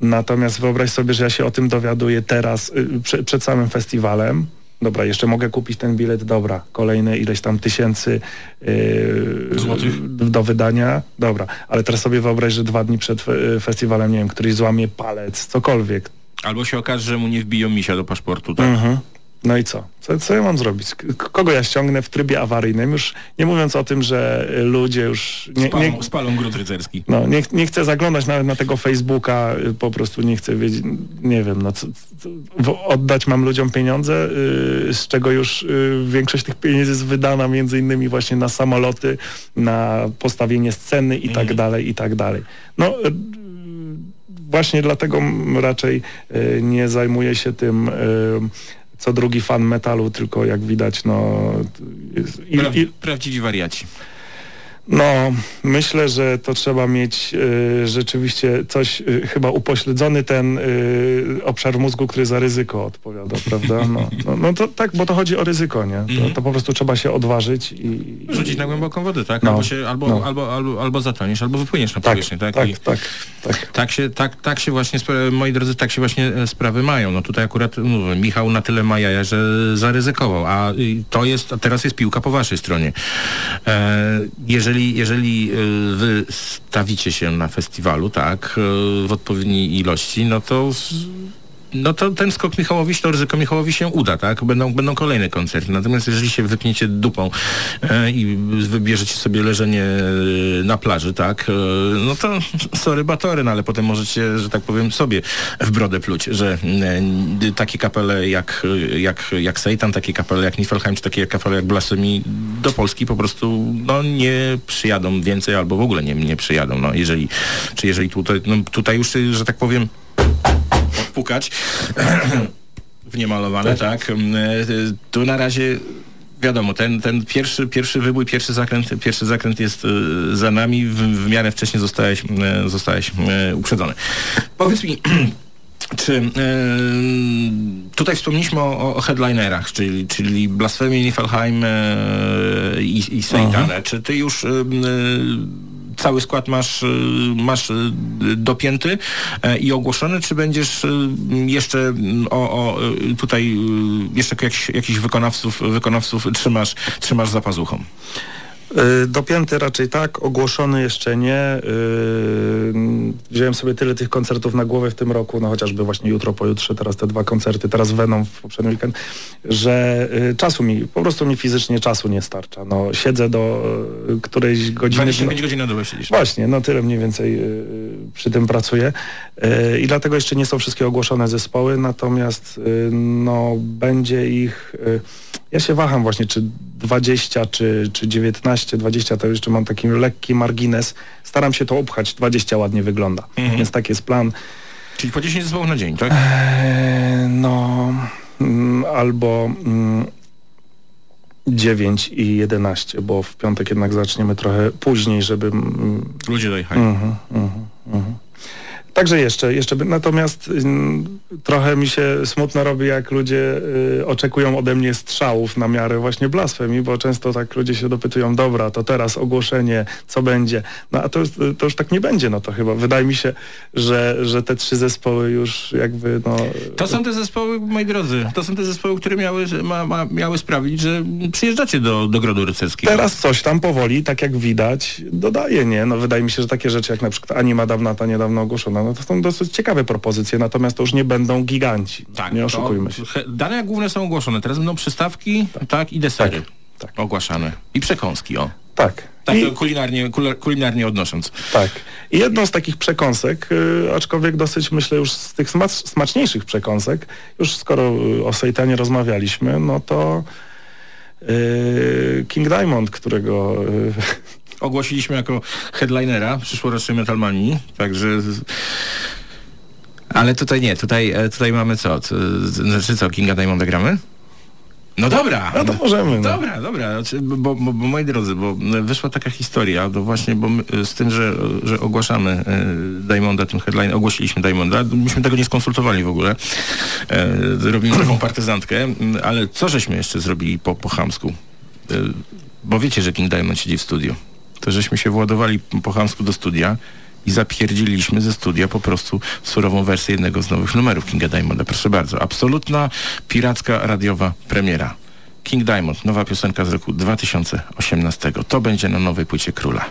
natomiast wyobraź sobie, że ja się o tym dowiaduję teraz y, prze, przed samym festiwalem. Dobra, jeszcze mogę kupić ten bilet, dobra, kolejne ileś tam tysięcy yy, Złotych? do wydania, dobra, ale teraz sobie wyobraź, że dwa dni przed fe- festiwalem, nie wiem, któryś złamie palec, cokolwiek. Albo się okaże, że mu nie wbiją misia do paszportu, tak? Mhm. No i co? co? Co ja mam zrobić? Kogo ja ściągnę w trybie awaryjnym? Już nie mówiąc o tym, że ludzie już... Nie, Spalą, nie, spalą gród rycerski. no, nie, nie chcę zaglądać nawet na tego Facebooka, po prostu nie chcę wiedzieć, nie wiem, no, co, co, oddać mam ludziom pieniądze, y, z czego już y, większość tych pieniędzy jest wydana między innymi właśnie na samoloty, na postawienie sceny i tak dalej, i tak dalej. No, y, właśnie dlatego raczej y, nie zajmuję się tym y, co drugi fan metalu, tylko jak widać, no... jest- I, Pra, i, prawdziwi wariaci. No, myślę, że to trzeba mieć y, rzeczywiście coś, y, chyba upośledzony ten y, obszar mózgu, który za ryzyko odpowiada, prawda? No, no, no to tak, bo to chodzi o ryzyko, nie? To, to po prostu trzeba się odważyć i... Rzucić na głęboką wodę, tak? No, Albo, się, albo, no. albo, albo, albo zatoniesz, albo wypłyniesz na Tak, powierzchnię, tak? tak, I tak, tak. tak się, tak, tak się właśnie, moi drodzy, tak się właśnie e, sprawy mają. No tutaj akurat mówię, Michał na tyle ma jaja, że zaryzykował, a to jest, a teraz jest piłka po waszej stronie. E, jeżeli, jeżeli y, wy stawicie się na festiwalu, tak, y, w odpowiedniej ilości, no to no to ten skok Michałowi, to ryzyko Michałowi się uda, tak? Będą, będą kolejne koncerty. Natomiast jeżeli się wypniecie dupą e, i wybierzecie sobie leżenie e, na plaży, tak? E, no to sorry batory, no ale potem możecie, że tak powiem, sobie w brodę pluć, że e, takie kapele jak, jak, jak Satan, takie kapele jak Niflheim, czy takie kapele jak Blasphemy do Polski po prostu no, nie przyjadą więcej albo w ogóle nie, nie przyjadą. No, jeżeli, czy jeżeli tutaj, no, tutaj już, że tak powiem, odpukać w niemalowane, tak. Mm, e, Tu na razie wiadomo, ten, ten pierwszy, pierwszy wybój, pierwszy zakręt, pierwszy zakręt jest e, za nami. W, w miarę wcześnie zostałeś, e, zostałeś e, uprzedzony. Powiedz mi, czy e, tutaj wspomnieliśmy o, o headlinerach, czyli, czyli Blasphemy, Niflheim e, i, i Satan. Czy ty już e, e, cały skład masz, y, masz y, dopięty e, i ogłoszony, czy będziesz y, jeszcze mm, o, o tutaj jeszcze jakichś, jakichś wykonawców, wykonawców trzymasz, trzymasz za pazuchą? Y, Dopięty raczej tak, ogłoszony jeszcze nie. Y, Wziąłem sobie tyle tych koncertów na głowę w tym roku, no chociażby właśnie jutro, pojutrze, teraz te dwa koncerty, teraz Venom w poprzedni weekend, że y, czasu mi, po prostu mi fizycznie czasu nie starcza. No siedzę do którejś godziny. 25 godzin na dobę siedzisz. Właśnie, no tyle mniej więcej przy tym pracuję i dlatego jeszcze nie są wszystkie ogłoszone zespoły, natomiast y, no będzie ich, y, ja się waham właśnie, czy 20, czy, czy 19, 20, to jeszcze mam taki lekki margines, staram się to upchać, 20 ładnie wygląda, więc taki jest plan. Czyli po 10 zespołów na dzień, tak? Eee, no, mm, albo mm, 9 i 11, bo w piątek jednak zaczniemy trochę później, żeby... mm, Ludzie dojechali. Mhm, mhm, mhm. Także jeszcze, jeszcze, by- natomiast trochę mi się smutno robi, jak ludzie y, oczekują ode mnie strzałów na miarę właśnie blasfemii, bo często tak ludzie się dopytują, dobra, to teraz ogłoszenie, co będzie? No a to, już- to już tak nie będzie, no to chyba. Wydaje mi się, że, że te trzy zespoły już jakby, no... To są te zespoły, moi drodzy, to są te zespoły, które miały, ma, ma, miały sprawić, że przyjeżdżacie do, do Grodu Rycerskiego. Teraz coś tam powoli, tak jak widać, dodaje, nie? No wydaje mi się, że takie rzeczy jak na przykład Anima Dawna, ta niedawno ogłoszona, no to są dosyć ciekawe propozycje, natomiast to już nie będą giganci. Tak, nie oszukujmy się. Dane główne są ogłoszone. Teraz będą przystawki, tak, i desery Tak, tak. ogłaszane. I przekąski, o. Tak. Tak, I, kulinarnie, kulinarnie odnosząc. tak. I jedną z takich przekąsek, y, aczkolwiek dosyć myślę już z tych smacz, smaczniejszych przekąsek, już skoro y, o Sejtanie rozmawialiśmy, no to y, King Diamond, którego Ogłosiliśmy jako headlinera przyszłorocznej Metalmanii, także... Ale tutaj nie, tutaj, e, tutaj mamy co? Znaczy co, Kinga Diamonda gramy? No dobra. no to możemy. No. Dobra, dobra, znaczy, bo, bo, bo moi drodzy, bo wyszła taka historia, to właśnie, bo my, z tym, że, że ogłaszamy e, Diamonda, tym headline, ogłosiliśmy Diamonda, myśmy tego nie skonsultowali w ogóle, e, robimy taką partyzantkę, m, ale co żeśmy jeszcze zrobili po, po chamsku? E, bo wiecie, że King Diamond siedzi w studiu. To żeśmy się władowali po chamsku do studia i zapierdziliśmy ze studia po prostu surową wersję jednego z nowych numerów Kinga Diamonda. Proszę bardzo, absolutna piracka radiowa premiera. King Diamond, nowa piosenka z roku 2018. To będzie na nowej płycie Króla.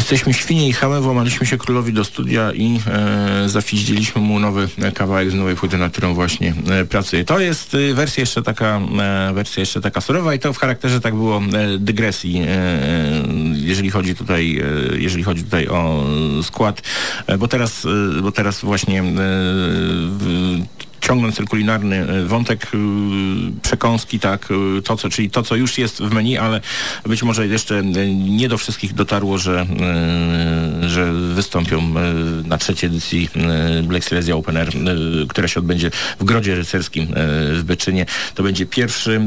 Jesteśmy świnie i chamy, włamaliśmy się królowi do studia i e, zafiździliśmy mu nowy e, kawałek z nowej płyty, na którą właśnie e. To jest e, wersja jeszcze taka, e, wersja jeszcze taka surowa i to w charakterze tak było e, dygresji, e, jeżeli chodzi tutaj, e, jeżeli chodzi tutaj o e, skład, e, bo teraz, e, bo teraz właśnie e, w, ciągnąc ten kulinarny e, wątek y, przekąski, tak, y, to co, czyli to, co już jest w menu, ale być może jeszcze e, nie do wszystkich dotarło, że, e, że wystąpią e, na trzeciej edycji e, Black Silesia Open Air, e, która się odbędzie w Grodzie Rycerskim e, w Byczynie. To będzie pierwszy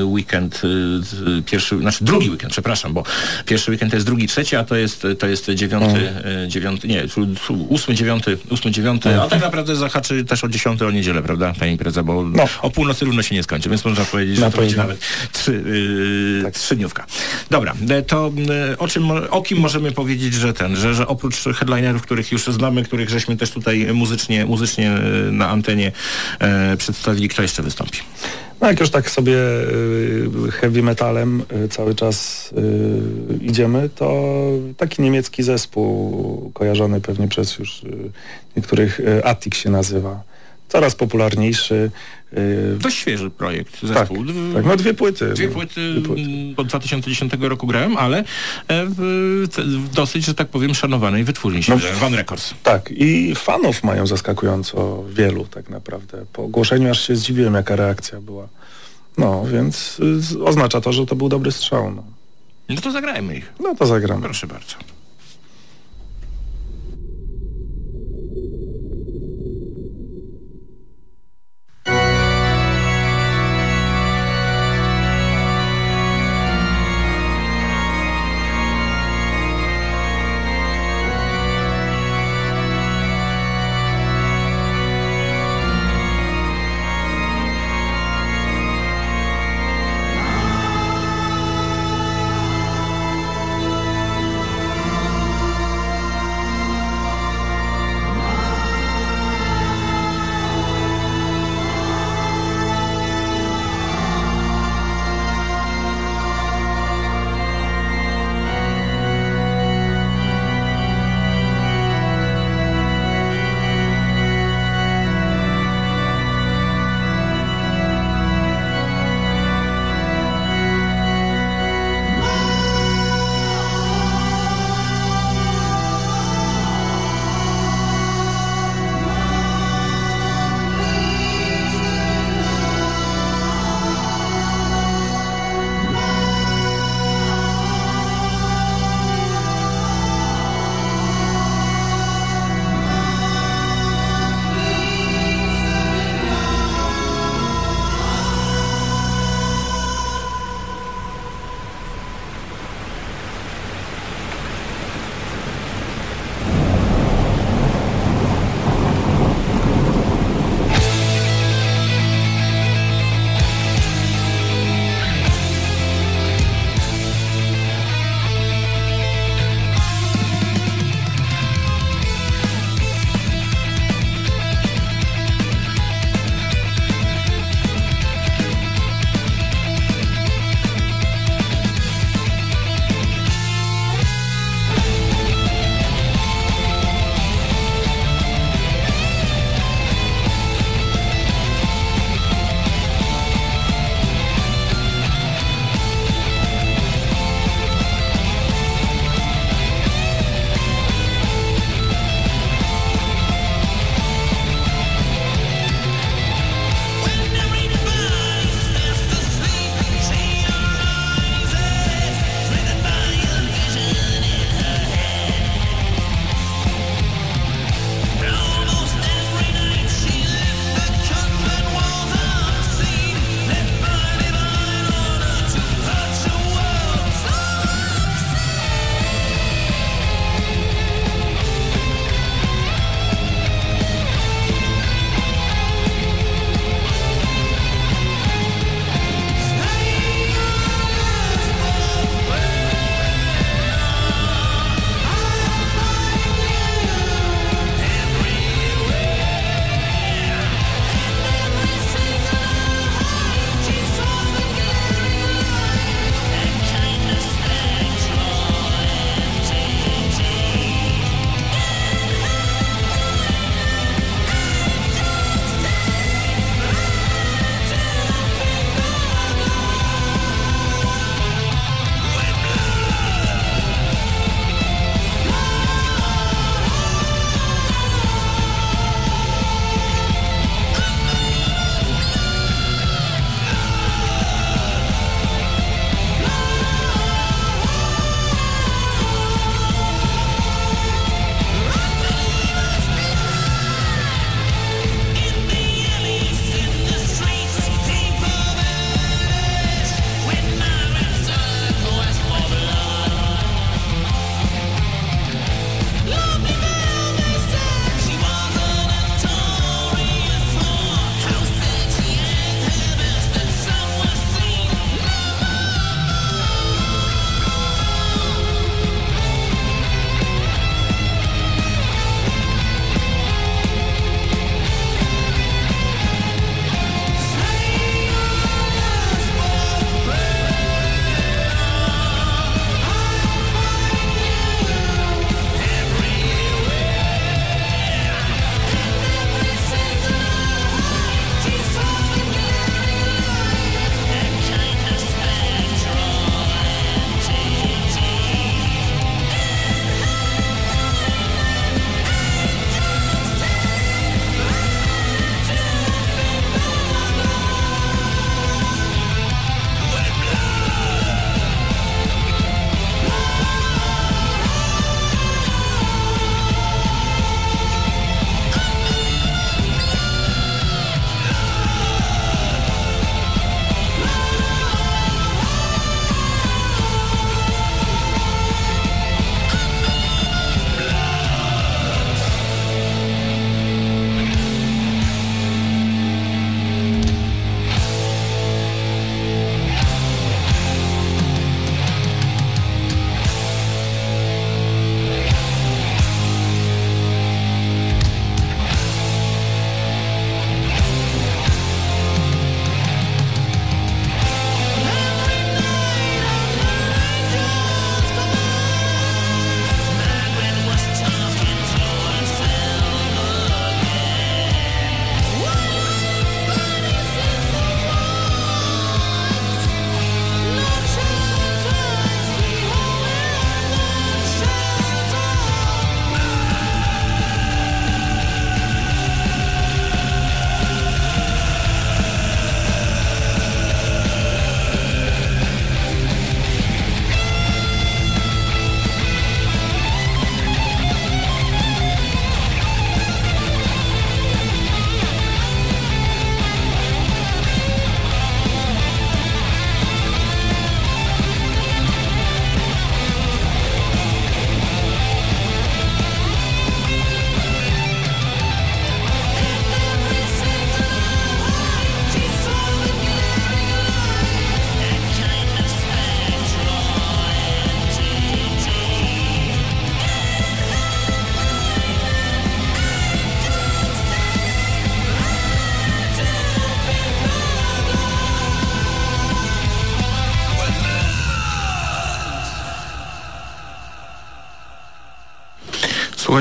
e, weekend, e, pierwszy, znaczy drugi weekend, przepraszam, bo pierwszy weekend to jest drugi, trzeci, a to jest, to jest dziewiąty, e, dziewiąty, nie, ósmy, dziewiąty, ósmy, dziewiąty, a tak naprawdę zahaczy też o dziesiąty, o niedzielę, prawda, ta impreza, bo No. o północy równo się nie skończy, więc można powiedzieć, że Na to będzie nawet trzy, yy, trzydniówka. Dobra, e, to e, o czym, o kim możemy powiedzieć, że ten, że, że oprócz headlinerów, których już znamy, których żeśmy też tutaj muzycznie, muzycznie e, na antenie przedstawili, kto jeszcze wystąpi? No jak już tak sobie heavy metalem cały czas idziemy, to taki niemiecki zespół kojarzony pewnie przez już niektórych Attic się nazywa. Coraz popularniejszy. y, Dość świeży projekt, tak, zespół. tak, no dwie płyty. Dwie płyty, dwie płyty. mm, od 2010 roku grałem, ale e, w, dosyć, że tak powiem, szanowanej wytwórni się No. Van Records. Tak, i fanów mają zaskakująco wielu tak naprawdę. Po ogłoszeniu aż się zdziwiłem, jaka reakcja była. No, więc y, oznacza to, że to był dobry strzał. No, No to zagrajmy ich. no to zagramy. Proszę bardzo.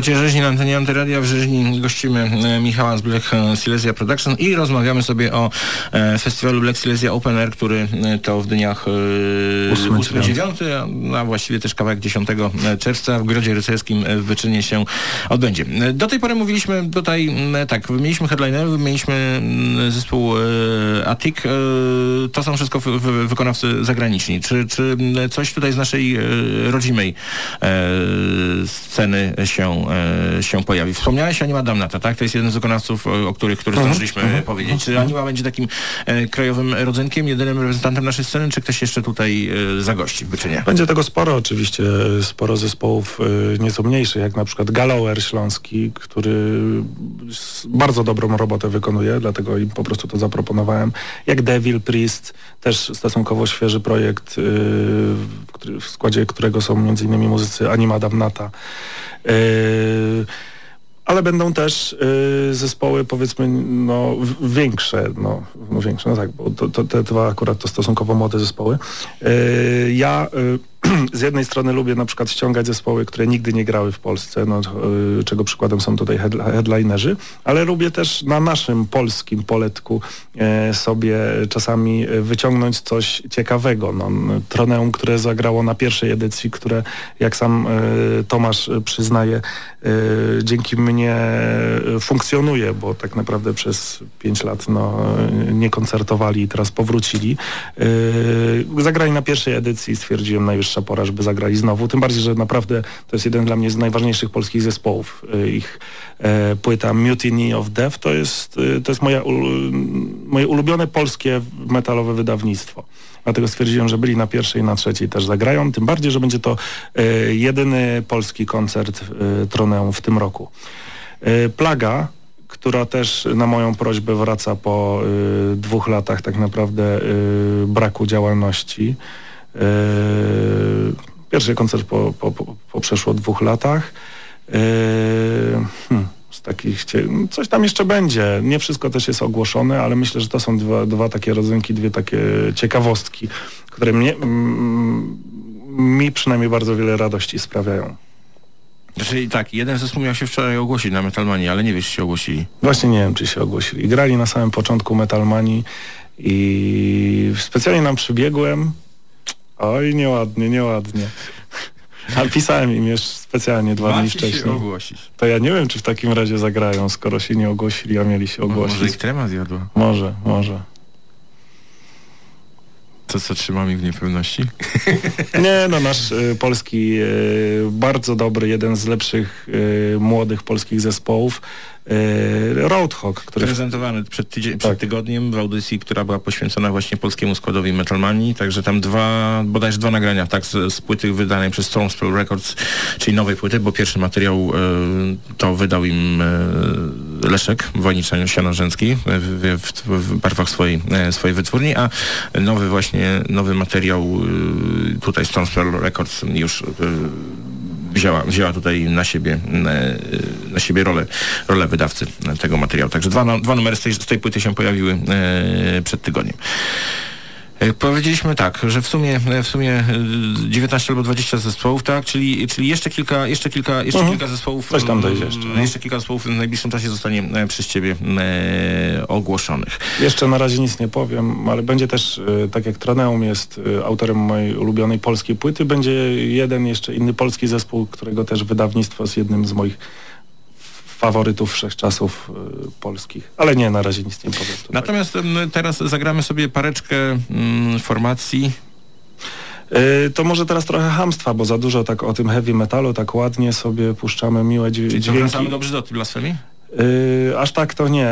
Słuchajcie, rzeźni na antenie Antyradia. W rzeźni gościmy e, Michała z Black e, Silesia Production i rozmawiamy sobie o e, festiwalu Black Silesia Open Air, który to w dniach e, Ósmy, 8-9, a właściwie też kawałek 10 czerwca w Grodzie Rycerskim w Wyczynie się odbędzie. Do tej pory mówiliśmy tutaj, tak, wymieniliśmy headlinerów, wymieniliśmy zespół Attic. To są wszystko wy, wy, wykonawcy zagraniczni. Czy, czy coś tutaj z naszej rodzimej sceny się, e, się pojawi? Wspomniałeś Anima Damnata, tak? To jest jeden z wykonawców, o o których, który zdążyliśmy powiedzieć. Czy Anima będzie takim e, krajowym rodzynkiem, jedynym reprezentantem naszej sceny, czy ktoś jeszcze tutaj e, zagości w Byczynie? Będzie tego sporo oczywiście, sporo zespołów nieco mniejszych, jak na przykład Galower Śląski, który bardzo dobrą robotę wykonuje, dlatego im po prostu to zaproponowałem. Jak Devil Priest, też stosunkowo świeży projekt, w składzie którego są m.in. muzycy Anima Damnata. Y, ale będą też y, zespoły powiedzmy no, większe, no, no większe, no tak, bo to, to, te dwa akurat to stosunkowo młode zespoły. Y, ja y, z jednej strony lubię na przykład ściągać zespoły, które nigdy nie grały w Polsce, no, y, czego przykładem są tutaj head, headlinerzy, ale lubię też na naszym polskim poletku e, sobie czasami e, wyciągnąć coś ciekawego. No, Troneum, które zagrało na pierwszej edycji, które jak sam e, Tomasz e, przyznaje, e, dzięki mnie e, funkcjonuje, bo tak naprawdę przez pięć lat no, e, nie koncertowali i teraz powrócili. E, Zagrali na pierwszej edycji i stwierdziłem najwyższa pora, żeby zagrali znowu. Tym bardziej, że naprawdę to jest jeden dla mnie z najważniejszych polskich zespołów. E, Ich e, płyta Mutiny of Death to jest, e, to jest moja, moje ulubione polskie metalowe wydawnictwo. Dlatego stwierdziłem, że byli na pierwszej i na trzeciej też zagrają. Tym bardziej, że będzie to e, jedyny polski koncert e, Troneum w tym roku. E, Plaga, która też na moją prośbę wraca po y, dwóch latach tak naprawdę y, braku działalności. Y, pierwszy koncert po, po, po, przeszło dwóch latach. Y, hmm, z takich, coś tam jeszcze będzie. Nie wszystko też jest ogłoszone, ale myślę, że to są dwa, dwa takie rodzynki, dwie takie ciekawostki, które mnie, mm, mi przynajmniej bardzo wiele radości sprawiają. Znaczy tak, jeden zespół miał się wczoraj ogłosić na Metalmanii, ale nie wiesz, czy się ogłosili. Właśnie nie wiem, czy się ogłosili. Grali na samym początku Metalmanii i specjalnie nam przybiegłem. Oj, nieładnie, nieładnie. Ale pisałem im jeszcze specjalnie dwa dni Macie się wcześniej. ogłosić. To ja nie wiem, czy w takim razie zagrają, skoro się nie ogłosili, a mieli się Mo- Może ogłosić. ich trema zjadła. Może, może. To co trzyma mi w niepewności? Nie, no nasz y, polski, y, bardzo dobry, jeden z lepszych y, młodych polskich zespołów, Roadhog, który... Prezentowany przed, tydzień, przed Tak. tygodniem w audycji, która była poświęcona właśnie polskiemu składowi Metalmanii, także tam dwa, bodajże dwa nagrania, tak, z, z płyty wydanej przez Stone Spell Records, czyli nowej płyty, bo pierwszy materiał e, to wydał im e, Leszek Wojnicza Sianorzęcki w, w, w, barwach swojej, e, swojej wytwórni, a nowy właśnie, nowy materiał e, tutaj Stone Spell Records już e, wzięła, wzięła tutaj na siebie, e, na siebie rolę, rolę wydawcy tego materiału. Także dwa, nu- dwa numery z tej, z tej płyty się pojawiły e, przed tygodniem. E, Powiedzieliśmy tak, że w sumie, w sumie e, 19 albo 20 zespołów, tak? Czyli, czyli jeszcze kilka, jeszcze kilka, jeszcze Mhm. kilka zespołów. Coś tam dojdzie jeszcze, e, no. Jeszcze kilka zespołów w najbliższym czasie zostanie e, przez ciebie e, ogłoszonych. Jeszcze na razie nic nie powiem, ale będzie też, tak jak Troneum jest autorem mojej ulubionej polskiej płyty, będzie jeden jeszcze inny polski zespół, którego też wydawnictwo jest jednym z moich faworytów wszechczasów y, polskich. Ale nie, na razie nic nie powiem. tutaj. Natomiast em, teraz zagramy sobie pareczkę mm, formacji. Y, To może teraz trochę hamstwa, bo za dużo tak o tym heavy metalu, tak ładnie sobie puszczamy miłe dźwię- Czyli dźwięki. wracamy do brzydoty blasfemii? Y, Aż tak to nie,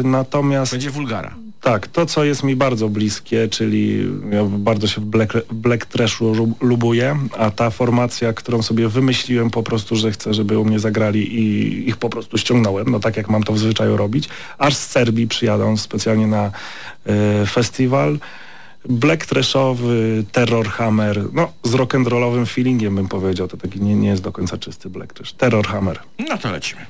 y, natomiast... Będzie wulgara. Tak, to co jest mi bardzo bliskie, czyli ja bardzo się w Black, black Trashu lu- lubuję, a ta formacja, którą sobie wymyśliłem po prostu, że chcę, żeby u mnie zagrali i ich po prostu ściągnąłem, no tak jak mam to w zwyczaju robić, aż z Serbii przyjadą specjalnie na e, festiwal. Black trashowy, terror hammer, no z rock'n'rollowym feelingiem bym powiedział, to taki nie, nie jest do końca czysty black trash. Terror hammer. No to lecimy.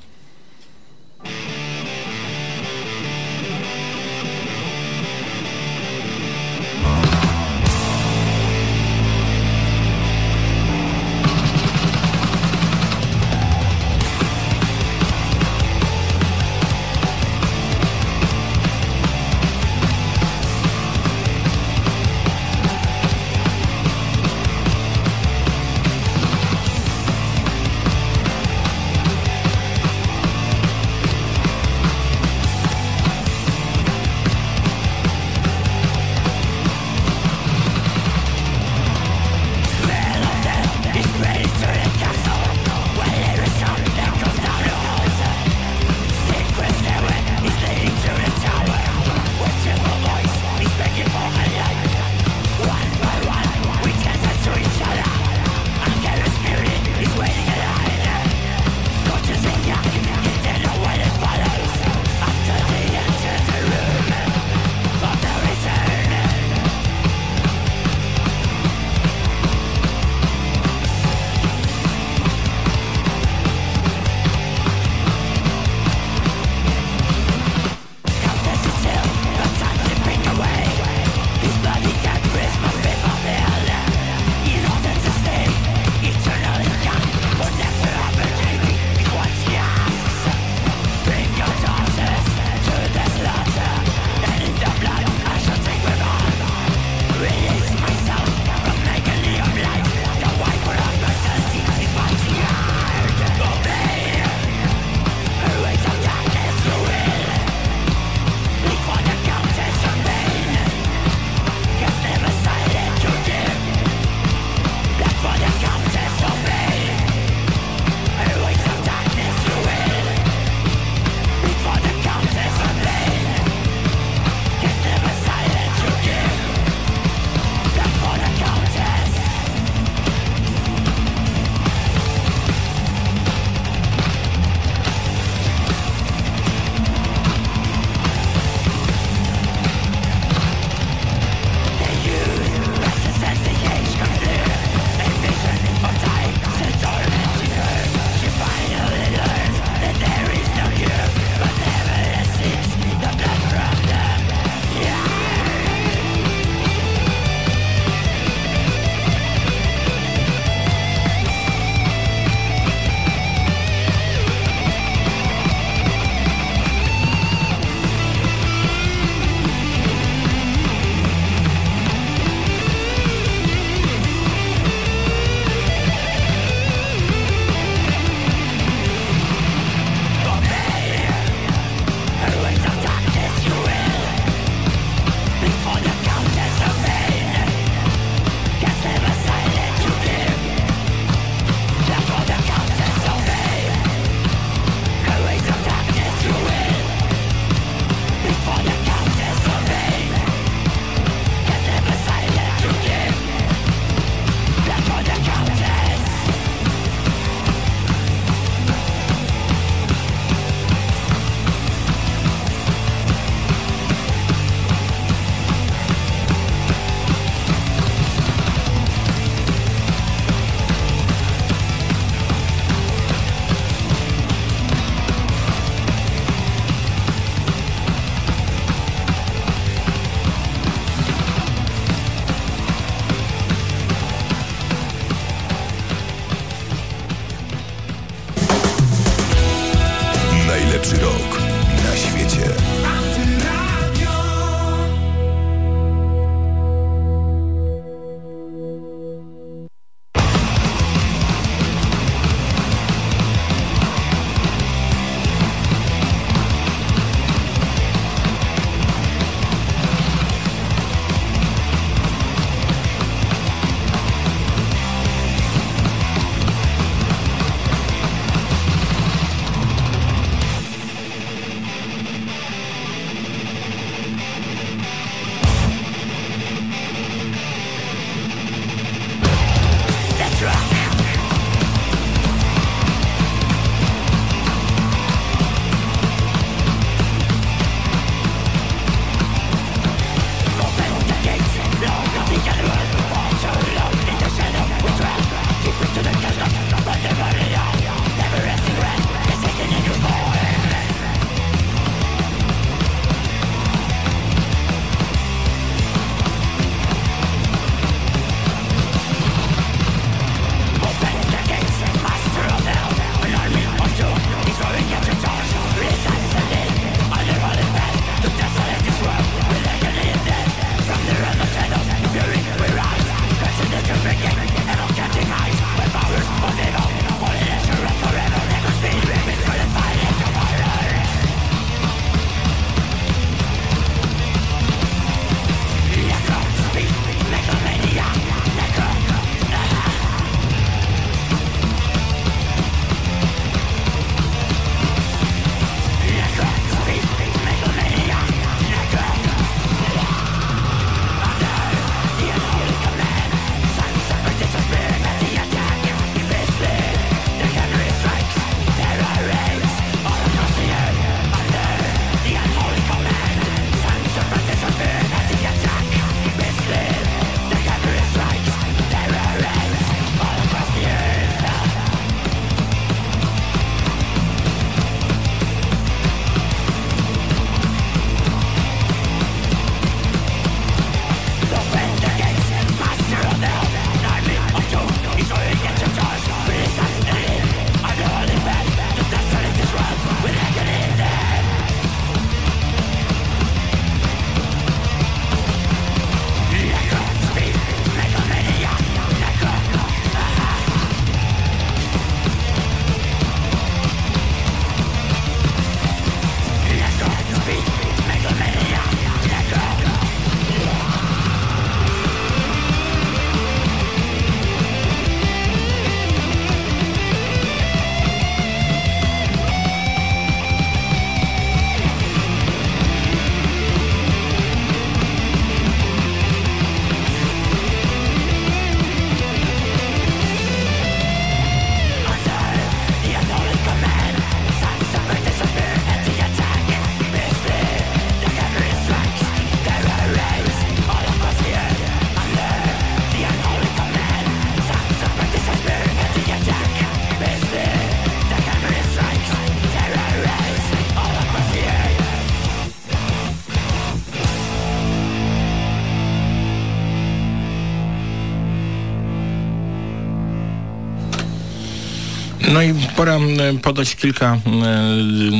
Pora podać kilka,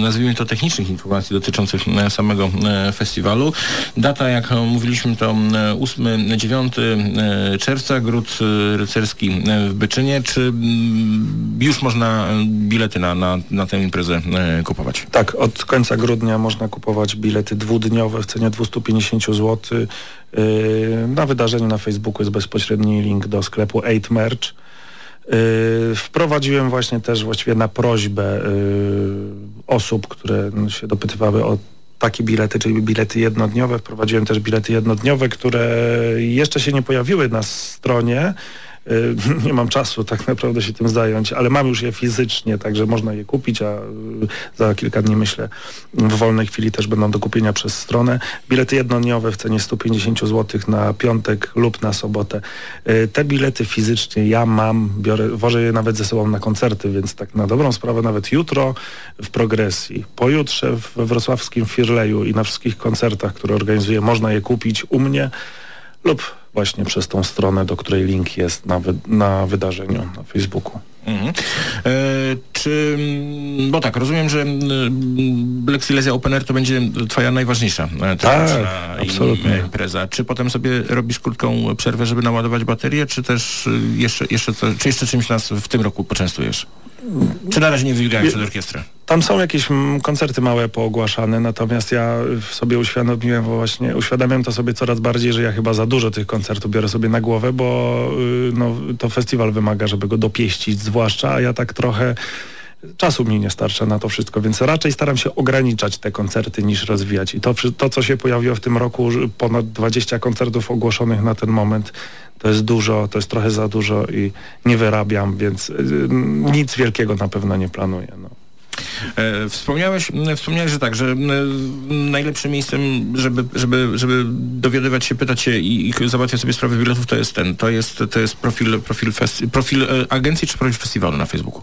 nazwijmy to technicznych informacji dotyczących samego festiwalu. Data, jak mówiliśmy, to 8-9 czerwca, Gród e, Rycerski w Byczynie. Czy już można e, bilety na, na, na tę imprezę e, kupować? Tak, od końca grudnia można kupować bilety dwudniowe w cenie 250 zł. Na wydarzeniu na Facebooku jest bezpośredni link do sklepu 8 Merch. Yy, Wprowadziłem właśnie też właściwie na prośbę yy, osób, które się dopytywały o takie bilety, czyli bilety jednodniowe. Wprowadziłem też bilety jednodniowe, które jeszcze się nie pojawiły na stronie. Y, Nie mam czasu tak naprawdę się tym zająć, ale mam już je fizycznie, także można je kupić, a y, za kilka dni myślę w wolnej chwili też będą do kupienia przez stronę. Bilety jednodniowe w cenie 150 zł na piątek lub na sobotę. Y, Te bilety fizycznie ja mam, biorę, wożę je nawet ze sobą na koncerty, więc tak na dobrą sprawę nawet jutro w progresji, pojutrze we wrocławskim Firleju i na wszystkich koncertach, które organizuję, można je kupić u mnie lub właśnie przez tą stronę, do której link jest na, wy, na wydarzeniu na Facebooku. Mhm. E, czy, mm, bo tak, rozumiem, że mm, Black Silesia Open Air to będzie twoja najważniejsza e, tegoroczna absolutnie. im- impreza. Czy potem sobie robisz krótką przerwę, żeby naładować baterię, czy też y, jeszcze, jeszcze, czy jeszcze czymś nas w tym roku poczęstujesz? Czy na razie nie wybiegałem przed orkiestrę? Tam są jakieś mm, koncerty małe poogłaszane, natomiast ja sobie uświadomiłem właśnie, uświadamiam to sobie coraz bardziej, że ja chyba za dużo tych koncertów biorę sobie na głowę, bo y, no, to festiwal wymaga, żeby go dopieścić zwłaszcza, a ja tak trochę czasu mi nie starcza na to wszystko, więc raczej staram się ograniczać te koncerty niż rozwijać. I to, to co się pojawiło w tym roku, ponad 20 koncertów ogłoszonych na ten moment, to jest dużo, to jest trochę za dużo i nie wyrabiam, więc y, nic wielkiego na pewno nie planuję. No. E, wspomniałeś, m, wspomniałeś, że tak, że m, najlepszym miejscem, żeby, żeby, żeby dowiadywać się, pytać się i, i załatwiać sobie sprawę biletów, to jest ten, to jest, to jest profil, profil, festi- profil e, agencji czy profil festiwalu na Facebooku?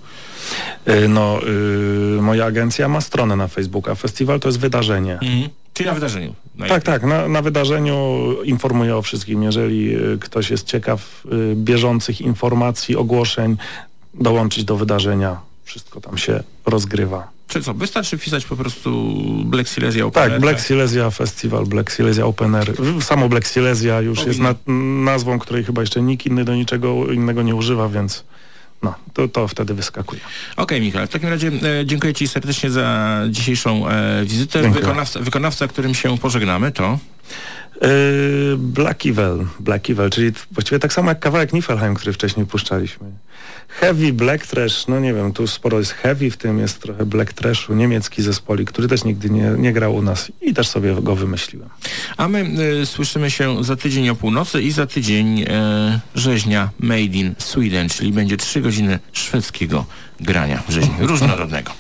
Y, No, y, moja agencja ma stronę na Facebooku, a festiwal to jest wydarzenie. Czyli na wydarzeniu. Tak, tak, na, na wydarzeniu informuję o wszystkim. Jeżeli y, ktoś jest ciekaw y, bieżących informacji, ogłoszeń, dołączyć do wydarzenia. Wszystko tam się rozgrywa. Czy co, wystarczy wpisać po prostu Black Silesia Open Tak, Air, Black Silesia Festival, Black Silesia Open Air. Samo Black Silesia już jest na, nazwą, której chyba jeszcze nikt inny do niczego innego nie używa, więc no, to, to wtedy wyskakuje. Okej, Michał, w takim razie e, dziękuję Ci serdecznie za dzisiejszą e, wizytę. Wykonawca, wykonawca, którym się pożegnamy, to... Yy, Black Evil, Black Evil, czyli właściwie tak samo jak kawałek Niflheim, który wcześniej puszczaliśmy. Heavy Black Trash, no nie wiem, tu sporo jest heavy, w tym jest trochę Black Trashu, niemiecki zespolik, który też nigdy nie, nie grał u nas i też sobie go wymyśliłem. A my e, słyszymy się za tydzień o północy i za tydzień e, rzeźnia Made in Sweden, czyli będzie trzy godziny szwedzkiego grania rzeźni różnorodnego.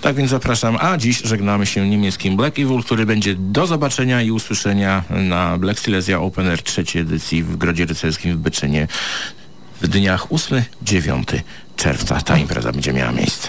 Tak więc zapraszam, a dziś żegnamy się niemieckim Black Evil, który będzie do zobaczenia i usłyszenia na na Black Silesia Open Air trzeciej edycji w Grodzie Rycerskim w Byczynie w dniach 8-9 czerwca. Ta impreza będzie miała miejsce.